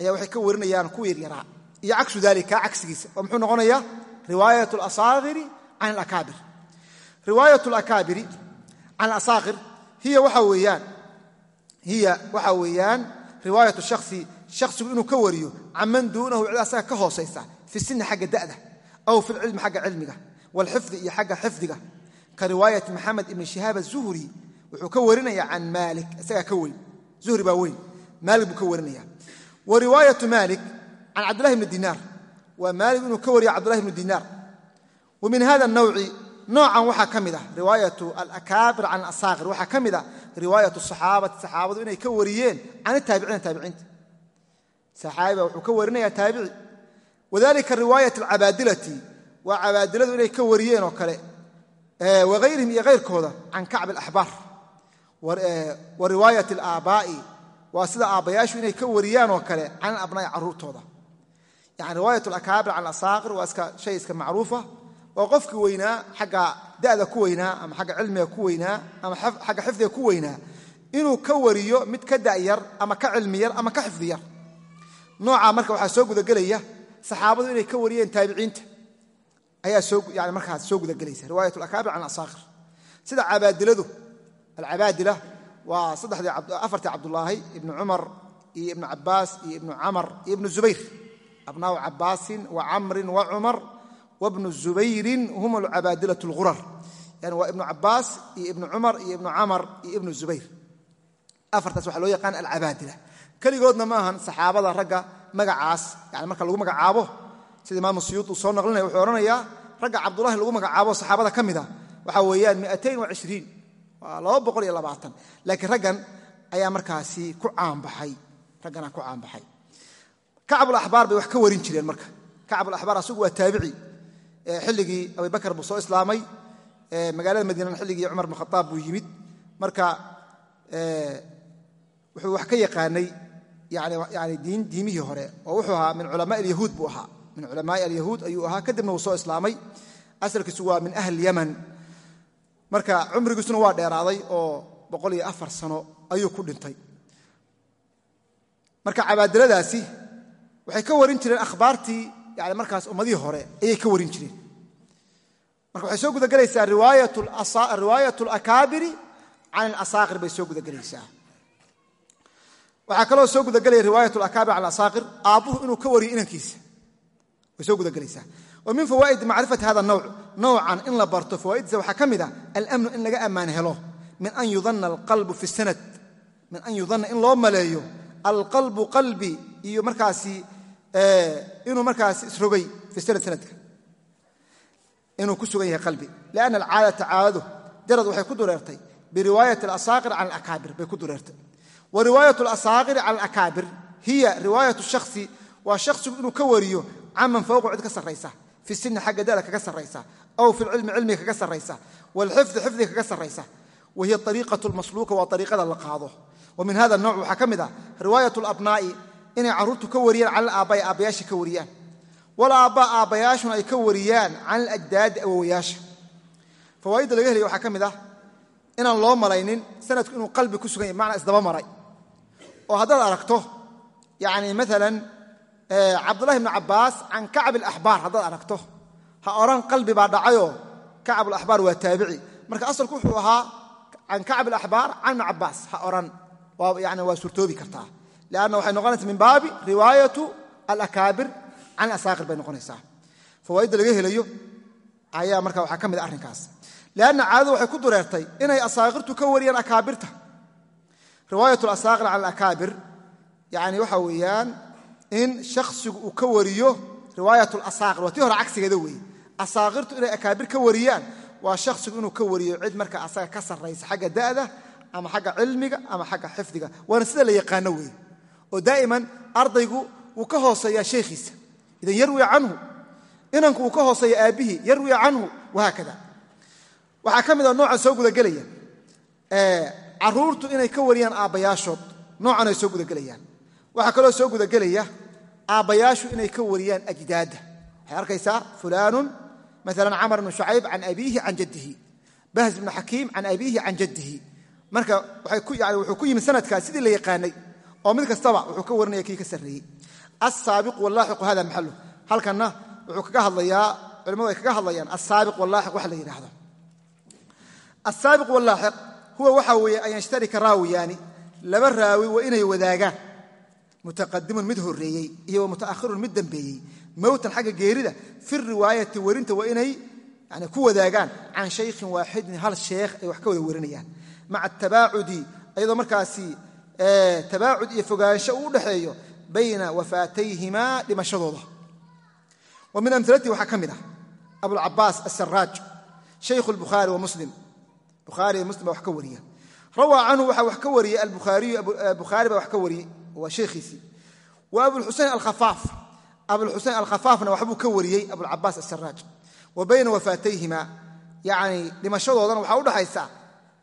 ayaa waxay ka warinayaan kuwii yaryaraa iyo cagsu dalik kaa cagsigiisa. Oo muxuu noqonayaa? Riwaayat alasaakiri can alakaabir. Riwaayat alakaabiri can alasaakir hiya waxa weeyaan hiya waxa weeyaan riwaayat shakhsi shakhsigu inuu ka wariyo can man duunahu cid asaga ka hoosaysa fi sini xagga da'da aw fi lcilmi xagga cilmiga waalxifdi iyo xagga xifdiga. Ka riwaayati maxamed ibni shihaab azuhri wuxuu ka warinaya can maalik isagaa ka weyn. Zuhri baa weyn. Maalik buu ka warinaya. Wa riwaayatu maalik can cabdillahi bni dinaar waa maalik inuu ka wariyo cabdullahi bni dinaar wa min hada nawci noocan waxaa ka mid ah riwaayatu alakaabir can asaakir waxaa ka mid ah riwaayatu saxaabati saxaabadu inay ka wariyeen can itaabiciina taabiciinta saxaabiba wuxuu ka warinaya taabici. Wadalika riwaayat alcabaadilati waa cabaadiladu inay ka wariyeen oo kale wahayrihim iyo hayrkooda can kacbi alaxbaar wa riwaayat alaabaa'i waa sida aabbayaashu inay ka wariyaan oo kale can alabnaa'i carruurtooda. Yani riwaayat alakaabir can asaakir waa iska shay iska macruufa oo qofkii weynaa xagga da'da ku weynaa ama xagga cilmiga ku weynaa ama xagga xifdiga ku weynaa inuu ka wariyo mid ka da'yar ama ka cilmi yar ama ka xifdi yar noocaa marka waxaa soo gudagelaya saxaabadu inay ka wariyeen taabiciinta ayaa markaas soo gudagelaysa riwaayat alakaabir can asaakir sida cabaadiladu alcabaadila waa afartii cabdulaahi ibnu cumar iyo ibnu cabaas iyo ibnu camar iyo ibnu zubayr. Abnaau cabaasin wa camrin wa cumar wabnu zubayrin hum alcabaadilat lgurar yani waa ibnu cabaas iyo ibnu cumar iyo ibnu camar iyo ibnu zubayr. Afartaas waxaa loo yaqaan alcabaadila keligoodna ma ahan saxaabada ragga magacaas yani marka lagu magacaabo sida imaamu siyuud uu soo naqlinaya wuxuu odhanayaa ragga cabdulahi lagu magacaabo saxaabada ka mid a waxaa weeyaan laakiin raggan ayaa markaasi ku caanbaxay ragganaa ku caanbaxay. Kacbulaxbaar bay wax ka warin jireen marka. Kacbulaxbaar asagu waa taabici. Xilligii abibakar buu soo islaamay. Magaalada madiinana xilligii cumar bn khaaab buu yimid. Marka wuxuu wax ka yaqaanay diimihii hore oo wuxuu ahaa min culamaa alyahuud buu ahaa. Min culamaai alyahuud ayuu ahaa kadibna wuu soo islaamay. Asalkiisu waa min ahli yaman marka cumrigiisuna waa dheeraaday oo boqol iyo afar sano ayuu ku dhintay. Marka cabaadiladaasi waxay ka warin jireen akhbaartii yani markaas ummadihii hore ayay ka warin jireen. Marka waxay soo gudagelaysaa riwaayat alakaabiri can alasaakir bay soo gudagelaysaa waxaa kaloo soo gudagelaya riwaayat alakaabir can alasaakir aabbuhu inuu ka wariyo inankiisa. Way soo gudagelaysaa. Wa min fawaa'id macrifati hada nawc nowcan in la barto fawaaiddiisa waxaa ka mid a alamnu in laga ammaan helo min an yudanna alqalbu fi sanad min an yudanna in loo maleeyo alqalbu qalbi iyo markaasi inuu markaas isrogay fi sanad sanadka. Inuu ku sugan yahay qalbi. Lianna alcaadata caadadu jarad waxay ku dureertay biriwaayat alasaakir can alakaabir bay ku dureertay wa riwaayat alasaakiri cala alakaabir hiya riwaayat shakhsi waa shakhsigu inuu ka wariyo caman fowqu cid ka sarraysa. Fi sini xagga da'da kaga sarraysa. Aw fi lcilmi cilmiga kaga sarraysa. Waalxifdi xifdiga kaga sarraysa. Wa hiya ariiqatu lmasluuka waa ariiqada la qaado. Wa min hada nooc waxaa ka mid ah riwaayat alabnaa'i. Inay carruurtu ka wariyaan cala alaabba'i aabbayaasha ka wariyaan. Walaabba aabbayaashuna ay ka wariyaan can alajdaadi awowayaasha fawaa'idda laga helaya waxaa oo haddaad aragto yani maalan cabdullahi bni cabbaas can kacbi alaxbaar haddaad aragto ha odhan qalbi baa dhacayoo kacbulaxbaar waa taabici. Marka asalku wuxuu ahaa can kacbi alaxbaar can ibni cabbaas ha odhan yani waa suurtoobi kartaa. Lianna waxay noqonaysaa min baabi riwaayatu alakaabir can asaakir bay noqonaysaa. Fawaa'idda laga helayo ayaa marka waxaa ka mid a arrinkaas. Lianna caadadu waxay ku dureertay inay asaakirtu ka wariyaan akaabirta riwaayat alasaakir can alakaabir yani waxa weeyaan in shakhsigu uu ka wariyo riwaayat alasaakir waa tii hore cagsigeeda weeye. Asaakirtu inay akaabir ka wariyaan waa shakhsigu inuu ka wariyo cid marka asaga ka sarraysa xagga da'da ama xagga cilmiga ama xagga xifdiga. Waana sida la yaqaano weeye. Oo daa'iman ardaygu wuu ka hooseeyaa sheekhiisa. Idan yarwi canhu inanku uu ka hooseeya aabbihii yarwi canhu wahaakada waxaa ka mid a noocan soo gudagelaya caruurtu inay ka wariyaan aabbayaashood noocan soo gudagelayaan. Waxaa kaloo soo gudagelaya aabbayaashu inay ka wariyaan ajdaadda waxay arkaysaa fulaanun maala camar bnu shucayb can abiihi can jaddihi bahs bnu xakiim can abiihi can jaddihi. Marka wuxuu ku yimid sanadkaas sidii la yaqaanay oo mid kastaba wuxuu ka warinaya kii ka sarreeyey. Asaabiqu wallaaxiqu hada maxalu halkanna wuxuu kaga hadlayaa culimmadu ay kaga hadlayaan asaabiq wallaaxiq waxa la yidhaahdo asaabiq wallaaxiq huwa waxa weeye an yashtarika raawiyaani. Laba raawi waa inay wadaagaan. Mutaqadimun mid horreeyey iyo wa muta'ahirun mid dambeeyey. Mowtan xagga geerida fi riwaayati werinta waa inay ku wadaagaan. Can shaykhin waaxidin hal sheekh ay wax ka wada warinayaan. Maca tabaacudi iyadoo markaasi tabaacud iyo fogaansho uu udhaxeeyo bayna wafaatayhimaa dhimashadooda. Wa min amilatihi waxaa ka mid ah. Abulcabaas asaraaj shaykhu lbukhaari wa muslim bukhaari muslim baa wax ka wariya rawaa canhu waxaa wax ka wariyey albukhaariyu bukhaari baa wax ka wariyey waa sheekhiisii wa abulxusein alkhafaaf. Abulxusein alkhafaafna waxbuu ka wariyey abulcabaas asaraaj wa bayna wafaatayhima yani dhimashadoodana waxaa udhaxaysa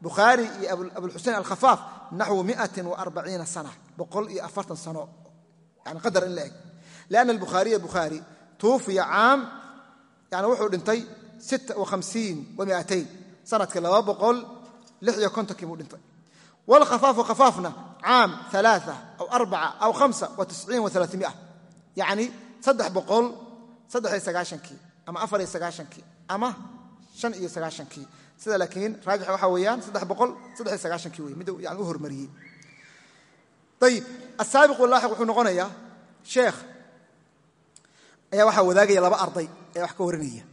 bukhaari iyo abulxusein alkhafaaf naxwu waarbaciina sana boqol iyo afartan sano. Yani qadar in la eg. Lianna albukhaariya bukhaari tuufiya caam yani wuxuu dhintay wa iyo kontonkii buu dhintay. Wlkhafaafu khafaafna caam aaaa aw arbaca aw iyo sagaashankii ama afar iyo sagaashankii ama shan iyo sagaashankii. Sida laakiin raajix waxaa weeyaan sagaashankii wey midda yani u hormariyey. Ayib asaabiq walaaxiq wuxuu noqonayaa sheekh ayaa waxaa wadaagaya laba arday ee wax ka warinaya.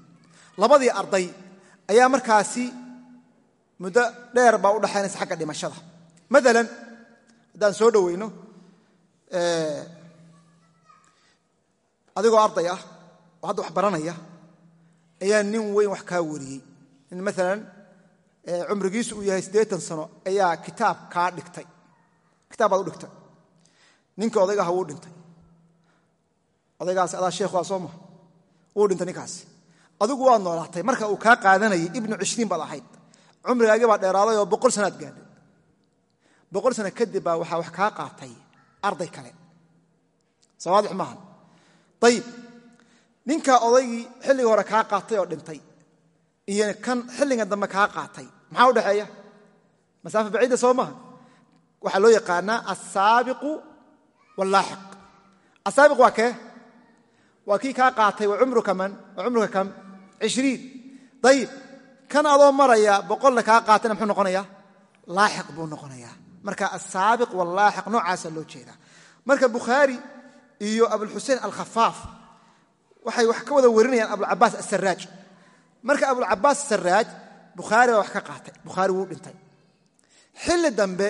Labadii arday ayaa markaasi muddo dheer baa u dhaxaynaysa xagga dhimashada. Maalan haddaan soo dhoweyno adigoo arday ah oo hadda wax baranaya ayaa nin weyn wax kaa wariyey. Nin maalan cumrigiisu uu yahay siddeetan sano ayaa kitaab kaa dhigtay. Kitaab baad u dhigtay. Ninka odayga aha wuu dhintay. Odaygaasi adaa sheekhu a soo maha wuu dhintay ninkaasi adigu waad noolaatay. Marka uu kaa qaadanayay ibnu cishriin baad ahayd cumrigaagii baa dheeraaday oo boqol sanaad gaadhay. Boqol sano kadib baa waxaa wax kaa qaatay arday kale. Sawaadix maaha ayib ninkaa odaygii xilliga hore kaa qaatay oo dhintay iyo kan xilliga dambe kaa qaatay. Maxaa u dhexeeya? Masaafa baciida soo maaha waxaa loo yaqaanaa asaabiqu wallaaxiq. Asaabiq waa kee? Waa kii kaa qaatay wa cumruka man wa cumruka kam? Ishriin ayib kan adoo maraya boqolna kaa qaatayna muxuu noqonayaa? Laaxiq buu noqonayaa. Marka asaabiq wallaaxiq noocaasaa loo jeedaa. Marka bukhaari iyo abulxusein alkhafaaf waxay wax ka wada warinayaan abulcabaas asaraaj marka abulcabaas asaraaj bukhaari baa wax ka qaatay. Bukhaari wuu dhintay. Xilli dambe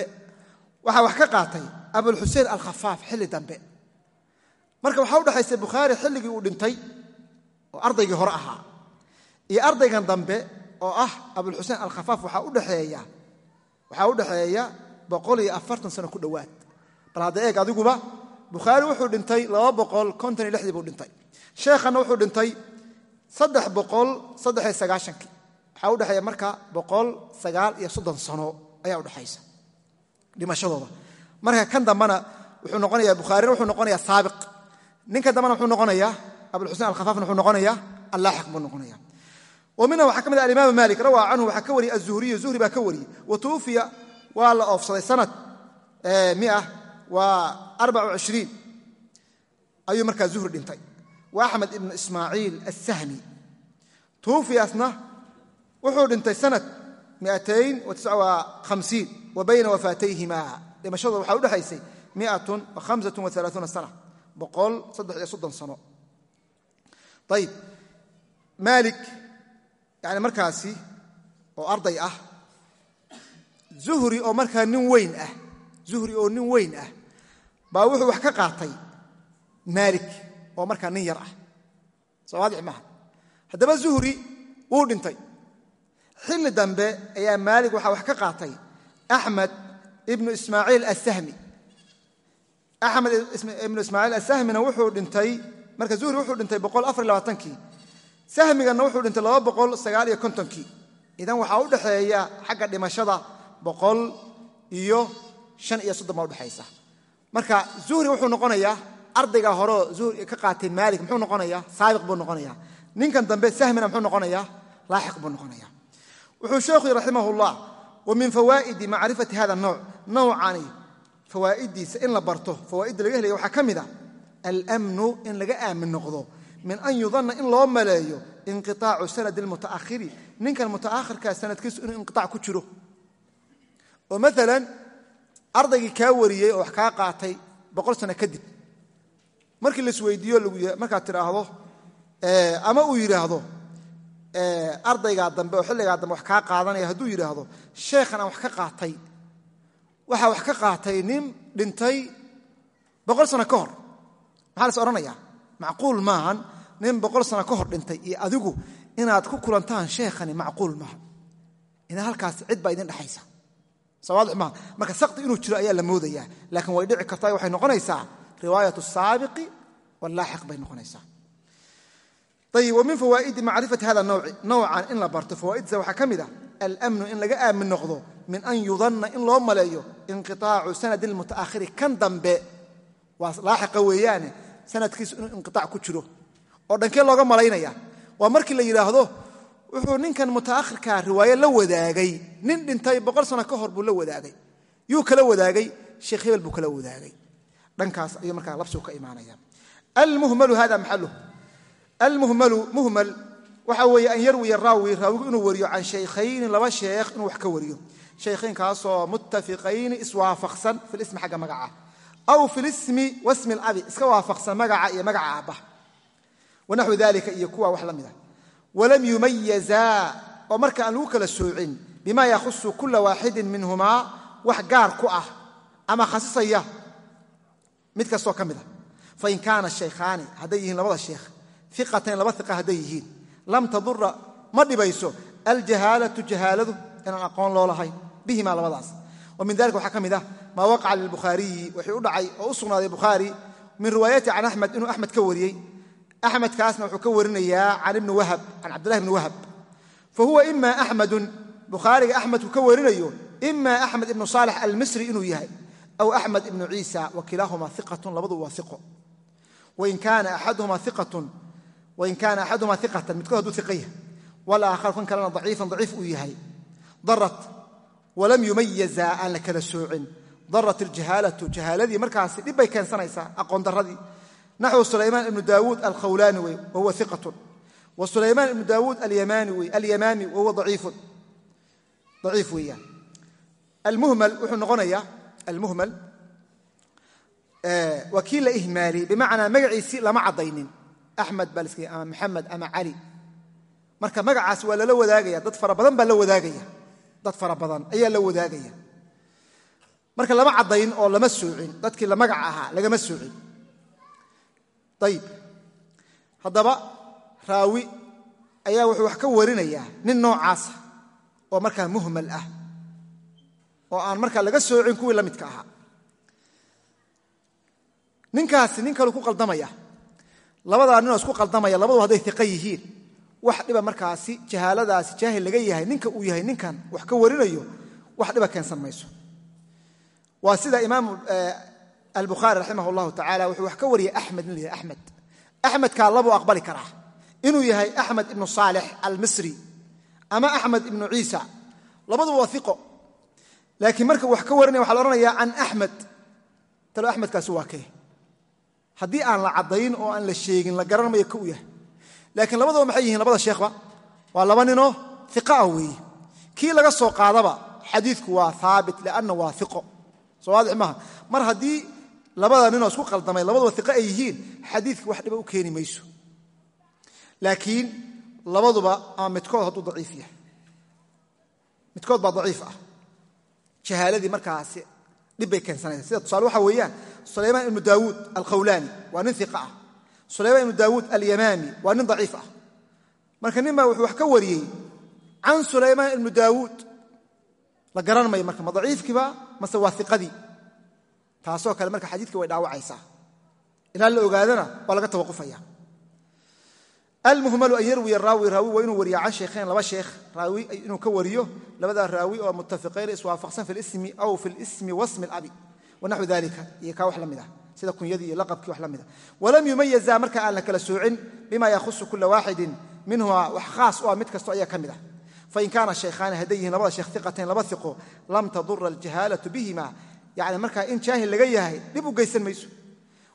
waxaa wax ka qaatay abulxusein alkhafaaf xilli dambe. Marka waxaa udhexaysa bukhaari xilligii uu dhintay oo ardaygii hore ahaa iyo ardaygan dambe oo ah abulxusein alkhafaaf waxaa u dhexeeya boqol iyo afartan sano ku dhowaad. Bal hadda eeg adiguba bukhaari wuxuu dhintay lixdii buu dhintay. Sheekhanna wuxuu dhintay sagaashankii. Waxaa udhexeeya marka boqol sagaal iyo soddon sano ayaa udhexaysa dhimashadooda. Marka kan dambena wuxuu noqonaya bukhaarina wuxuu noqonaya saabiq. Ninka dambena wuxuu noqonayaa abulxusein alkhafaafna wuxuu noqonaya allaaxiq buu noqonaya wa minha waxaa ka mid ah alimaam maalik rawaa canhu waxaa ka wariyey azuhriyu zuhri baa ka wariyey. Wa tuufiya waa la oofsaday sanad mia waa ayuu markaa zuhri dhintay. Wa axmed ibnu ismaaciil assahmi. Tuufiyasna wuxuu dhintay sanad wa bayna wafaatayhima. Dhimashadooda waxaa udhexaysay sana maalik yani markaasi oo arday ah zuhri oo markaa nin weyn ah zuhri oo nin weyn ah baa wuxuu wax ka qaatay maalik oo markaa nin yar ah. Soo waadix maaha haddaba zuhri wuu dhintay. Xilli dambe ayaa maalik waxaa wax ka qaatay axmed ibnu ismaaciil asahmi axmed ibnu ismaaciil asahmina wuxuu dhintay marka zuhri wuxuu dhintay sahmiganna wuxuu dhintay boqol sagaal iyo kontonkii. Idan waxaa u dhexeeya xagga dhimashada boqol iyo shan iyo soddon baa udhexaysa marka zuhri wuxuu noqonayaa ardayga horeo zuhri ka qaatay maalik muxuu noqonayaa saabiq buu noqonayaa. Ninkan dambe sahmina muxuu noqonayaa laaxiq buu noqonaya wuxuu sheekhu yii raximahullah wa min fawaa'idi macrifati hada nooc nowcani fawaa'idiisa in la barto fawaa'idda laga helaya waxaa ka mid a almnu in laga aamin noqdo min an yudanna in loo maleeyo inqiaacu sanadi almuta'ahiri ninkan muta'ahirkaa sanadkiisu inuu inqiaac ku jiro. Oo maalan ardaygii kaa wariyey oo wax kaa qaatay boqol sano kadib. Markii laisweydiiyo markaad tidhaahdo ama uu yidhaahdo ardaygaa dambe oo xilligaa dambe wax kaa qaadanaya hadduu yidhaahdo sheekhan aan wax ka qaatay. Waxaa wax ka qaatay nin dhintay boqol sano ka hor. Maxaa las odhanayaa macquul maahan nin boqol sano ka hor dhintay iyo adigu inaad ku kulantaan sheekhani macquul maaha ina halkaas cid baa idin dhexaysa. Sawaadix maaha marka sakti inuu jiro ayaa la moodayaa. Laakiin way dhici kartaa waxay noqonaysaa riwaayat asaabiqi wallaaxiq bay noqonaysaa. Ayib wa min fawaa'idi macrifati hada nawci nowcan in la barto. Fawaa'iddiisa waxaa ka mid ah almnu in laga aamin noqdo min an yudanna in loo maleeyo inqiaacu sanadi lmuta'ahiri kan dambe. Waa laaxiqa sanadkiisu inuu inqiaac ku jiro oo dhankee looga malaynaya waa markii la yidhaahdo wuxuu ninkan muta'ahirkaa riwaaye la wadaagay. Nin dhintay boqol sano ka hor buu la wadaagay. Yuu kala wadaagay sheekh hebel buu kala wadaagay. Dhankaas ayuu markaa labsigu ka imaanaya almuhmalu hada maxaluh almuhmalu muhmal waxa weeye an yarwiya raawi raawigu inuu wariyo can shaykhayni laba sheekh inuu wax ka wariyo. Shaykhaynkaasoo muttafiqayni iswaafaqsan fi lismi xagga magaca aw fi lismi wasmi alabi iska waafaqsan magaca iyo magaca aabba wanaxwi dalika iyo kuwa wax la mida walam yumayazaa oo marka aan lagu kala soocin bima yakhusu kula waaxidin minhumaa wax gaar ku ah ama khasisaya mid kastoo ka mid a fain kaana shaykhaani hadday yihiin labada sheekh iqatayn laba iqa hadday yihiin lam tadura ma dhibayso aljahaalatu jahaaladu inaan aqoon loo lahayn bihimaa labadaas wa min dalika waxaa ka mid ah maa waqaca lilbukhaariyi wixii u dhacay oo u sugnaaday bukhaari min riwaayati can axmed inuu axmed ka wariyey. Axmedkaasna wuxuu ka warinayaa can ibni wahab can cabdillahi bni wahab. Fa huwa ima axmedun bukhaariga axmed uu ka warinayo ima axmed ibnu saalex almisri inuu yahay aw axmed ibnu ciisa wa kilaahumaa iqatun labadu waa iqo wain kaana axaduhumaa iqatan midkood hadduu iqa yahay walaakharu kan kalena daciifan daciif uu yahay. Darat darat iljahaalatu jahaaladii markaasi dhib bay keensanaysaa aqoon daradii naxwu sulaymaan ibnu daawuud alkhawlaani wey wahuwa iqatun wa sulaymaan ibnu daawuud alyamaami wahuwa daciif weeyaan. Almuhmal wuxuu noqonayaa almuhmal waa kii la ihmaaliyey bimacnaa magaciisii lama caddaynin. Axmed baa laska ama maxamed ama cali marka magacaas waa lala wadaagaya dad fara badan baa la wadaagaya dad fara badan ayaa la wadaagaya marka lama caddayn oo lama soocin dadkii la magaca ahaa lagama soocin ayib haddaba raawi ayaa wuxuu wax ka warinayaa nin noocaasa oo markaa muhmal ah oo aan markaa laga soocin kuwii la midka ahaa. Ninkaasi nin kalu ku qaldamaya labadaa ninoo isku qaldamaya labadu hadday iqa yihiin wax dhiba markaasi jahaaladaasi jaahil laga yahay ninka uu yahay ninkan wax ka warinayo wax dhiba keensan mayso waa sida imaam albukhaari raximah llahu tacala wuxuu wax ka wariyay axmed nin la yidhah axmed axmedkaa labuu aqbali karaa. Inuu yahay axmed ibnu saalix almisri ama axmed ibnu ciisa. Labaduba waa iqo laakiin marka wax ka warinaya waxa la odhanayaa can axmed talo axmedkaasi waa kee. Haddii aan la caddayn oo aan la sheegin la garan mayo ka u yahay. Laakiin labadaba maxay yihiin labada sheekhba waa laba ninoo iqa ah weeye. Kii laga soo qaadaba xadiidku waa haabit lianna waa iqo soo waadix maaha. Mar haddii labada ninoo isku qaldamay labaduba iqa ay yihiin xadiidka wax dhiba u keeni mayso. Laakiin labaduba ama midkood hadduu daciif yahay. Midkood baa daciif ah. Jahaaladii markaasi dhibbay keensanaysa sida tusaale waxa weeyaan sulaymaan ibnu daawuud alkhawlaani waa nin iqa ah. Sulaymaan ibnu daawuud alyamaami waa nin daciif ah. Marka nin baa wuxuu wax ka wariyey can sulaymaan ibnu daawuud la garan mayo marka ma daciifkiiba mase waa taasoo kale marka xadiidkii way dhaawacaysaa. Ilaa la ogaadana waa laga tawaqufaya. Almuhmalu an yarwiya raawi raawi waa inuu wariya can sheekhayn laba sheekh. Raawi inuu ka wariyo labadaa raawi oo muttafiqayn iswaafaqsan fi lismi aw fi lismi wasmi alabi wanaxwi dalika iyo kaa wax la ah sida kunyadii iyo laqabkii wax la ah. Walam yumayaza marka aan la kala soocin bima yakhusu kula waaxidin minhuma wax khaas u ah mid kasto ayaa ka mid ah fain kaana shaykhaani hadday yihiin labada sheekh iqatayn laba iqo lam tadura aljahaalatu bihima. Yani markaa in jaahil laga yahay dhib u geysan mayso.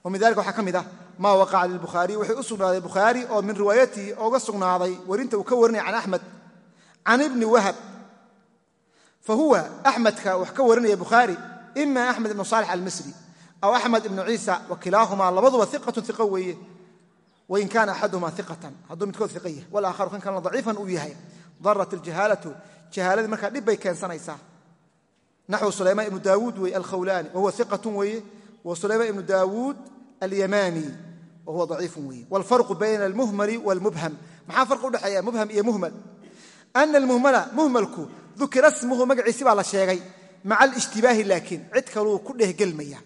Min dalika waxaa ka mid ah maa waqaca lilbukhaariy waxay u sugnaaday bukhaari oo min riwaayatihi oga sugnaaday warinta uu ka warinaya can axmed can ibni wahab. Fa huwa axmedka wax ka warinaya bukhaari ima axmed ibnu saalix almisri aw axmed ibnu ciisa wa kilaahumaa labaduba iqatun iqa weeye. Wain kaana yahay darat aljahaalatu jahaaladii markaa dhib bay keensanaysaa. Naxwu sulaymaan ibnu daawuud weye alkhawlaani wahuwa iqatun weeye wa sulaymaan ibnu daawuud alyamani wahuwa daciifun weeye. Wاlfarqu bayna almuhmali wاlmubham maxaa farqi udhexeeya mubham iyo muhmal? Ana almuhmala muhmalku dukira smuhu magaciisi baa la sheegay maca alshtibaahi laakiin cid kaluu ku dhehgelmaya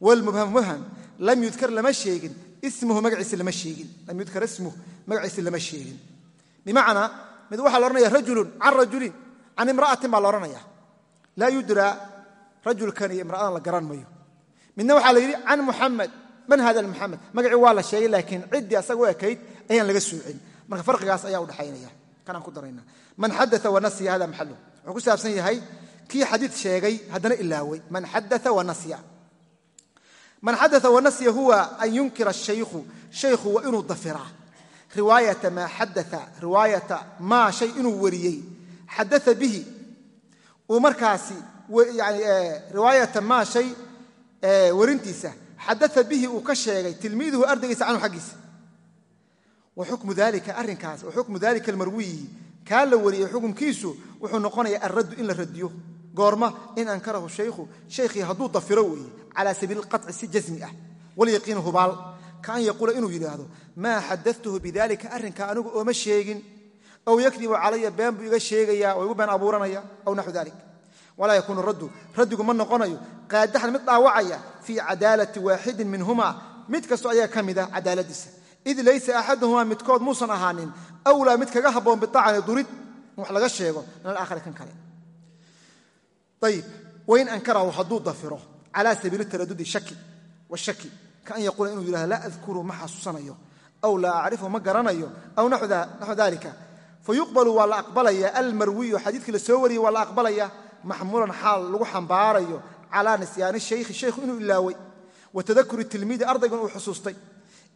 wlmubham mubham lam yudkar lama sheegin ismuhu magaciisi lama sheegin lam yudkar ismuhu mid waxaa la odhanaya rajulun can rajulin can imra'atin baa la odhanaya laa yudraa rajulkan iyo imra'adan la garan mayo. Midna waxaa la yidhi can muxamed man hada muxamed magacii waa la sheegay laakiin ciddii asaga u ekayd ayaan laga soocin marka farqigaas ayaa udhexaynaya kanaan ku darayna. Man xadaa wanasya hada maxalu wuxuu ku saabsan yahay kii xadiid sheegay haddana ilaaway. Man xadaa wanasya man xadaa wanasya huwa an yunkira shaykhu shaykhu waa inuu dafiraa riwaayata maa xadaa riwaayata maa shay inuu wariyey. Xadaa bihi uu markaasi riwaayata maa shay warintiisa. Xadaa bihi uu ka sheegay tilmiiduhu ardaygiisa canhu xaggiisa. Wa dalika arrinkaas wa dalika almarwiyi. Kaa la wariyey xukumkiisu wuxuu noqonayaa alraddu in la radiyo. Goorma in ankarahu shaykhu shaykhii hadduu dafiro weeye calaa sabiili qaci si jasmi ah. Walyaqiini hubaal ka an yaquula inuu yidhaahdo maa xadatuhu bidalika arrinkaa anigu ooma sheegin aw yakdibu calaya been buu iga sheegaya oo igu been abuuranaya aw naxu dalik walaa yakuunu raddu raddigu ma noqonayo qaadaxan mid dhaawacaya fii cadaalati waaxidin minhuma mid kastoo ayaa ka mid ah cadaaladiisa id laysa axaduhumaa midkood muusan ahaanin awlaa mid kaga habboon biacni durid in wax laga sheego min alaakhari kan kale ayib wain ankarahu hadduu dafiro calaa sabiili taradudi an yaquula inuu yidhahdo laa adkuru ma xasuusanayo aw laa acrifu ma garanayo aw naxu dalika fayuqbalu waa la aqbalaya almarwiyu xadiidkii la soo wariyey waa la aqbalaya maxmuulan xaal lagu xambaarayo calaa nisyaani shaykhi shaykhu inuu ilaaway wa tadakuri tilmiidi ardaygan uu xusuustay.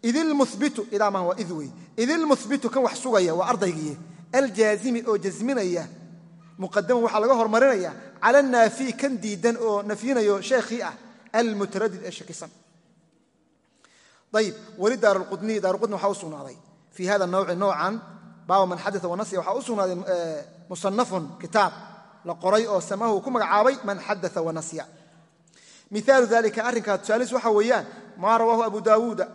Idilmubitu idaama waa id wey idilmuhbitu kan wax sugaya waa ardaygiiye aljaazimi oo jasminaya muqadaman waxaa laga hormarinaya cala naafiy kan diidan oo nafyinayo ayib weli daarqudni daarqudni waxaa u sugnaaday fii hada nawci noocan baaba man xadaa wanasya waxaa u sugnaaday musanafun kitaab la qoray oo samahu ku magacaabay man xadaa wanasya miaalu dalika arrinkaa tusaalis waxa weeyaan maa rawaahu abu daawuuda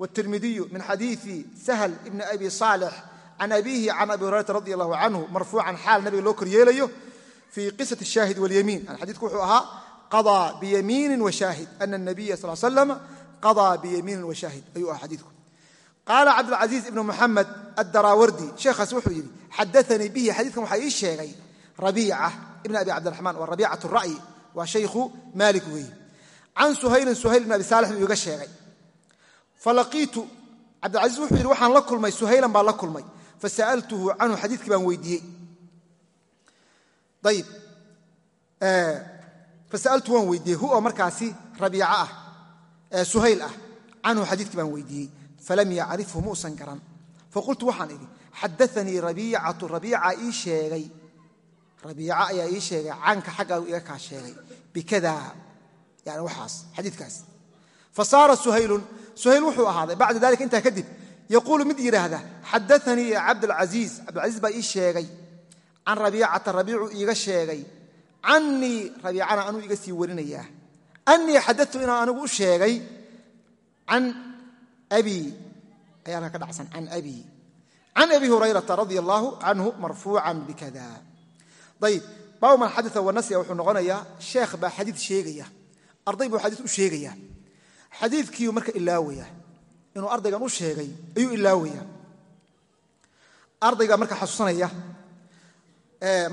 wاtirmidiyu min xadiii sahl ibni abi صaalix can abiihi can abi hurayrata radi allahu canhu marfuucan xaal nabiga loo koryeelayo fii qisat shaahid wاlyamiin xadiidku wuxuu ahaa qaضىa biyamiini washaahid ana الnabiya sal slam qadaa biyamiinin washaahid ayuu ah xadiiku qaala cabdilcasiis ibnu muxamed adaraawardi sheekhaas wuxuu yidhi xadaanii bihi xadiikan waxaa ii sheegay rabiica ibn abi cabdiraxmaan waa rabiicat ra'yi waa shaykhu maalik weeye can suhaylin suhayl ibn abi saalix buu iga sheegay. Falaqiitu cabdilcasiis wuxuu yidhi waxaan la kulmay suhaylan baan la kulmay. Fasa'altuhu canhu xadiikii baan weydiiyey. Ayib fasa'altu waan weydiiyey suhayl ah canhu xadiidkii baan weydiiyey falam yacrifhu muusan garan. Faqultu waxaan idhi xadaanii rabiicatu rabiica ii sheegay. Rabiica ayaa ii sheegay canka xaggaagu iga kaa sheegay. Bikada yani waxaas xadiidkaas. Fasaara suhaylun suhayl wuxuu ahaaday bacda dalika intaa kadib yaquulu mid yidhaahda xadaanii cabdlcaiiz cabdilcaiiz baa ii sheegay. Can rabiicata rabiicu iiga sheegay. Canii rabiicana anuu iga sii warinayaa anii xadatu inaan anigu u sheegay can abi ayaana ka dhacsan can abi. Can abi hurayrata radia allaahu canhu marfuucan bikada. Ayib baabu man xadaa wanasya wuxuu noqonayaa sheekh baa xadiid sheegaya. Arday buu xadiid u sheegaya. Xadiidkiiu marka ilaawaya inuu ardaygan u sheegay ayuu ilaawaya ardayga marka xasuusanaya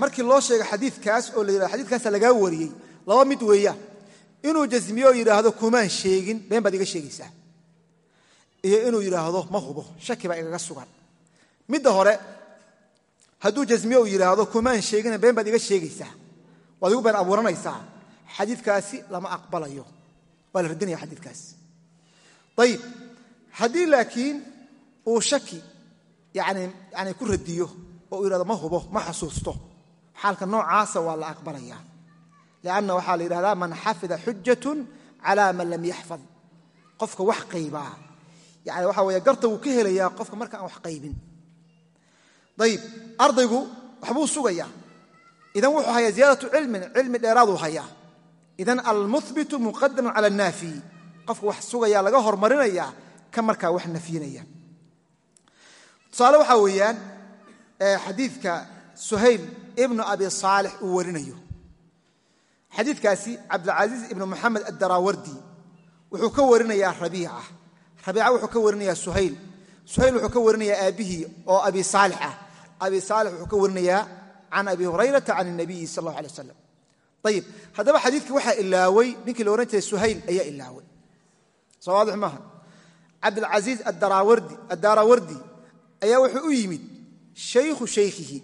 markii loo sheega xadiikaas oo la yidhahdo xadikaasa lagaa wariyey laba mid weeyaan inuu jasmiyo yidhaahdo kumaan sheegin. Been baad iga sheegaysaa. Iyo inuu yidhaahdo ma hubo shaki baa igaga sugan. Midda hore hadduu jasmiyo uu yidhaahdo kumaan sheegina been baad iga sheegaysaa. Waad igu been abuuranaysaa. Xadiikaasi lama aqbalayo. Waa la radinaya xadiikaas ayib haddii laakiin uu shaki yani ku radiyo oo uu yidhahdo ma hubo ma xasuusto. Xaalka noocaasa waa la aqbalaya lianna waxaa la yidhahdaa man xafida xujatun cala man lam yaxfad qofka wax qaybaa yani waxa weye garta wuu ka helayaa qofka marka aan wax qaybin ayib ardaygu waxbuu sugayaa idan wuxuu hayaa ziyaadatu cilmin cilmi dheeraaduu hayaa idan almuhbitu muqadamun cala annaafi qofka wax sugaya laga hormarinaya ka markaa wax nafyinaya tusaale waxaa weeyaan xadiidka suhayl xadiidkaasi cabdilcasiis ibnu moxamed addarawardi wuxuu ka warinayaa rabiica rabiica wuxuu ka warinayaa suhayl. Suhayl wuxuu ka warinayaa aabbihii oo abi saalix ah. Abi saalix wuxuu ka warinayaa can abi hurayrata can nabiyi sal allahu alay wasalam ayib haddaba xadiidkii waxaa ilaaway ninkii la ohan jiray suhayl ayaa ilaaway. Soo waadix maaha. Cabdilcasiis addarawardi ayaa wuxuu u yimid shaykhu shaykhihi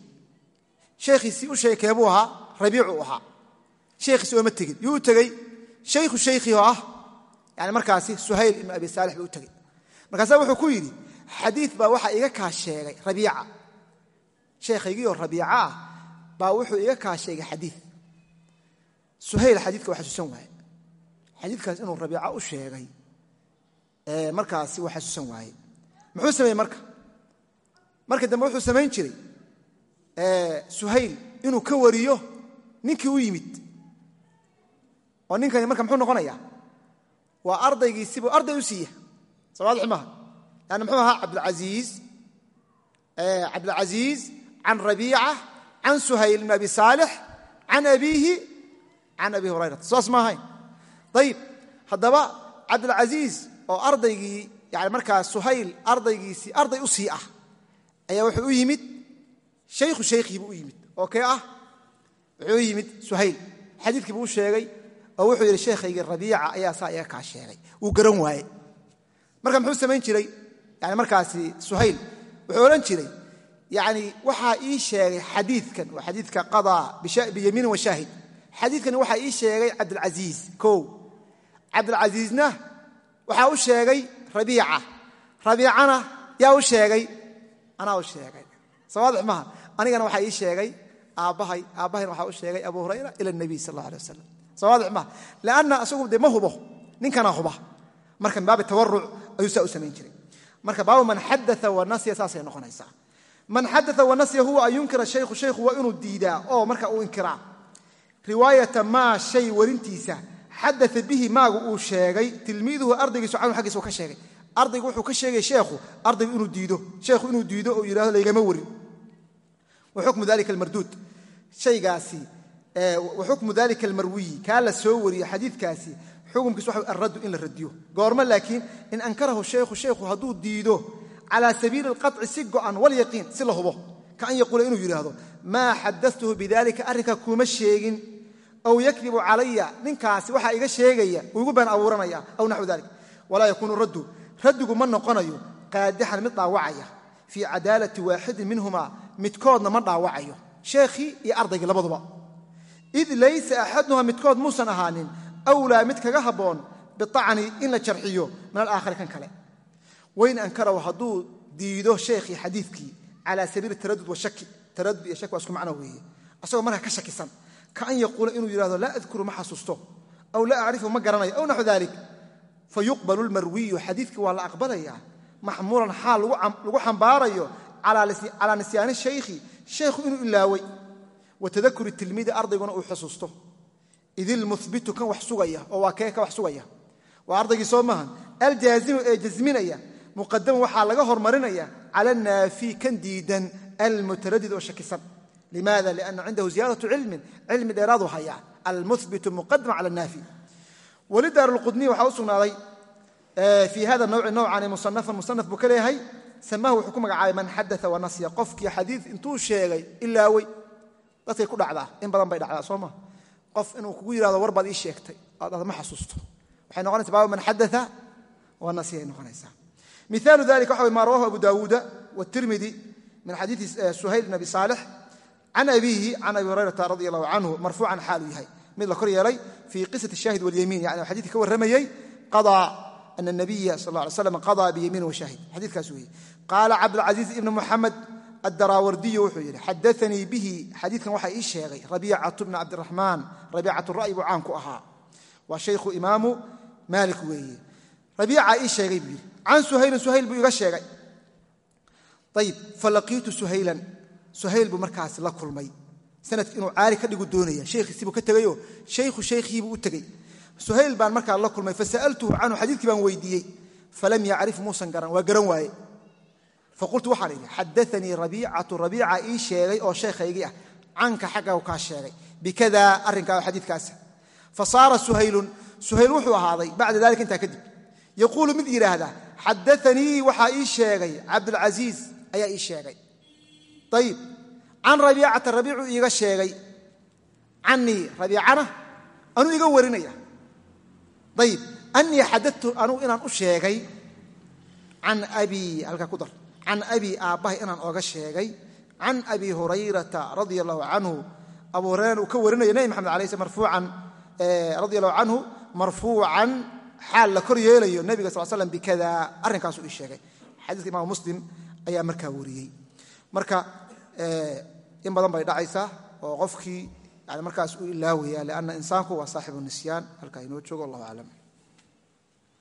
shaykhiisii u sheekee buu ahaa rabiicuu ahaa shaykhiisi ooma tegin yuu u tegey shaykhu shaykhihi oo ah yani markaasi suhayl ibnu abi saalix buu tegey markaasaa wuxuu ku yidhi xadiid baa waxaa iga kaa sheegay rabiica. Sheekhaygiioo rabiica ah baa wuxuu iga kaa sheegay xadiid suhayl xadiidka waa xasuusan waaye. Xadiidkaas inuu rabiica u sheegay markaasi waa xasuusan waaye. Muxuu sameeyey marka? Marka dambe wuxuu samayn jiray suhayl inuu ka wariyo ninkii u yimid oo ninkani marka muxuu noqonaya? Waa ardaygiisibuu arday u siiya soo waadix maaha yani muxuu ahaa abdaiiz cabdilcaziiz can rabiica can suhayl ibn abi saalix can abiihi can abi hurayrata. Saas ma ahayn. Ayib haddaba cabdilcaziiz oo ardaygii yani markaa suhayl ardaygiisii arday u sii ah ayaa wuxuu u yimid shaykhu shaykhihi buu u yimid. Oo kee ah? Wuxuu u yimid suhayl. Xadiidkii buu u sheegay oo wuxuu yidhi sheekhaygii rabiica ayaa saa kaa sheegay. Wuu garan waaye marka muxuu samayn jiray? Yani markaasi suhayl wuxuu odhan jiray yani waxaa ii sheegay xadiidkan waa xadiidka qadaa biyamiinin washaahid xadiidkani waxaa ii sheegay cabdilcasiiz kow. Cabdilcasiizna waxaa u sheegay rabiica. Rabiicana yaa u sheegay anaa u sheegay. Soo waadix maaha? Anigana waxaa ii sheegay aabbahay aabbahayna waxaa u sheegay abu hurayra ila nabiy sal alla alay wasalam maaha lianna isagu dee ma hubo. Ninkana huba. Marka min baabi tawaruc ayuu saa u samayn jiray. Marka baabu man xadaa wanasya saasay noqonaysaa. Man xadaa wanasya huwa an yunkira shaykhu shaykhu waa inuu diidaa oo marka uu inkiraa. Riwaayata maa shay warintiisa xadaa bihi maagu uu sheegay tilmiiduhu ardaygiisu canhu xaggiisa uu ka sheegay. Ardaygu wuxuu ka sheegay sheekhu ardaygu inuu diido. Sheekhu inuu diido oo yidhahdo laygama warin. Wa xukmu dalika almarduud. Shaygaasi xukmu dalika almarwiyi kaa la soo wariyo xadiidkaasi. Xukumkiis waxa alraddu in la radiyo. Goormo laakiin in ankarahu shaykhu shaykhu hadduu diido calaa sabiili alqaطci si go'an walyaqiin si la hubo. Ka an yaquula inuu yidhaahdo maa xadatuhu bidalika arrinka kuma sheegin. Aw yakdibu calaya ninkaasi waxaa iga sheegaya uu igu been abuuranaya aw naxwu dalik walaa yakuunu raddu. Raddigu ma noqonayo qaadixan mid dhaawacaya. Fii cadaalati waaxidin minhumaa midkoodna ma dhaawacayo. Sheekhii iyo ardaygii labaduba id laysa axaduha midkood muusan ahaanin awlaa mid kaga habboon biacni in la jarxiyo min alaakhari kan kale wayn ankarahu hadduu diido sheekhii xadiidkii calaa sabiili taradud washaki taradud iyo shaki waa isku macno weeye asagoo markaa ka shakisan ka an yaquula inuu yidhahdo laa adkuru ma xasuusto aw laa acrifu ma garanayo aw naxu dalik fa yuqbalu lmarwiyu xadiidkii waa la aqbalayaa maxmuulan xaal lagu xambaarayo calaa nisyaani shaykhi sheekhu inuu ilaaway wa tadakuri tilmiidi ardayguna uu xusuusto. Id ilmubitu kan wax sugaya oo waa kee ka wax sugaya? Waa ardaygii soo maahan aljaazimu ee jasminaya muqadaman waxaa laga hormarinaya cala naafi kan diidan almutaradid oo shakisan. Limaada? Liana cindahu ziyaadatu cilmin. Cilmi dheeraadu hayaa almubitu muqadaman cala naafi. Walidaar lqudniy waxaa u sugnaaday fii hada nawci nowcani musanafan musanaf buu ka leeyahay samahu wuxuu ku magacaabay man xadaa wanasya qofkii xadii intuu sheegay ilaawey dadkay ku dhacdaa in badan bay dhacdaa soo ma? Qof inuu kugu yihahdo war baad ii sheegtay aad ma xasuusto. Waxay noqonaysa baab man xadaa wanasya ay noqonaysaa. Miaalu dalika waxa ma rawahu abu dawuuda wtirmidi min xadiii suhayl bn abi saalix can abiihi can abi hurayrata radi allahu canhu marfuucan xaaluu yahay. Mid la kor yeelay fii qisat shaahid walyamiin yani xadidkii ka warramayey qadaa ana nabiya sal alay slam qadaa biyamiin washaahid xadiikaas weeye. Qaala cabdulcasiiz ibni muxamed addaraawardiyu wuxuu yidhi xadaanii bihi. Xadiidkan waxaa ii sheegay rabiicatu bna cabdiraxmaan rabiicatu ra'yi buu caan ku ahaa. Waa shaykhu imaamu maalik weeye. Rabiicaa ii sheegay buu yidhi can suhaylin suhayl buu iga sheegay. Ayib falaqiitu suhaylan. Suhayl buu markaas la kulmay. Sanadki inuu caali ka dhigu doonaya shaykhiisiibuu ka tegayoo shaykhu shaykhiibuu u tegey suhayl baan markaa la kulmay fasa'altuhu canhu xadiidkii baan weydiiyey falam yacrif muusan garan. Waa garan waaye faqultu waxaan idhi xadaanii rabiicatu rabiica ii sheegay oo sheekhaygii ah canka xaggahu kaa sheegay bikada arrinkaa xadiidkaasa fa saara suhaylun suhayl wuxuu ahaaday bacda dalika intaa kadib yaquulu mid yidhaahda xadaanii waxaa ii sheegay cabdulcasiiz ayaa ii sheegay. ayib can rabiicata rabiicuu iiga sheegay. canii rabiicana anuu iga warinaya ayib anii xadatu anuu inaan u sheegay. can abii halkaa ku dar can abii aabbahay inaan ooga sheegay can abi hurayrata radia allahu canhu abu hurayran uu ka warinaya nebi maxamed alay sl marfuucan radia allahu canhu marfuucan xaal la kor yeelayo nebiga sal slam bikada arrinkaasuu ii sheegay. Xadiiska imam muslim ayaa markaa wariyey. Marka in badan bay dhacaysaa oo qofkii yani markaas u ilaawaya lianna insaanku waa saaxibu nisyaan halkaa inoo joogo allahu aclam